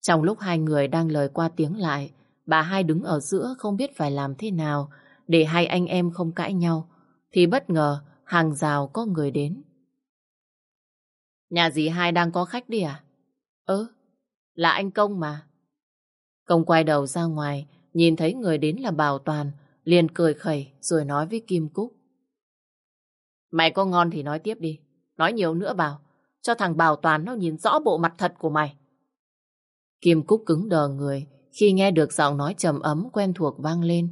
Trong lúc hai người đang lời qua tiếng lại, bà hai đứng ở giữa không biết phải làm thế nào để hai anh em không cãi nhau, thì bất ngờ hàng rào có người đến. Nhà dì hai đang có khách đi à? Ơ, là anh Công mà. Công quay đầu ra ngoài, nhìn thấy người đến là Bảo Toàn, liền cười khẩy rồi nói với Kim Cúc. Mày có ngon thì nói tiếp đi, nói nhiều nữa Bảo, cho thằng Bảo Toàn nó nhìn rõ bộ mặt thật của mày. Kim Cúc cứng đờ người khi nghe được giọng nói trầm ấm quen thuộc vang lên.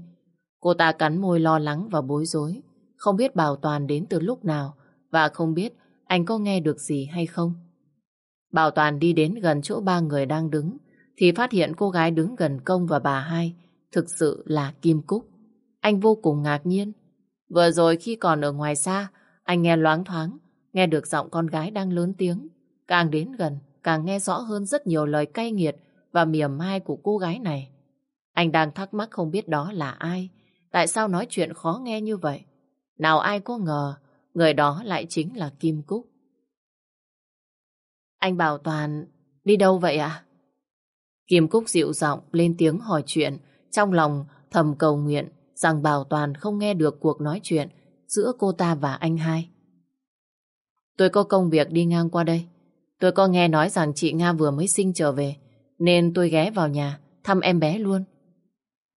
Cô ta cắn môi lo lắng và bối rối, không biết Bảo Toàn đến từ lúc nào và không biết anh có nghe được gì hay không. Bảo Toàn đi đến gần chỗ ba người đang đứng thì phát hiện cô gái đứng gần công và bà hai thực sự là Kim Cúc. Anh vô cùng ngạc nhiên. Vừa rồi khi còn ở ngoài xa, anh nghe loáng thoáng, nghe được giọng con gái đang lớn tiếng. Càng đến gần, càng nghe rõ hơn rất nhiều lời cay nghiệt và mỉa mai của cô gái này. Anh đang thắc mắc không biết đó là ai, tại sao nói chuyện khó nghe như vậy. Nào ai có ngờ, người đó lại chính là Kim Cúc. Anh bảo Toàn, đi đâu vậy ạ? Kim Cúc dịu giọng lên tiếng hỏi chuyện, trong lòng thầm cầu nguyện rằng Bảo Toàn không nghe được cuộc nói chuyện giữa cô ta và anh hai. Tôi có công việc đi ngang qua đây. Tôi có nghe nói rằng chị Nga vừa mới sinh trở về, nên tôi ghé vào nhà thăm em bé luôn.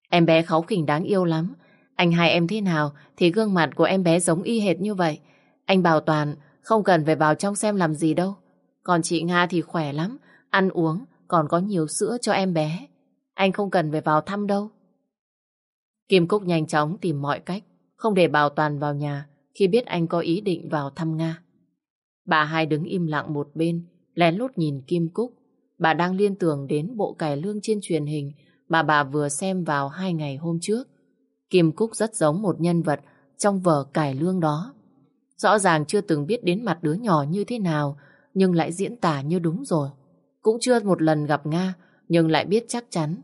Em bé kháu khỉnh đáng yêu lắm. Anh hai em thế nào thì gương mặt của em bé giống y hệt như vậy. Anh bảo Toàn không cần phải vào trong xem làm gì đâu. Còn chị Nga thì khỏe lắm, ăn uống, còn có nhiều sữa cho em bé. Anh không cần phải vào thăm đâu. Kim Cúc nhanh chóng tìm mọi cách, không để Bảo Toàn vào nhà khi biết anh có ý định vào thăm Nga. Bà hai đứng im lặng một bên, lén lút nhìn Kim Cúc. Bà đang liên tưởng đến bộ cải lương trên truyền hình mà bà vừa xem vào hai ngày hôm trước. Kim Cúc rất giống một nhân vật trong vở cải lương đó. Rõ ràng chưa từng biết đến mặt đứa nhỏ như thế nào, nhưng lại diễn tả như đúng rồi. Cũng chưa một lần gặp Nga, nhưng lại biết chắc chắn.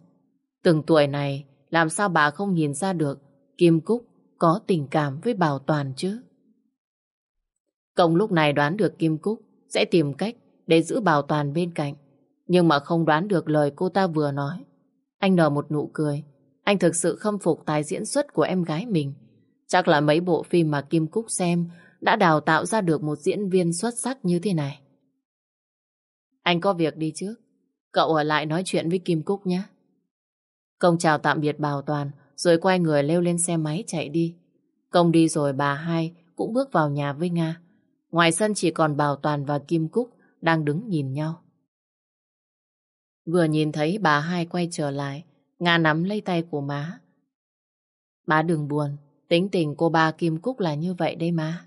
Từng tuổi này, làm sao bà không nhìn ra được Kim Cúc có tình cảm với Bảo Toàn chứ? Công lúc này đoán được Kim Cúc sẽ tìm cách để giữ Bảo Toàn bên cạnh. Nhưng mà không đoán được lời cô ta vừa nói. Anh nở một nụ cười. Anh thực sự khâm phục tài diễn xuất của em gái mình. Chắc là mấy bộ phim mà Kim Cúc xem đã đào tạo ra được một diễn viên xuất sắc như thế này. Anh có việc đi trước. Cậu ở lại nói chuyện với Kim Cúc nhé. Công chào tạm biệt Bảo Toàn, rồi quay người leo lên xe máy chạy đi. Công đi rồi bà hai cũng bước vào nhà với Nga. Ngoài sân chỉ còn Bảo Toàn và Kim Cúc đang đứng nhìn nhau. Vừa nhìn thấy bà hai quay trở lại, Nga nắm lấy tay của má. Má đừng buồn, tính tình cô ba Kim Cúc là như vậy đấy má.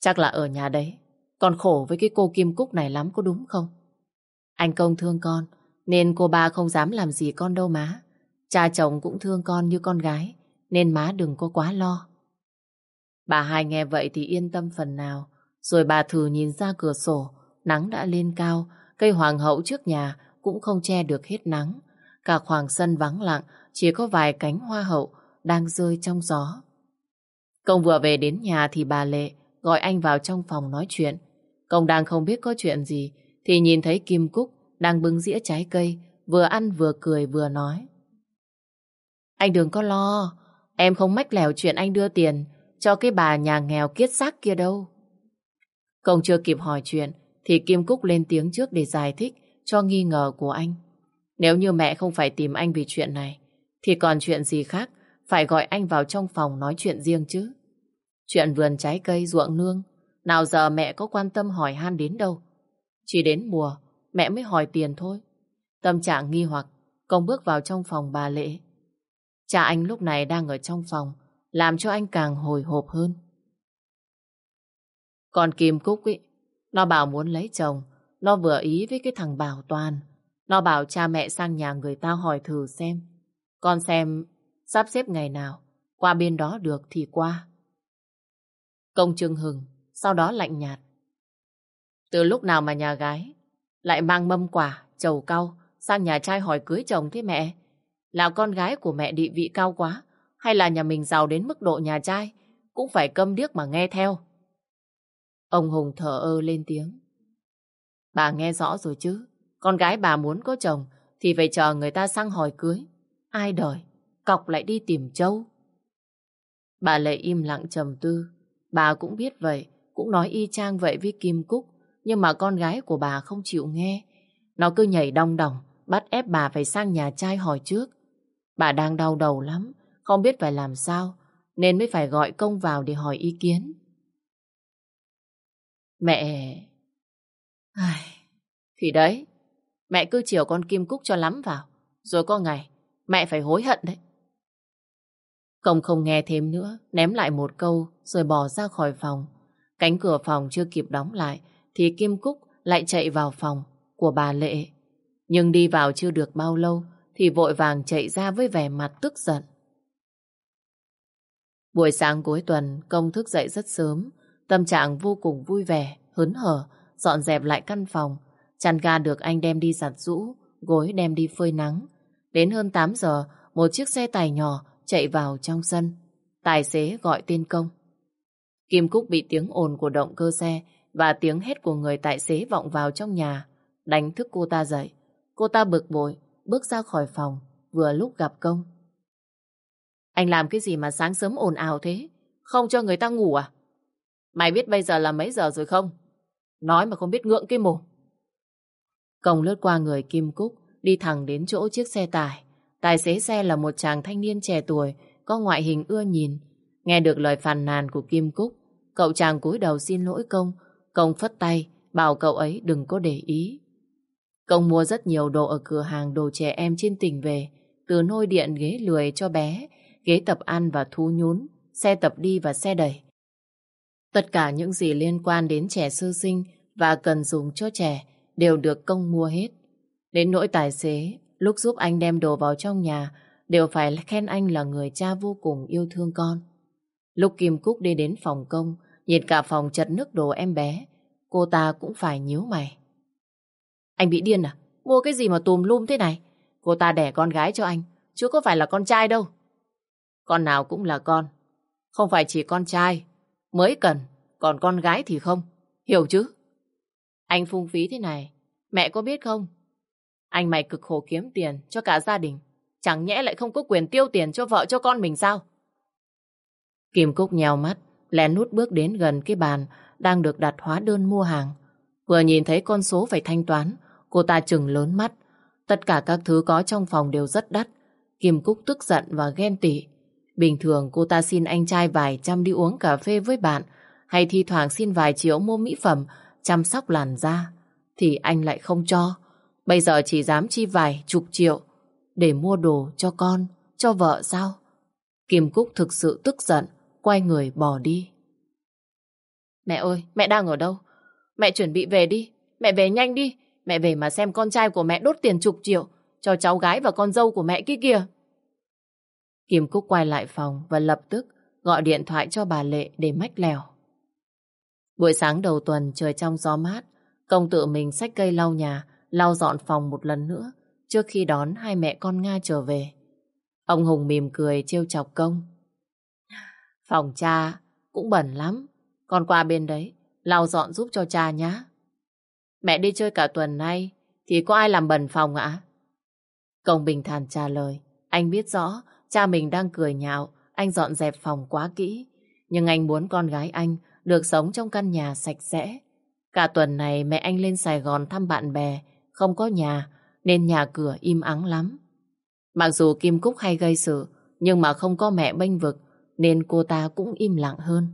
Chắc là ở nhà đấy, con khổ với cái cô Kim Cúc này lắm có đúng không? Anh công thương con, nên cô ba không dám làm gì con đâu má. Cha chồng cũng thương con như con gái, nên má đừng có quá lo. Bà hai nghe vậy thì yên tâm phần nào, rồi bà thử nhìn ra cửa sổ, nắng đã lên cao, cây hoàng hậu trước nhà cũng không che được hết nắng. Cả khoảng sân vắng lặng, chỉ có vài cánh hoa hậu đang rơi trong gió. Công vừa về đến nhà thì bà Lệ gọi anh vào trong phòng nói chuyện. Công đang không biết có chuyện gì thì nhìn thấy Kim Cúc đang bưng dĩa trái cây, vừa ăn vừa cười vừa nói. Anh đừng có lo, em không mách lèo chuyện anh đưa tiền cho cái bà nhà nghèo kiết xác kia đâu. Công chưa kịp hỏi chuyện thì Kim Cúc lên tiếng trước để giải thích cho nghi ngờ của anh. Nếu như mẹ không phải tìm anh vì chuyện này thì còn chuyện gì khác phải gọi anh vào trong phòng nói chuyện riêng chứ. Chuyện vườn trái cây ruộng nương nào giờ mẹ có quan tâm hỏi han đến đâu. Chỉ đến mùa mẹ mới hỏi tiền thôi. Tâm trạng nghi hoặc, công bước vào trong phòng bà Lệ. Cha anh lúc này đang ở trong phòng, làm cho anh càng hồi hộp hơn. Còn Kim Cúc ấy, nó bảo muốn lấy chồng, nó vừa ý với cái thằng Bảo Toàn. Nó bảo cha mẹ sang nhà người ta hỏi thử xem. Con xem sắp xếp ngày nào, qua bên đó được thì qua. Công Trương hừng, sau đó lạnh nhạt. Từ lúc nào mà nhà gái lại mang mâm quả, chầu cau sang nhà trai hỏi cưới chồng thế mẹ? Là con gái của mẹ địa vị cao quá? Hay là nhà mình giàu đến mức độ nhà trai? Cũng phải câm điếc mà nghe theo. Ông Hùng thở ơ lên tiếng. Bà nghe rõ rồi chứ. Con gái bà muốn có chồng thì phải chờ người ta sang hỏi cưới. Ai đời, cọc lại đi tìm châu. Bà Lệ im lặng trầm tư. Bà cũng biết vậy, cũng nói y chang vậy với Kim Cúc. Nhưng mà con gái của bà không chịu nghe. Nó cứ nhảy đong đỏng, bắt ép bà phải sang nhà trai hỏi trước. Bà đang đau đầu lắm, không biết phải làm sao, nên mới phải gọi công vào để hỏi ý kiến. Mẹ... Ai... Thì đấy, mẹ cứ chiều con Kim Cúc cho lắm vào, Rồi có ngày, mẹ phải hối hận đấy. Công không nghe thêm nữa, ném lại một câu rồi bỏ ra khỏi phòng. Cánh cửa phòng chưa kịp đóng lại thì Kim Cúc lại chạy vào phòng của bà Lệ. Nhưng đi vào chưa được bao lâu thì vội vàng chạy ra với vẻ mặt tức giận. Buổi sáng cuối tuần, công thức dậy rất sớm, tâm trạng vô cùng vui vẻ, hớn hở, dọn dẹp lại căn phòng. Chăn ga được anh đem đi giặt rũ, gối đem đi phơi nắng. Đến hơn 8 giờ, một chiếc xe tài nhỏ chạy vào trong sân. Tài xế gọi tên công. Kim Cúc bị tiếng ồn của động cơ xe và tiếng hét của người tài xế vọng vào trong nhà, đánh thức cô ta dậy. Cô ta bực bội, bước ra khỏi phòng, vừa lúc gặp công. Anh làm cái gì mà sáng sớm ồn ào thế? Không cho người ta ngủ à? Mày biết bây giờ là mấy giờ rồi không? Nói mà không biết ngượng cái mồm. Công lướt qua người Kim Cúc, đi thẳng đến chỗ chiếc xe tải. Tài xế xe là một chàng thanh niên trẻ tuổi, có ngoại hình ưa nhìn. Nghe được lời phàn nàn của Kim Cúc, cậu chàng cúi đầu xin lỗi công. Công phất tay, bảo cậu ấy đừng có để ý. Công mua rất nhiều đồ ở cửa hàng đồ trẻ em trên tỉnh về, từ nôi điện ghế lười cho bé, ghế tập ăn và thú nhún, xe tập đi và xe đẩy. Tất cả những gì liên quan đến trẻ sơ sinh và cần dùng cho trẻ đều được công mua hết. Đến nỗi tài xế, lúc giúp anh đem đồ vào trong nhà, đều phải khen anh là người cha vô cùng yêu thương con. Lúc Kim Cúc đi đến phòng công, nhìn cả phòng chật nước đồ em bé, cô ta cũng phải nhíu mày. Anh bị điên à? Mua cái gì mà tùm lum thế này? Cô ta đẻ con gái cho anh, chứ có phải là con trai đâu. Con nào cũng là con. Không phải chỉ con trai mới cần, còn con gái thì không. Hiểu chứ? Anh phung phí thế này, mẹ có biết không? Anh mày cực khổ kiếm tiền cho cả gia đình. Chẳng nhẽ lại không có quyền tiêu tiền cho vợ cho con mình sao? Kim Cúc nhèo mắt, lén nút bước đến gần cái bàn đang được đặt hóa đơn mua hàng. Vừa nhìn thấy con số phải thanh toán, cô ta chừng lớn mắt. Tất cả các thứ có trong phòng đều rất đắt. Kim Cúc tức giận và ghen tị. Bình thường cô ta xin anh trai vài trăm đi uống cà phê với bạn hay thi thoảng xin vài triệu mua mỹ phẩm chăm sóc làn da thì anh lại không cho. Bây giờ chỉ dám chi vài chục triệu để mua đồ cho con, cho vợ sao? Kim Cúc thực sự tức giận, quay người bỏ đi. Mẹ ơi, mẹ đang ở đâu? Mẹ chuẩn bị về đi, mẹ về nhanh đi. Mẹ về mà xem con trai của mẹ đốt tiền chục triệu cho cháu gái và con dâu của mẹ kia kìa. Kim Cúc quay lại phòng và lập tức gọi điện thoại cho bà Lệ để mách lèo. Buổi sáng đầu tuần trời trong gió mát, công tự mình xách cây lau nhà, lau dọn phòng một lần nữa trước khi đón hai mẹ con Nga trở về. Ông Hùng mỉm cười trêu chọc công. Phòng cha cũng bẩn lắm, con qua bên đấy, lau dọn giúp cho cha nhá. Mẹ đi chơi cả tuần nay, thì có ai làm bẩn phòng ạ? Công bình thản trả lời, anh biết rõ cha mình đang cười nhạo, anh dọn dẹp phòng quá kỹ. Nhưng anh muốn con gái anh được sống trong căn nhà sạch sẽ. Cả tuần này mẹ anh lên Sài Gòn thăm bạn bè, không có nhà, nên nhà cửa im ắng lắm. Mặc dù Kim Cúc hay gây sự, nhưng mà không có mẹ bênh vực, nên cô ta cũng im lặng hơn.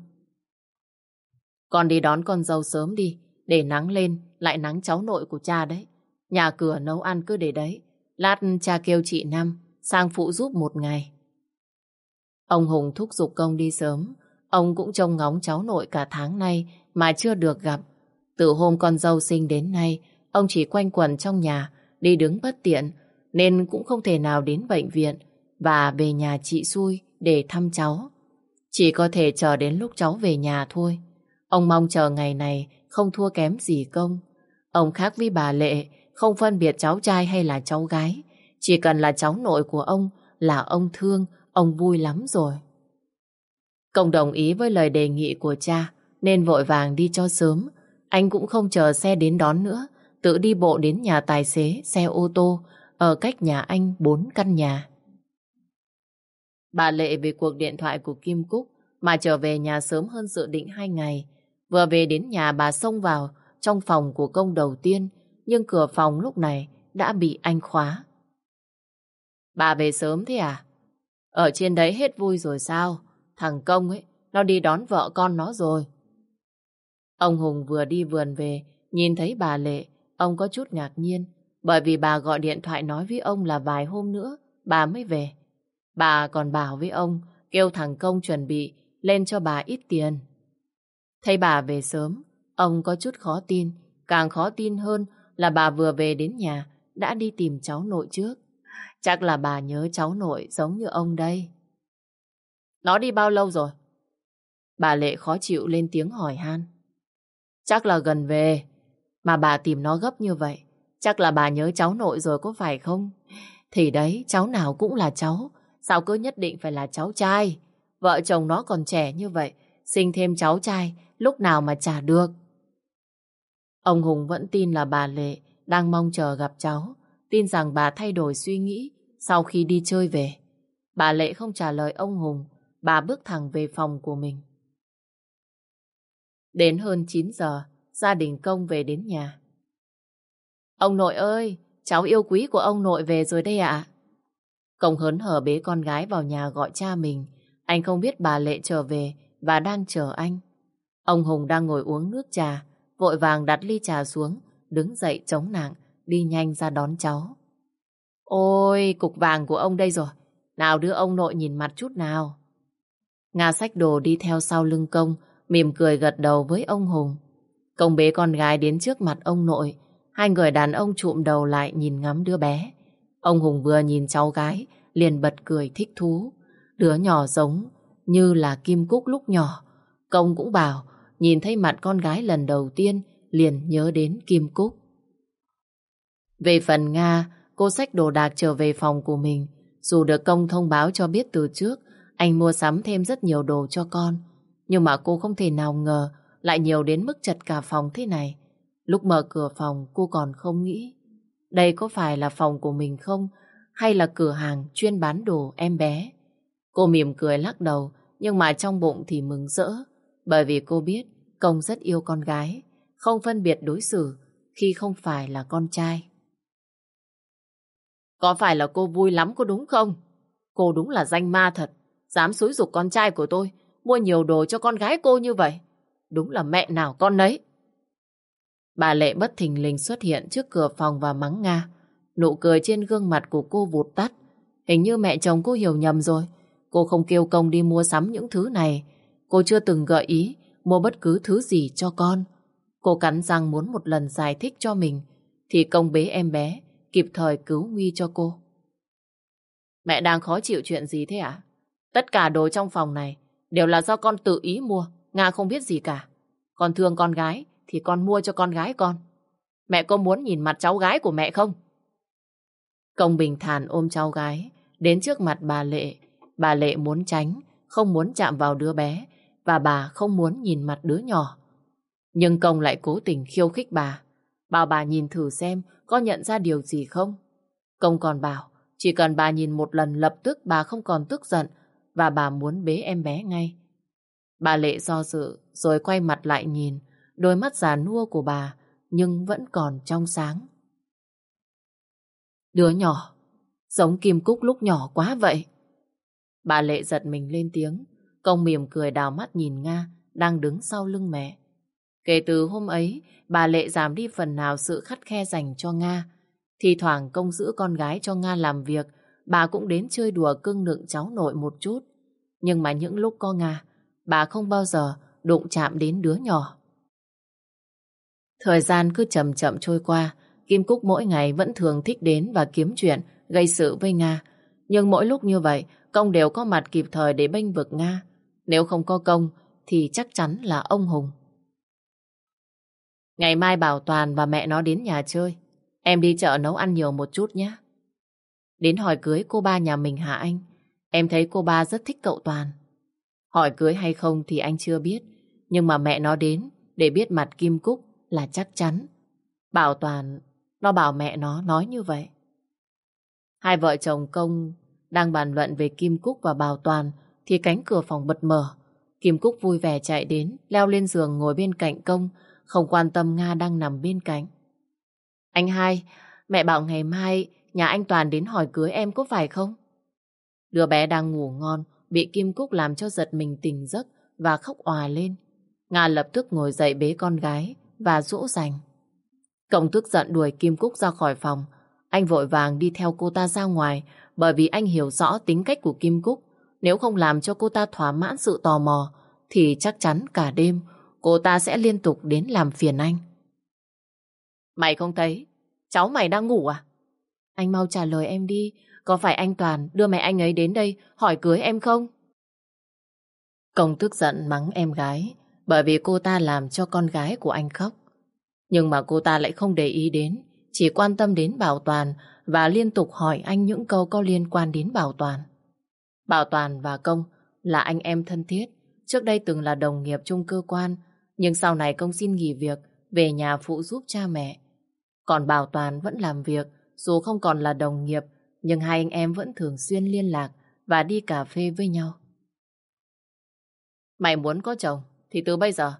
Con đi đón con dâu sớm đi, để nắng lên, lại nắng cháu nội của cha đấy. Nhà cửa nấu ăn cứ để đấy. Lát cha kêu chị Năm sang phụ giúp một ngày. Ông Hùng thúc giục công đi sớm. Ông cũng trông ngóng cháu nội cả tháng nay mà chưa được gặp. Từ hôm con dâu sinh đến nay, ông chỉ quanh quẩn trong nhà, đi đứng bất tiện, nên cũng không thể nào đến bệnh viện và về nhà chị xui để thăm cháu. Chỉ có thể chờ đến lúc cháu về nhà thôi. Ông mong chờ ngày này không thua kém gì công. Ông khác với bà Lệ, không phân biệt cháu trai hay là cháu gái. Chỉ cần là cháu nội của ông là ông thương, ông vui lắm rồi. Công đồng ý với lời đề nghị của cha nên vội vàng đi cho sớm. Anh cũng không chờ xe đến đón nữa, tự đi bộ đến nhà tài xế xe ô tô ở cách nhà anh bốn căn nhà. Bà Lệ về cuộc điện thoại của Kim Cúc mà trở về nhà sớm hơn dự định hai ngày. Vừa về đến nhà bà xông vào trong phòng của công đầu tiên nhưng cửa phòng lúc này đã bị anh khóa. Bà về sớm thế à? Ở trên đấy hết vui rồi sao? Thằng Công ấy, nó đi đón vợ con nó rồi. Ông Hùng vừa đi vườn về, nhìn thấy bà Lệ, ông có chút ngạc nhiên. bởi vì bà gọi điện thoại nói với ông là vài hôm nữa bà mới về. Bà còn bảo với ông kêu thằng Công chuẩn bị lên cho bà ít tiền. Thấy bà về sớm, ông có chút khó tin, càng khó tin hơn là bà vừa về đến nhà đã đi tìm cháu nội trước. Chắc là bà nhớ cháu nội giống như ông đây. Nó đi bao lâu rồi? Bà Lệ khó chịu lên tiếng hỏi han. Chắc là gần về, mà bà tìm nó gấp như vậy. Chắc là bà nhớ cháu nội rồi có phải không? Thì đấy, cháu nào cũng là cháu. Sao cứ nhất định phải là cháu trai? Vợ chồng nó còn trẻ như vậy, sinh thêm cháu trai, lúc nào mà trả được. Ông Hùng vẫn tin là bà Lệ đang mong chờ gặp cháu, tin rằng bà thay đổi suy nghĩ sau khi đi chơi về. Bà Lệ không trả lời ông Hùng, bà bước thẳng về phòng của mình. Đến hơn 9 giờ, gia đình công về đến nhà. Ông nội ơi, cháu yêu quý của ông nội về rồi đây ạ. Công hớn hở bế con gái vào nhà gọi cha mình. Anh không biết bà Lệ trở về và đang chờ anh. Ông Hùng đang ngồi uống nước trà, vội vàng đặt ly trà xuống, đứng dậy chống nặng, đi nhanh ra đón cháu. Ôi, cục vàng của ông đây rồi. Nào đưa ông nội nhìn mặt chút nào. Nga sách đồ đi theo sau lưng công, mỉm cười gật đầu với ông Hùng. Công bế con gái đến trước mặt ông nội, hai người đàn ông trụm đầu lại nhìn ngắm đứa bé. Ông Hùng vừa nhìn cháu gái, liền bật cười thích thú. Đứa nhỏ giống như là Kim Cúc lúc nhỏ. Công cũng bảo, nhìn thấy mặt con gái lần đầu tiên, liền nhớ đến Kim Cúc. Về phần Nga, cô xách đồ đạc trở về phòng của mình. Dù được công thông báo cho biết từ trước, anh mua sắm thêm rất nhiều đồ cho con. Nhưng mà cô không thể nào ngờ lại nhiều đến mức chật cả phòng thế này. Lúc mở cửa phòng cô còn không nghĩ. Đây có phải là phòng của mình không? Hay là cửa hàng chuyên bán đồ em bé? Cô mỉm cười lắc đầu, nhưng mà trong bụng thì mừng rỡ. Bởi vì cô biết công rất yêu con gái, không phân biệt đối xử khi không phải là con trai. Có phải là cô vui lắm có đúng không? Cô đúng là danh ma thật, dám xúi dục con trai của tôi, mua nhiều đồ cho con gái cô như vậy. Đúng là mẹ nào con nấy. Bà Lệ bất thình lình xuất hiện trước cửa phòng và mắng Nga. Nụ cười trên gương mặt của cô vụt tắt. Hình như mẹ chồng cô hiểu nhầm rồi. Cô không kêu công đi mua sắm những thứ này. Cô chưa từng gợi ý mua bất cứ thứ gì cho con. Cô cắn răng muốn một lần giải thích cho mình thì công bế em bé kịp thời cứu nguy cho cô. Mẹ đang khó chịu chuyện gì thế ạ? Tất cả đồ trong phòng này đều là do con tự ý mua. Nga không biết gì cả. Con thương con gái thì con mua cho con gái con. Mẹ có muốn nhìn mặt cháu gái của mẹ không? Công bình thản ôm cháu gái đến trước mặt bà Lệ. Bà Lệ muốn tránh, không muốn chạm vào đứa bé và bà không muốn nhìn mặt đứa nhỏ. Nhưng Công lại cố tình khiêu khích bà. Bảo bà nhìn thử xem có nhận ra điều gì không. Công còn bảo chỉ cần bà nhìn một lần lập tức bà không còn tức giận và bà muốn bế em bé ngay. Bà Lệ do dự rồi quay mặt lại nhìn đôi mắt già nua của bà nhưng vẫn còn trong sáng. Đứa nhỏ, giống Kim Cúc lúc nhỏ quá vậy. Bà Lệ giật mình lên tiếng, công mỉm cười đào mắt nhìn Nga đang đứng sau lưng mẹ. Kể từ hôm ấy, bà Lệ giảm đi phần nào sự khắt khe dành cho Nga. Thì thoảng công giữ con gái cho Nga làm việc, bà cũng đến chơi đùa cưng nựng cháu nội một chút. Nhưng mà những lúc có Nga, bà không bao giờ đụng chạm đến đứa nhỏ. Thời gian cứ chậm chậm trôi qua, Kim Cúc mỗi ngày vẫn thường thích đến và kiếm chuyện, gây sự với Nga. Nhưng mỗi lúc như vậy, công đều có mặt kịp thời để bênh vực Nga. Nếu không có công, thì chắc chắn là ông Hùng. Ngày mai bảo Toàn và mẹ nó đến nhà chơi. Em đi chợ nấu ăn nhiều một chút nhé. Đến hỏi cưới cô ba nhà mình hả anh? Em thấy cô ba rất thích cậu Toàn. Hỏi cưới hay không thì anh chưa biết. Nhưng mà mẹ nó đến để biết mặt Kim Cúc là chắc chắn. Bảo Toàn, nó bảo mẹ nó nói như vậy. Hai vợ chồng công đang bàn luận về Kim Cúc và Bảo Toàn thì cánh cửa phòng bật mở. Kim Cúc vui vẻ chạy đến, leo lên giường ngồi bên cạnh công, không quan tâm Nga đang nằm bên cạnh. Anh hai, mẹ bảo ngày mai nhà anh Toàn đến hỏi cưới em có phải không? Đứa bé đang ngủ ngon, bị Kim Cúc làm cho giật mình tỉnh giấc và khóc òa lên. Nga lập tức ngồi dậy bế con gái và dỗ dành. Cộng tức giận đuổi Kim Cúc ra khỏi phòng. Anh vội vàng đi theo cô ta ra ngoài bởi vì anh hiểu rõ tính cách của Kim Cúc. Nếu không làm cho cô ta thỏa mãn sự tò mò thì chắc chắn cả đêm cô ta sẽ liên tục đến làm phiền anh. Mày không thấy cháu mày đang ngủ à? Anh mau trả lời em đi. Có phải anh Toàn đưa mẹ anh ấy đến đây hỏi cưới em không? Công tức giận mắng em gái bởi vì cô ta làm cho con gái của anh khóc. Nhưng mà cô ta lại không để ý đến, chỉ quan tâm đến Bảo Toàn và liên tục hỏi anh những câu có liên quan đến Bảo Toàn. Bảo Toàn và Công là anh em thân thiết, trước đây từng là đồng nghiệp chung cơ quan, nhưng sau này Công xin nghỉ việc, về nhà phụ giúp cha mẹ. Còn Bảo Toàn vẫn làm việc, dù không còn là đồng nghiệp, nhưng hai anh em vẫn thường xuyên liên lạc và đi cà phê với nhau. Mày muốn có chồng, thì từ bây giờ,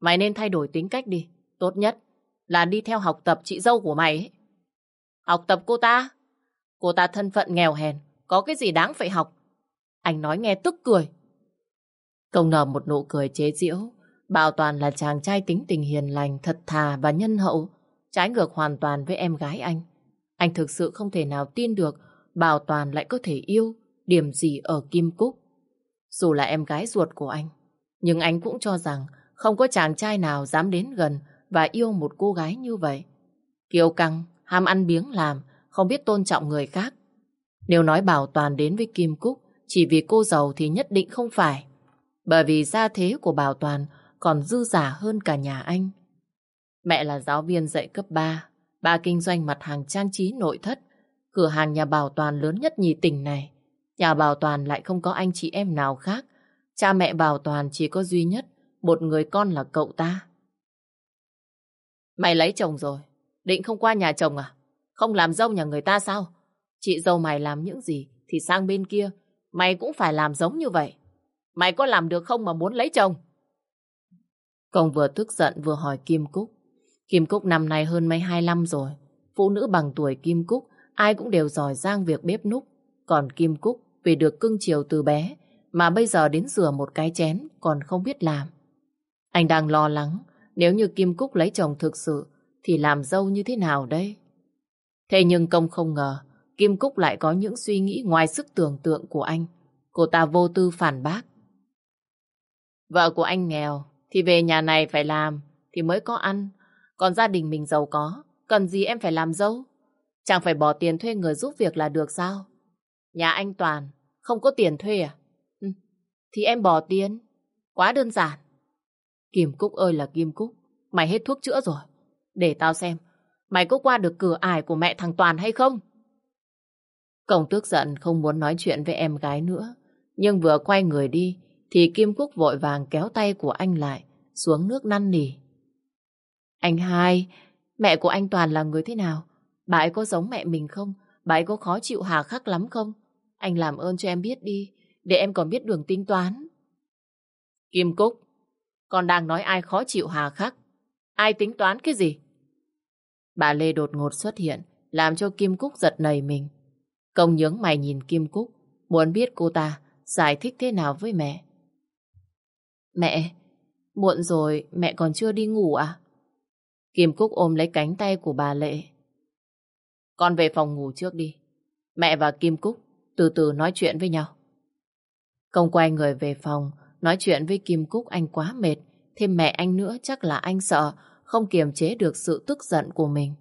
mày nên thay đổi tính cách đi. Tốt nhất là đi theo học tập chị dâu của mày ấy. Học tập cô ta? Cô ta thân phận nghèo hèn, có cái gì đáng phải học? Anh nói nghe tức cười. Công nở một nụ cười chế giễu. Bảo Toàn là chàng trai tính tình hiền lành, thật thà và nhân hậu. Trái ngược hoàn toàn với em gái anh. Anh thực sự không thể nào tin được Bảo Toàn lại có thể yêu điểm gì ở Kim Cúc. Dù là em gái ruột của anh, nhưng anh cũng cho rằng không có chàng trai nào dám đến gần và yêu một cô gái như vậy. Kiêu căng, ham ăn biếng làm, không biết tôn trọng người khác. Nếu nói Bảo Toàn đến với Kim Cúc chỉ vì cô giàu thì nhất định không phải. Bởi vì gia thế của Bảo Toàn còn dư giả hơn cả nhà anh. Mẹ là giáo viên dạy cấp 3, ba kinh doanh mặt hàng trang trí nội thất. Cửa hàng nhà Bảo Toàn lớn nhất nhì tỉnh này. Nhà Bảo Toàn lại không có anh chị em nào khác. Cha mẹ Bảo Toàn chỉ có duy nhất một người con là cậu ta. Mày lấy chồng rồi, định không qua nhà chồng à? Không làm dâu nhà người ta sao? Chị dâu mày làm những gì thì sang bên kia, mày cũng phải làm giống như vậy. Mày có làm được không mà muốn lấy chồng? Công vừa tức giận vừa hỏi Kim Cúc. Kim Cúc năm nay hơn mấy 25 rồi. Phụ nữ bằng tuổi Kim Cúc, ai cũng đều giỏi giang việc bếp núc. Còn Kim Cúc vì được cưng chiều từ bé, mà bây giờ đến rửa một cái chén còn không biết làm. Anh đang lo lắng, nếu như Kim Cúc lấy chồng thực sự, thì làm dâu như thế nào đây? Thế nhưng công không ngờ, Kim Cúc lại có những suy nghĩ ngoài sức tưởng tượng của anh. Cô ta vô tư phản bác. Vợ của anh nghèo, thì về nhà này phải làm, thì mới có ăn. Còn gia đình mình giàu có, cần gì em phải làm dâu? Chẳng phải bỏ tiền thuê người giúp việc là được sao? Nhà anh Toàn, không có tiền thuê à? Ừ, thì em bỏ tiền. Quá đơn giản. Kim Cúc ơi là Kim Cúc, mày hết thuốc chữa rồi. Để tao xem, mày có qua được cửa ải của mẹ thằng Toàn hay không? Công tức giận không muốn nói chuyện với em gái nữa. Nhưng vừa quay người đi, thì Kim Cúc vội vàng kéo tay của anh lại, xuống nước năn nỉ. Anh hai, mẹ của anh Toàn là người thế nào? Bà ấy có giống mẹ mình không? Bà ấy có khó chịu hà khắc lắm không? Anh làm ơn cho em biết đi, để em còn biết đường tính toán. Kim Cúc, con đang nói ai khó chịu hà khắc? Ai tính toán cái gì? Bà Lê đột ngột xuất hiện, làm cho Kim Cúc giật nảy mình. Công nhướng mày nhìn Kim Cúc, muốn biết cô ta giải thích thế nào với mẹ. Mẹ, muộn rồi, mẹ còn chưa đi ngủ à? Kim Cúc ôm lấy cánh tay của bà Lệ. Con về phòng ngủ trước đi. Mẹ và Kim Cúc từ từ nói chuyện với nhau. Công quay người về phòng, nói chuyện với Kim Cúc anh quá mệt, thêm mẹ anh nữa chắc là anh sợ, không kiềm chế được sự tức giận của mình.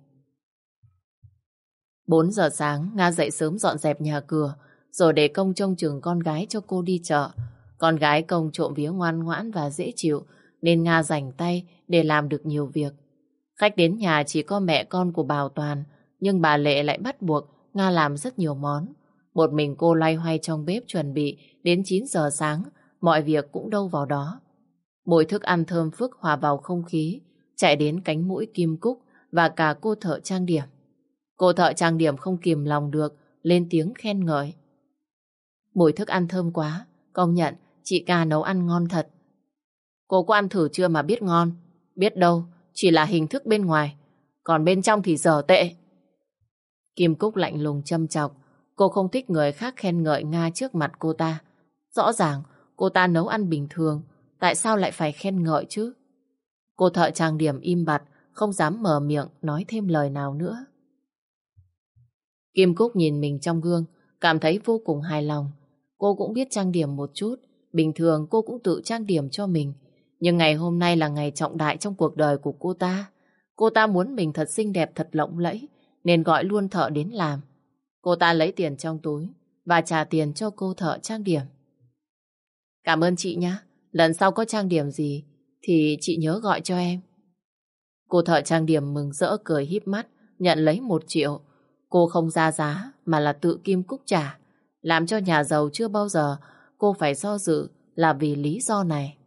4 giờ sáng, Nga dậy sớm dọn dẹp nhà cửa, rồi để công trông chừng con gái cho cô đi chợ. Con gái công trộm vía ngoan ngoãn và dễ chịu, nên Nga rảnh tay để làm được nhiều việc. Khách đến nhà chỉ có mẹ con của Bảo Toàn, nhưng bà Lệ lại bắt buộc Nga làm rất nhiều món. Một mình cô loay hoay trong bếp chuẩn bị đến 9 giờ sáng, mọi việc cũng đâu vào đó. Mùi thức ăn thơm phức hòa vào không khí, chạy đến cánh mũi kim cúc và cả cô thợ trang điểm. Cô thợ trang điểm không kìm lòng được, lên tiếng khen ngợi. Mùi thức ăn thơm quá, công nhận chị ca nấu ăn ngon thật. Cô có ăn thử chưa mà biết ngon, biết đâu, chỉ là hình thức bên ngoài, còn bên trong thì dở tệ. Kim Cúc lạnh lùng châm chọc, cô không thích người khác khen ngợi Nga trước mặt cô ta. Rõ ràng cô ta nấu ăn bình thường, tại sao lại phải khen ngợi chứ? Cô thợ trang điểm im bặt, không dám mở miệng nói thêm lời nào nữa. Kim Cúc nhìn mình trong gương, cảm thấy vô cùng hài lòng. Cô cũng biết trang điểm một chút, bình thường cô cũng tự trang điểm cho mình. Nhưng ngày hôm nay là ngày trọng đại trong cuộc đời của cô ta. Cô ta muốn mình thật xinh đẹp, thật lộng lẫy, nên gọi luôn thợ đến làm. Cô ta lấy tiền trong túi và trả tiền cho cô thợ trang điểm. Cảm ơn chị nhé. Lần sau có trang điểm gì thì chị nhớ gọi cho em. Cô thợ trang điểm mừng rỡ cười híp mắt, nhận lấy một triệu. Cô không ra giá mà là tự Kim Cúc trả. Làm cho nhà giàu chưa bao giờ cô phải do dự là vì lý do này.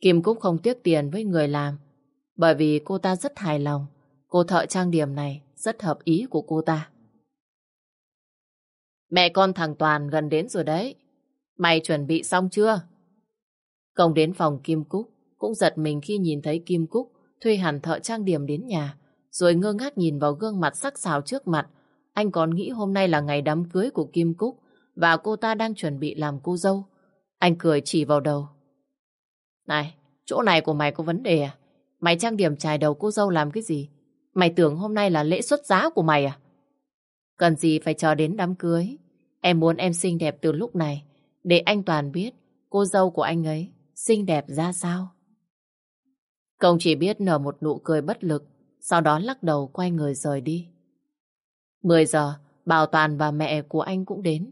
Kim Cúc không tiếc tiền với người làm bởi vì cô ta rất hài lòng. Cô thợ trang điểm này rất hợp ý của cô ta. Mẹ con thằng Toàn gần đến rồi đấy. Mày chuẩn bị xong chưa? Công đến phòng Kim Cúc, cũng giật mình khi nhìn thấy Kim Cúc thuê hẳn thợ trang điểm đến nhà, rồi ngơ ngác nhìn vào gương mặt sắc sảo trước mặt. Anh còn nghĩ hôm nay là ngày đám cưới của Kim Cúc và cô ta đang chuẩn bị làm cô dâu. Anh cười chỉ vào đầu. Này, chỗ này của mày có vấn đề à? Mày trang điểm trải đầu cô dâu làm cái gì? Mày tưởng hôm nay là lễ xuất giá của mày à? Cần gì phải chờ đến đám cưới? Em muốn em xinh đẹp từ lúc này, để anh Toàn biết cô dâu của anh ấy xinh đẹp ra sao. Công chỉ biết nở một nụ cười bất lực, sau đó lắc đầu quay người rời đi. 10 giờ, Bảo Toàn và mẹ của anh cũng đến.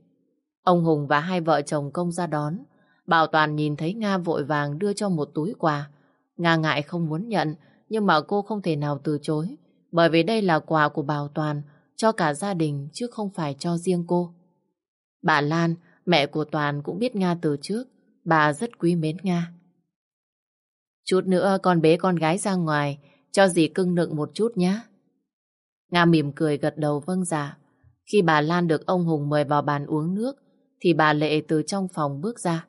Ông Hùng và hai vợ chồng công ra đón. Bảo Toàn nhìn thấy Nga vội vàng đưa cho một túi quà. Nga ngại không muốn nhận, nhưng mà cô không thể nào từ chối, bởi vì đây là quà của Bảo Toàn cho cả gia đình chứ không phải cho riêng cô. Bà Lan, mẹ của Toàn cũng biết Nga từ trước, bà rất quý mến Nga. Chút nữa con bế con gái ra ngoài, cho dì cưng nựng một chút nhé. Nga mỉm cười gật đầu vâng dạ. Khi bà Lan được ông Hùng mời vào bàn uống nước, thì bà Lệ từ trong phòng bước ra.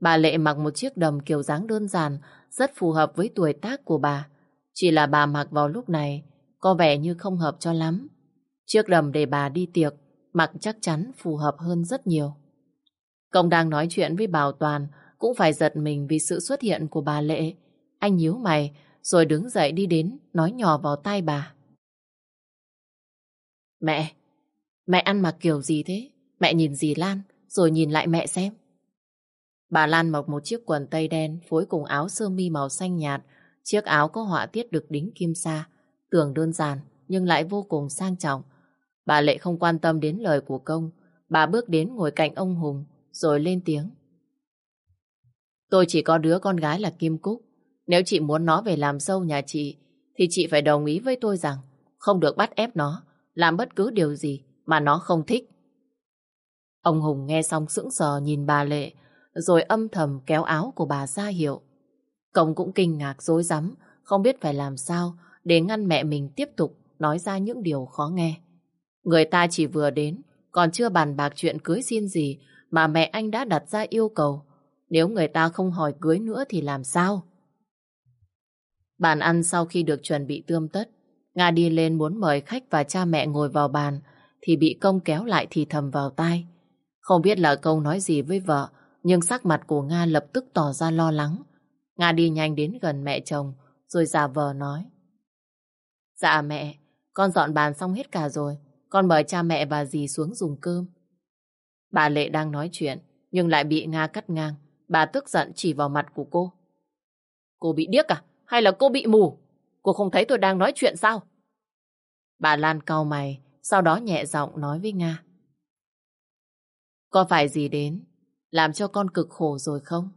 Bà Lệ mặc một chiếc đầm kiểu dáng đơn giản, rất phù hợp với tuổi tác của bà. Chỉ là bà mặc vào lúc này, có vẻ như không hợp cho lắm. Chiếc đầm để bà đi tiệc, mặc chắc chắn phù hợp hơn rất nhiều. Công đang nói chuyện với Bảo Toàn, cũng phải giật mình vì sự xuất hiện của bà Lệ. Anh nhíu mày, rồi đứng dậy đi đến, nói nhỏ vào tai bà. Mẹ, mẹ ăn mặc kiểu gì thế? Mẹ nhìn dì Lan, rồi nhìn lại mẹ xem. Bà Lan mặc một chiếc quần tây đen phối cùng áo sơ mi màu xanh nhạt. Chiếc áo có họa tiết được đính kim sa, tưởng đơn giản nhưng lại vô cùng sang trọng. Bà Lệ không quan tâm đến lời của công. Bà bước đến ngồi cạnh ông Hùng, rồi lên tiếng. Tôi chỉ có đứa con gái là Kim Cúc. Nếu chị muốn nó về làm dâu nhà chị, thì chị phải đồng ý với tôi rằng không được bắt ép nó làm bất cứ điều gì mà nó không thích. Ông Hùng nghe xong sững sờ nhìn bà Lệ, rồi âm thầm kéo áo của bà ra hiệu. Công cũng kinh ngạc dối rắm không biết phải làm sao để ngăn mẹ mình tiếp tục nói ra những điều khó nghe. Người ta chỉ vừa đến, còn chưa bàn bạc chuyện cưới xin gì mà mẹ anh đã đặt ra yêu cầu. Nếu người ta không hỏi cưới nữa thì làm sao? Bàn ăn sau khi được chuẩn bị tươm tất, Nga đi lên muốn mời khách và cha mẹ ngồi vào bàn thì bị công kéo lại thì thầm vào tai. Không biết là công nói gì với vợ, nhưng sắc mặt của Nga lập tức tỏ ra lo lắng. Nga đi nhanh đến gần mẹ chồng, rồi giả vờ nói. Dạ mẹ, con dọn bàn xong hết cả rồi, con mời cha mẹ và dì xuống dùng cơm. Bà Lệ đang nói chuyện, nhưng lại bị Nga cắt ngang. Bà tức giận chỉ vào mặt của cô. Cô bị điếc à? Hay là cô bị mù? Cô không thấy tôi đang nói chuyện sao? Bà Lan cau mày, sau đó nhẹ giọng nói với Nga. Có phải gì đến, làm cho con cực khổ rồi không?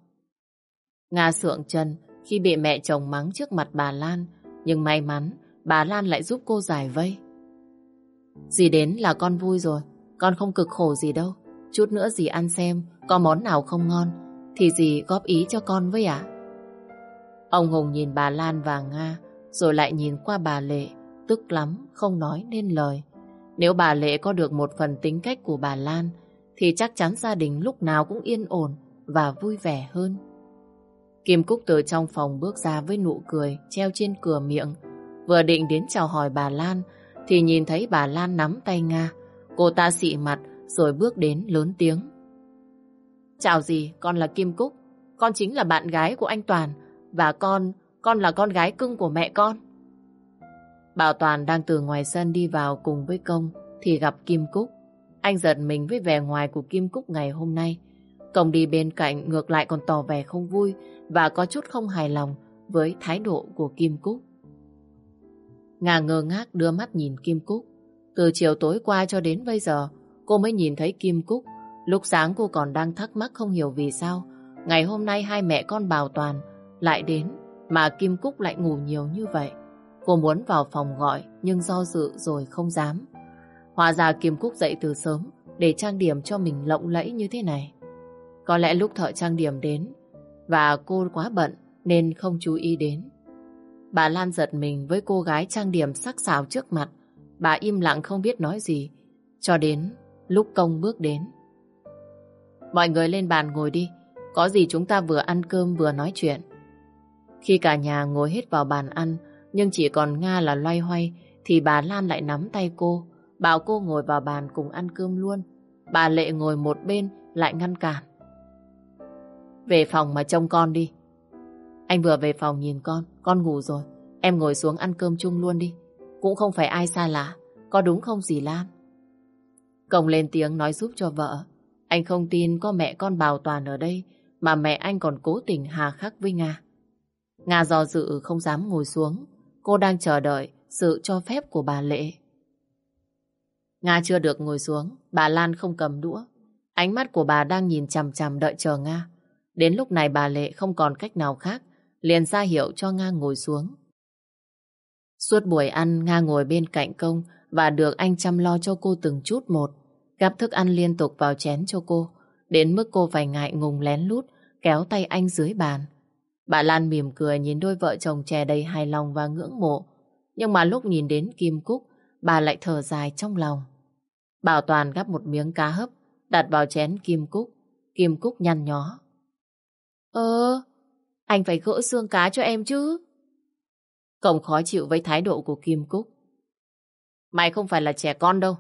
Nga sượng chân khi bị mẹ chồng mắng trước mặt bà Lan, nhưng may mắn bà Lan lại giúp cô giải vây. Dì đến là con vui rồi, con không cực khổ gì đâu. Chút nữa dì ăn xem có món nào không ngon, thì dì góp ý cho con với ạ. Ông Hùng nhìn bà Lan và Nga, rồi lại nhìn qua bà Lệ, tức lắm, không nói nên lời. Nếu bà Lệ có được một phần tính cách của bà Lan, thì chắc chắn gia đình lúc nào cũng yên ổn và vui vẻ hơn. Kim Cúc từ trong phòng bước ra với nụ cười treo trên cửa miệng. Vừa định đến chào hỏi bà Lan, thì nhìn thấy bà Lan nắm tay Nga. Cô ta xị mặt rồi bước đến lớn tiếng. Chào gì, con là Kim Cúc. Con chính là bạn gái của anh Toàn. Và con, con là con gái cưng của mẹ con. Bảo Toàn đang từ ngoài sân đi vào cùng với công thì gặp Kim Cúc. Anh giật mình với vẻ ngoài của Kim Cúc ngày hôm nay. Công đi bên cạnh ngược lại còn tỏ vẻ không vui và có chút không hài lòng với thái độ của Kim Cúc. Ngà ngơ ngác đưa mắt nhìn Kim Cúc. Từ chiều tối qua cho đến bây giờ, cô mới nhìn thấy Kim Cúc. Lúc sáng cô còn đang thắc mắc không hiểu vì sao. Ngày hôm nay hai mẹ con Bảo Toàn lại đến mà Kim Cúc lại ngủ nhiều như vậy. Cô muốn vào phòng gọi nhưng do dự rồi không dám. Hóa ra Kim Cúc dậy từ sớm để trang điểm cho mình lộng lẫy như thế này. Có lẽ lúc thợ trang điểm đến và cô quá bận nên không chú ý đến. Bà Lan giật mình với cô gái trang điểm sắc sảo trước mặt. Bà im lặng không biết nói gì cho đến lúc công bước đến. Mọi người lên bàn ngồi đi. Có gì chúng ta vừa ăn cơm vừa nói chuyện. Khi cả nhà ngồi hết vào bàn ăn, nhưng chỉ còn Nga là loay hoay thì bà Lan lại nắm tay cô bảo cô ngồi vào bàn cùng ăn cơm luôn. Bà Lệ ngồi một bên lại ngăn cản. Về phòng mà trông con đi. Anh vừa về phòng nhìn con, con ngủ rồi. Em ngồi xuống ăn cơm chung luôn đi. Cũng không phải ai xa lạ, có đúng không dì Lan? Công lên tiếng nói giúp cho vợ. Anh không tin có mẹ con bảo toàn ở đây mà mẹ anh còn cố tình hà khắc với Nga. Nga do dự không dám ngồi xuống. Cô đang chờ đợi sự cho phép của bà Lệ. Nga chưa được ngồi xuống, bà Lan không cầm đũa. Ánh mắt của bà đang nhìn chằm chằm đợi chờ Nga. Đến lúc này bà Lệ không còn cách nào khác, liền ra hiệu cho Nga ngồi xuống. Suốt buổi ăn, Nga ngồi bên cạnh công và được anh chăm lo cho cô từng chút một. Gắp thức ăn liên tục vào chén cho cô, đến mức cô phải ngại ngùng lén lút, kéo tay anh dưới bàn. Bà Lan mỉm cười nhìn đôi vợ chồng trẻ đầy hài lòng và ngưỡng mộ. Nhưng mà lúc nhìn đến Kim Cúc, bà lại thở dài trong lòng. Bảo Toàn gắp một miếng cá hấp, đặt vào chén Kim Cúc. Kim Cúc nhăn nhó. Ờ, anh phải gỡ xương cá cho em chứ. Cổng khó chịu với thái độ của Kim Cúc. Mày không phải là trẻ con đâu.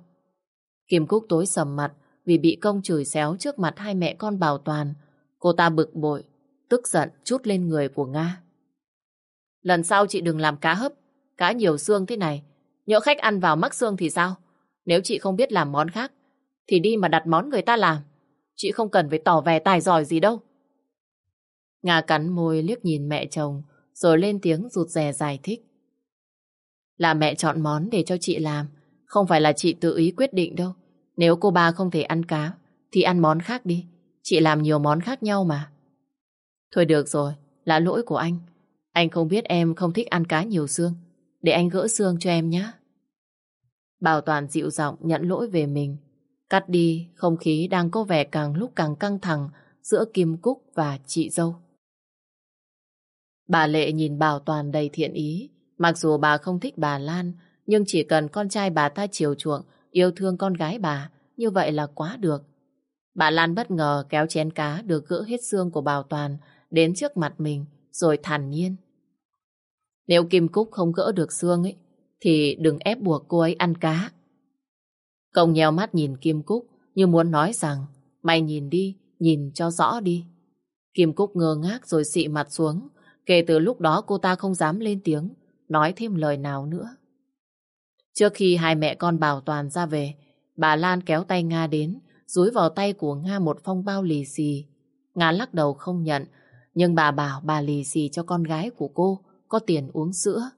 Kim Cúc tối sầm mặt vì bị công chửi xéo trước mặt hai mẹ con Bảo Toàn. Cô ta bực bội, tức giận chút lên người của Nga. Lần sau chị đừng làm cá hấp, cá nhiều xương thế này. Nhỡ khách ăn vào mắc xương thì sao? Nếu chị không biết làm món khác, thì đi mà đặt món người ta làm. Chị không cần phải tỏ vẻ tài giỏi gì đâu. Nga cắn môi liếc nhìn mẹ chồng, rồi lên tiếng rụt rè giải thích. Là mẹ chọn món để cho chị làm, không phải là chị tự ý quyết định đâu. Nếu cô ba không thể ăn cá, thì ăn món khác đi. Chị làm nhiều món khác nhau mà. Thôi được rồi, là lỗi của anh. Anh không biết em không thích ăn cá nhiều xương. Để anh gỡ xương cho em nhé. Bảo Toàn dịu giọng nhận lỗi về mình. Cắt đi, không khí đang có vẻ càng lúc càng căng thẳng giữa Kim Cúc và chị dâu. Bà Lệ nhìn Bảo Toàn đầy thiện ý. Mặc dù bà không thích bà Lan, nhưng chỉ cần con trai bà ta chiều chuộng, yêu thương con gái bà, như vậy là quá được. Bà Lan bất ngờ kéo chén cá được gỡ hết xương của Bảo Toàn đến trước mặt mình, rồi thản nhiên. Nếu Kim Cúc không gỡ được xương ấy, thì đừng ép buộc cô ấy ăn cá. Công nheo mắt nhìn Kim Cúc như muốn nói rằng mày nhìn đi, nhìn cho rõ đi. Kim Cúc ngơ ngác rồi xị mặt xuống. Kể từ lúc đó cô ta không dám lên tiếng, nói thêm lời nào nữa. Trước khi hai mẹ con bảo toàn ra về, bà Lan kéo tay Nga đến, dúi vào tay của Nga một phong bao lì xì. Nga lắc đầu không nhận, nhưng bà bảo bà lì xì cho con gái của cô có tiền uống sữa.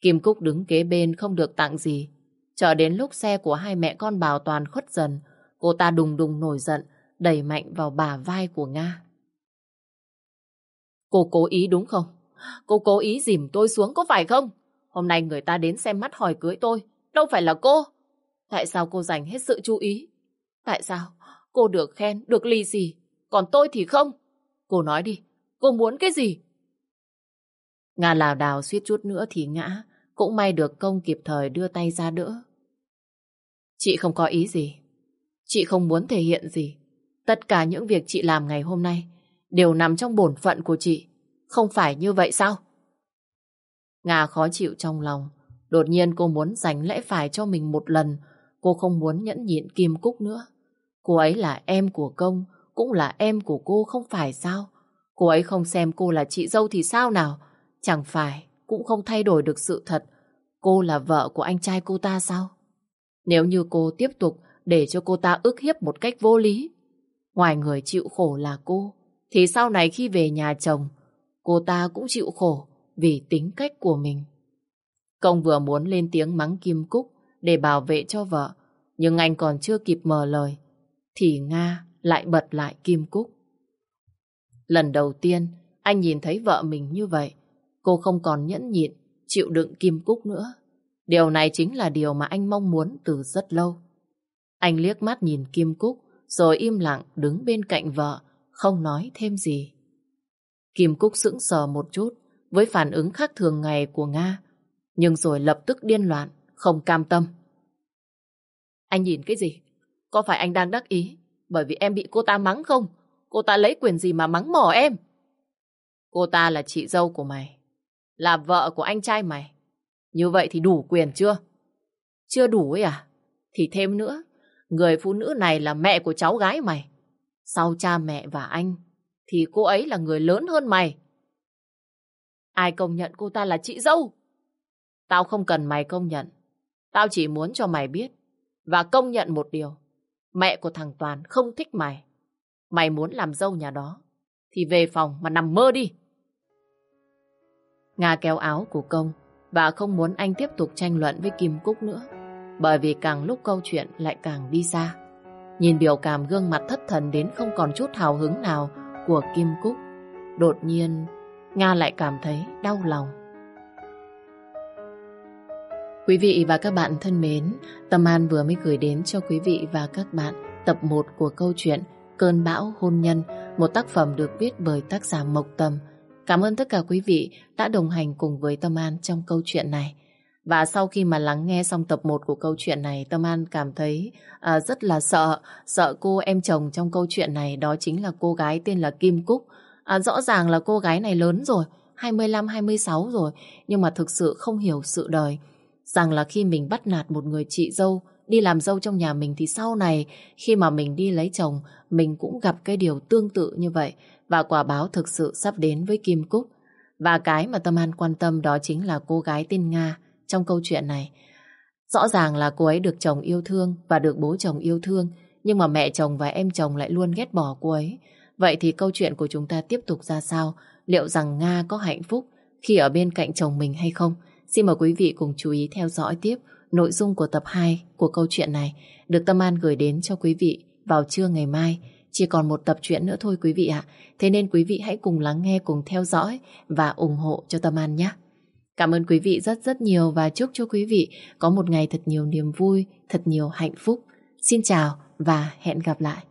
Kim Cúc đứng kế bên không được tặng gì. Chờ đến lúc xe của hai mẹ con bảo toàn khuất dần, cô ta đùng đùng nổi giận, đẩy mạnh vào bà vai của Nga. Cô cố ý đúng không? Cô cố ý dìm tôi xuống có phải không? Hôm nay người ta đến xem mắt hỏi cưới tôi, đâu phải là cô. Tại sao cô dành hết sự chú ý? Tại sao cô được khen, được ly gì, còn tôi thì không? Cô nói đi, cô muốn cái gì? Nga lào đào suýt chút nữa thì ngã, cũng may được công kịp thời đưa tay ra đỡ. Chị không có ý gì. Chị không muốn thể hiện gì. Tất cả những việc chị làm ngày hôm nay đều nằm trong bổn phận của chị. Không phải như vậy sao? Nga khó chịu trong lòng. Đột nhiên cô muốn giành lẽ phải cho mình một lần. Cô không muốn nhẫn nhịn Kim Cúc nữa. Cô ấy là em của công, cũng là em của cô không phải sao? Cô ấy không xem cô là chị dâu thì sao nào? Chẳng phải cũng không thay đổi được sự thật. cô là vợ của anh trai cô ta sao? Nếu như cô tiếp tục để cho cô ta ức hiếp một cách vô lý, ngoài người chịu khổ là cô, thì sau này khi về nhà chồng, cô ta cũng chịu khổ vì tính cách của mình. Công vừa muốn lên tiếng mắng Kim Cúc để bảo vệ cho vợ, nhưng anh còn chưa kịp mở lời, thì Nga lại bật lại Kim Cúc. Lần đầu tiên, anh nhìn thấy vợ mình như vậy, cô không còn nhẫn nhịn, chịu đựng Kim Cúc nữa. Điều này chính là điều mà anh mong muốn từ rất lâu. Anh liếc mắt nhìn Kim Cúc, rồi im lặng đứng bên cạnh vợ, không nói thêm gì. Kim Cúc sững sờ một chút với phản ứng khác thường ngày của Nga, nhưng rồi lập tức điên loạn, không cam tâm. Anh nhìn cái gì? Có phải anh đang đắc ý bởi vì em bị cô ta mắng không? Cô ta lấy quyền gì mà mắng mỏ em? Cô ta là chị dâu của mày, là vợ của anh trai mày. Như vậy thì đủ quyền chưa? Chưa đủ ấy à? Thì thêm nữa, người phụ nữ này là mẹ của cháu gái mày. Sau cha mẹ và anh, thì cô ấy là người lớn hơn mày. Ai công nhận cô ta là chị dâu? Tao không cần mày công nhận. Tao chỉ muốn cho mày biết và công nhận một điều. Mẹ của thằng Toàn không thích mày. Mày muốn làm dâu nhà đó thì về phòng mà nằm mơ đi. Nga kéo áo của công và không muốn anh tiếp tục tranh luận với Kim Cúc nữa. Bởi vì càng lúc câu chuyện lại càng đi xa. Nhìn biểu cảm gương mặt thất thần đến không còn chút hào hứng nào của Kim Cúc. Đột nhiên, Nga lại cảm thấy đau lòng. Quý vị và các bạn thân mến, Tâm An vừa mới gửi đến cho quý vị và các bạn tập 1 của câu chuyện Cơn bão hôn nhân, một tác phẩm được viết bởi tác giả Mộc Tâm. Cảm ơn tất cả quý vị đã đồng hành cùng với Tâm An trong câu chuyện này. Và sau khi mà lắng nghe xong tập 1 của câu chuyện này, Tâm An cảm thấy à, rất là sợ. Sợ cô em chồng trong câu chuyện này đó chính là cô gái tên là Kim Cúc. À, rõ ràng là cô gái này lớn rồi, 25-26 rồi, nhưng mà thực sự không hiểu sự đời. Rằng là khi mình bắt nạt một người chị dâu, đi làm dâu trong nhà mình thì sau này khi mà mình đi lấy chồng, mình cũng gặp cái điều tương tự như vậy. Và quả báo thực sự sắp đến với Kim Cúc. Và cái mà Tâm An quan tâm đó chính là cô gái tên Nga trong câu chuyện này. Rõ ràng là cô ấy được chồng yêu thương và được bố chồng yêu thương, nhưng mà mẹ chồng và em chồng lại luôn ghét bỏ cô ấy. Vậy thì câu chuyện của chúng ta tiếp tục ra sao? Liệu rằng Nga có hạnh phúc khi ở bên cạnh chồng mình hay không? Xin mời quý vị cùng chú ý theo dõi tiếp nội dung của tập 2 của câu chuyện này được Tâm An gửi đến cho quý vị vào trưa ngày mai. Chỉ còn một tập truyện nữa thôi quý vị ạ. Thế nên quý vị hãy cùng lắng nghe, cùng theo dõi và ủng hộ cho Tâm An nhé. Cảm ơn quý vị rất rất nhiều và chúc cho quý vị có một ngày thật nhiều niềm vui, thật nhiều hạnh phúc. Xin chào và hẹn gặp lại.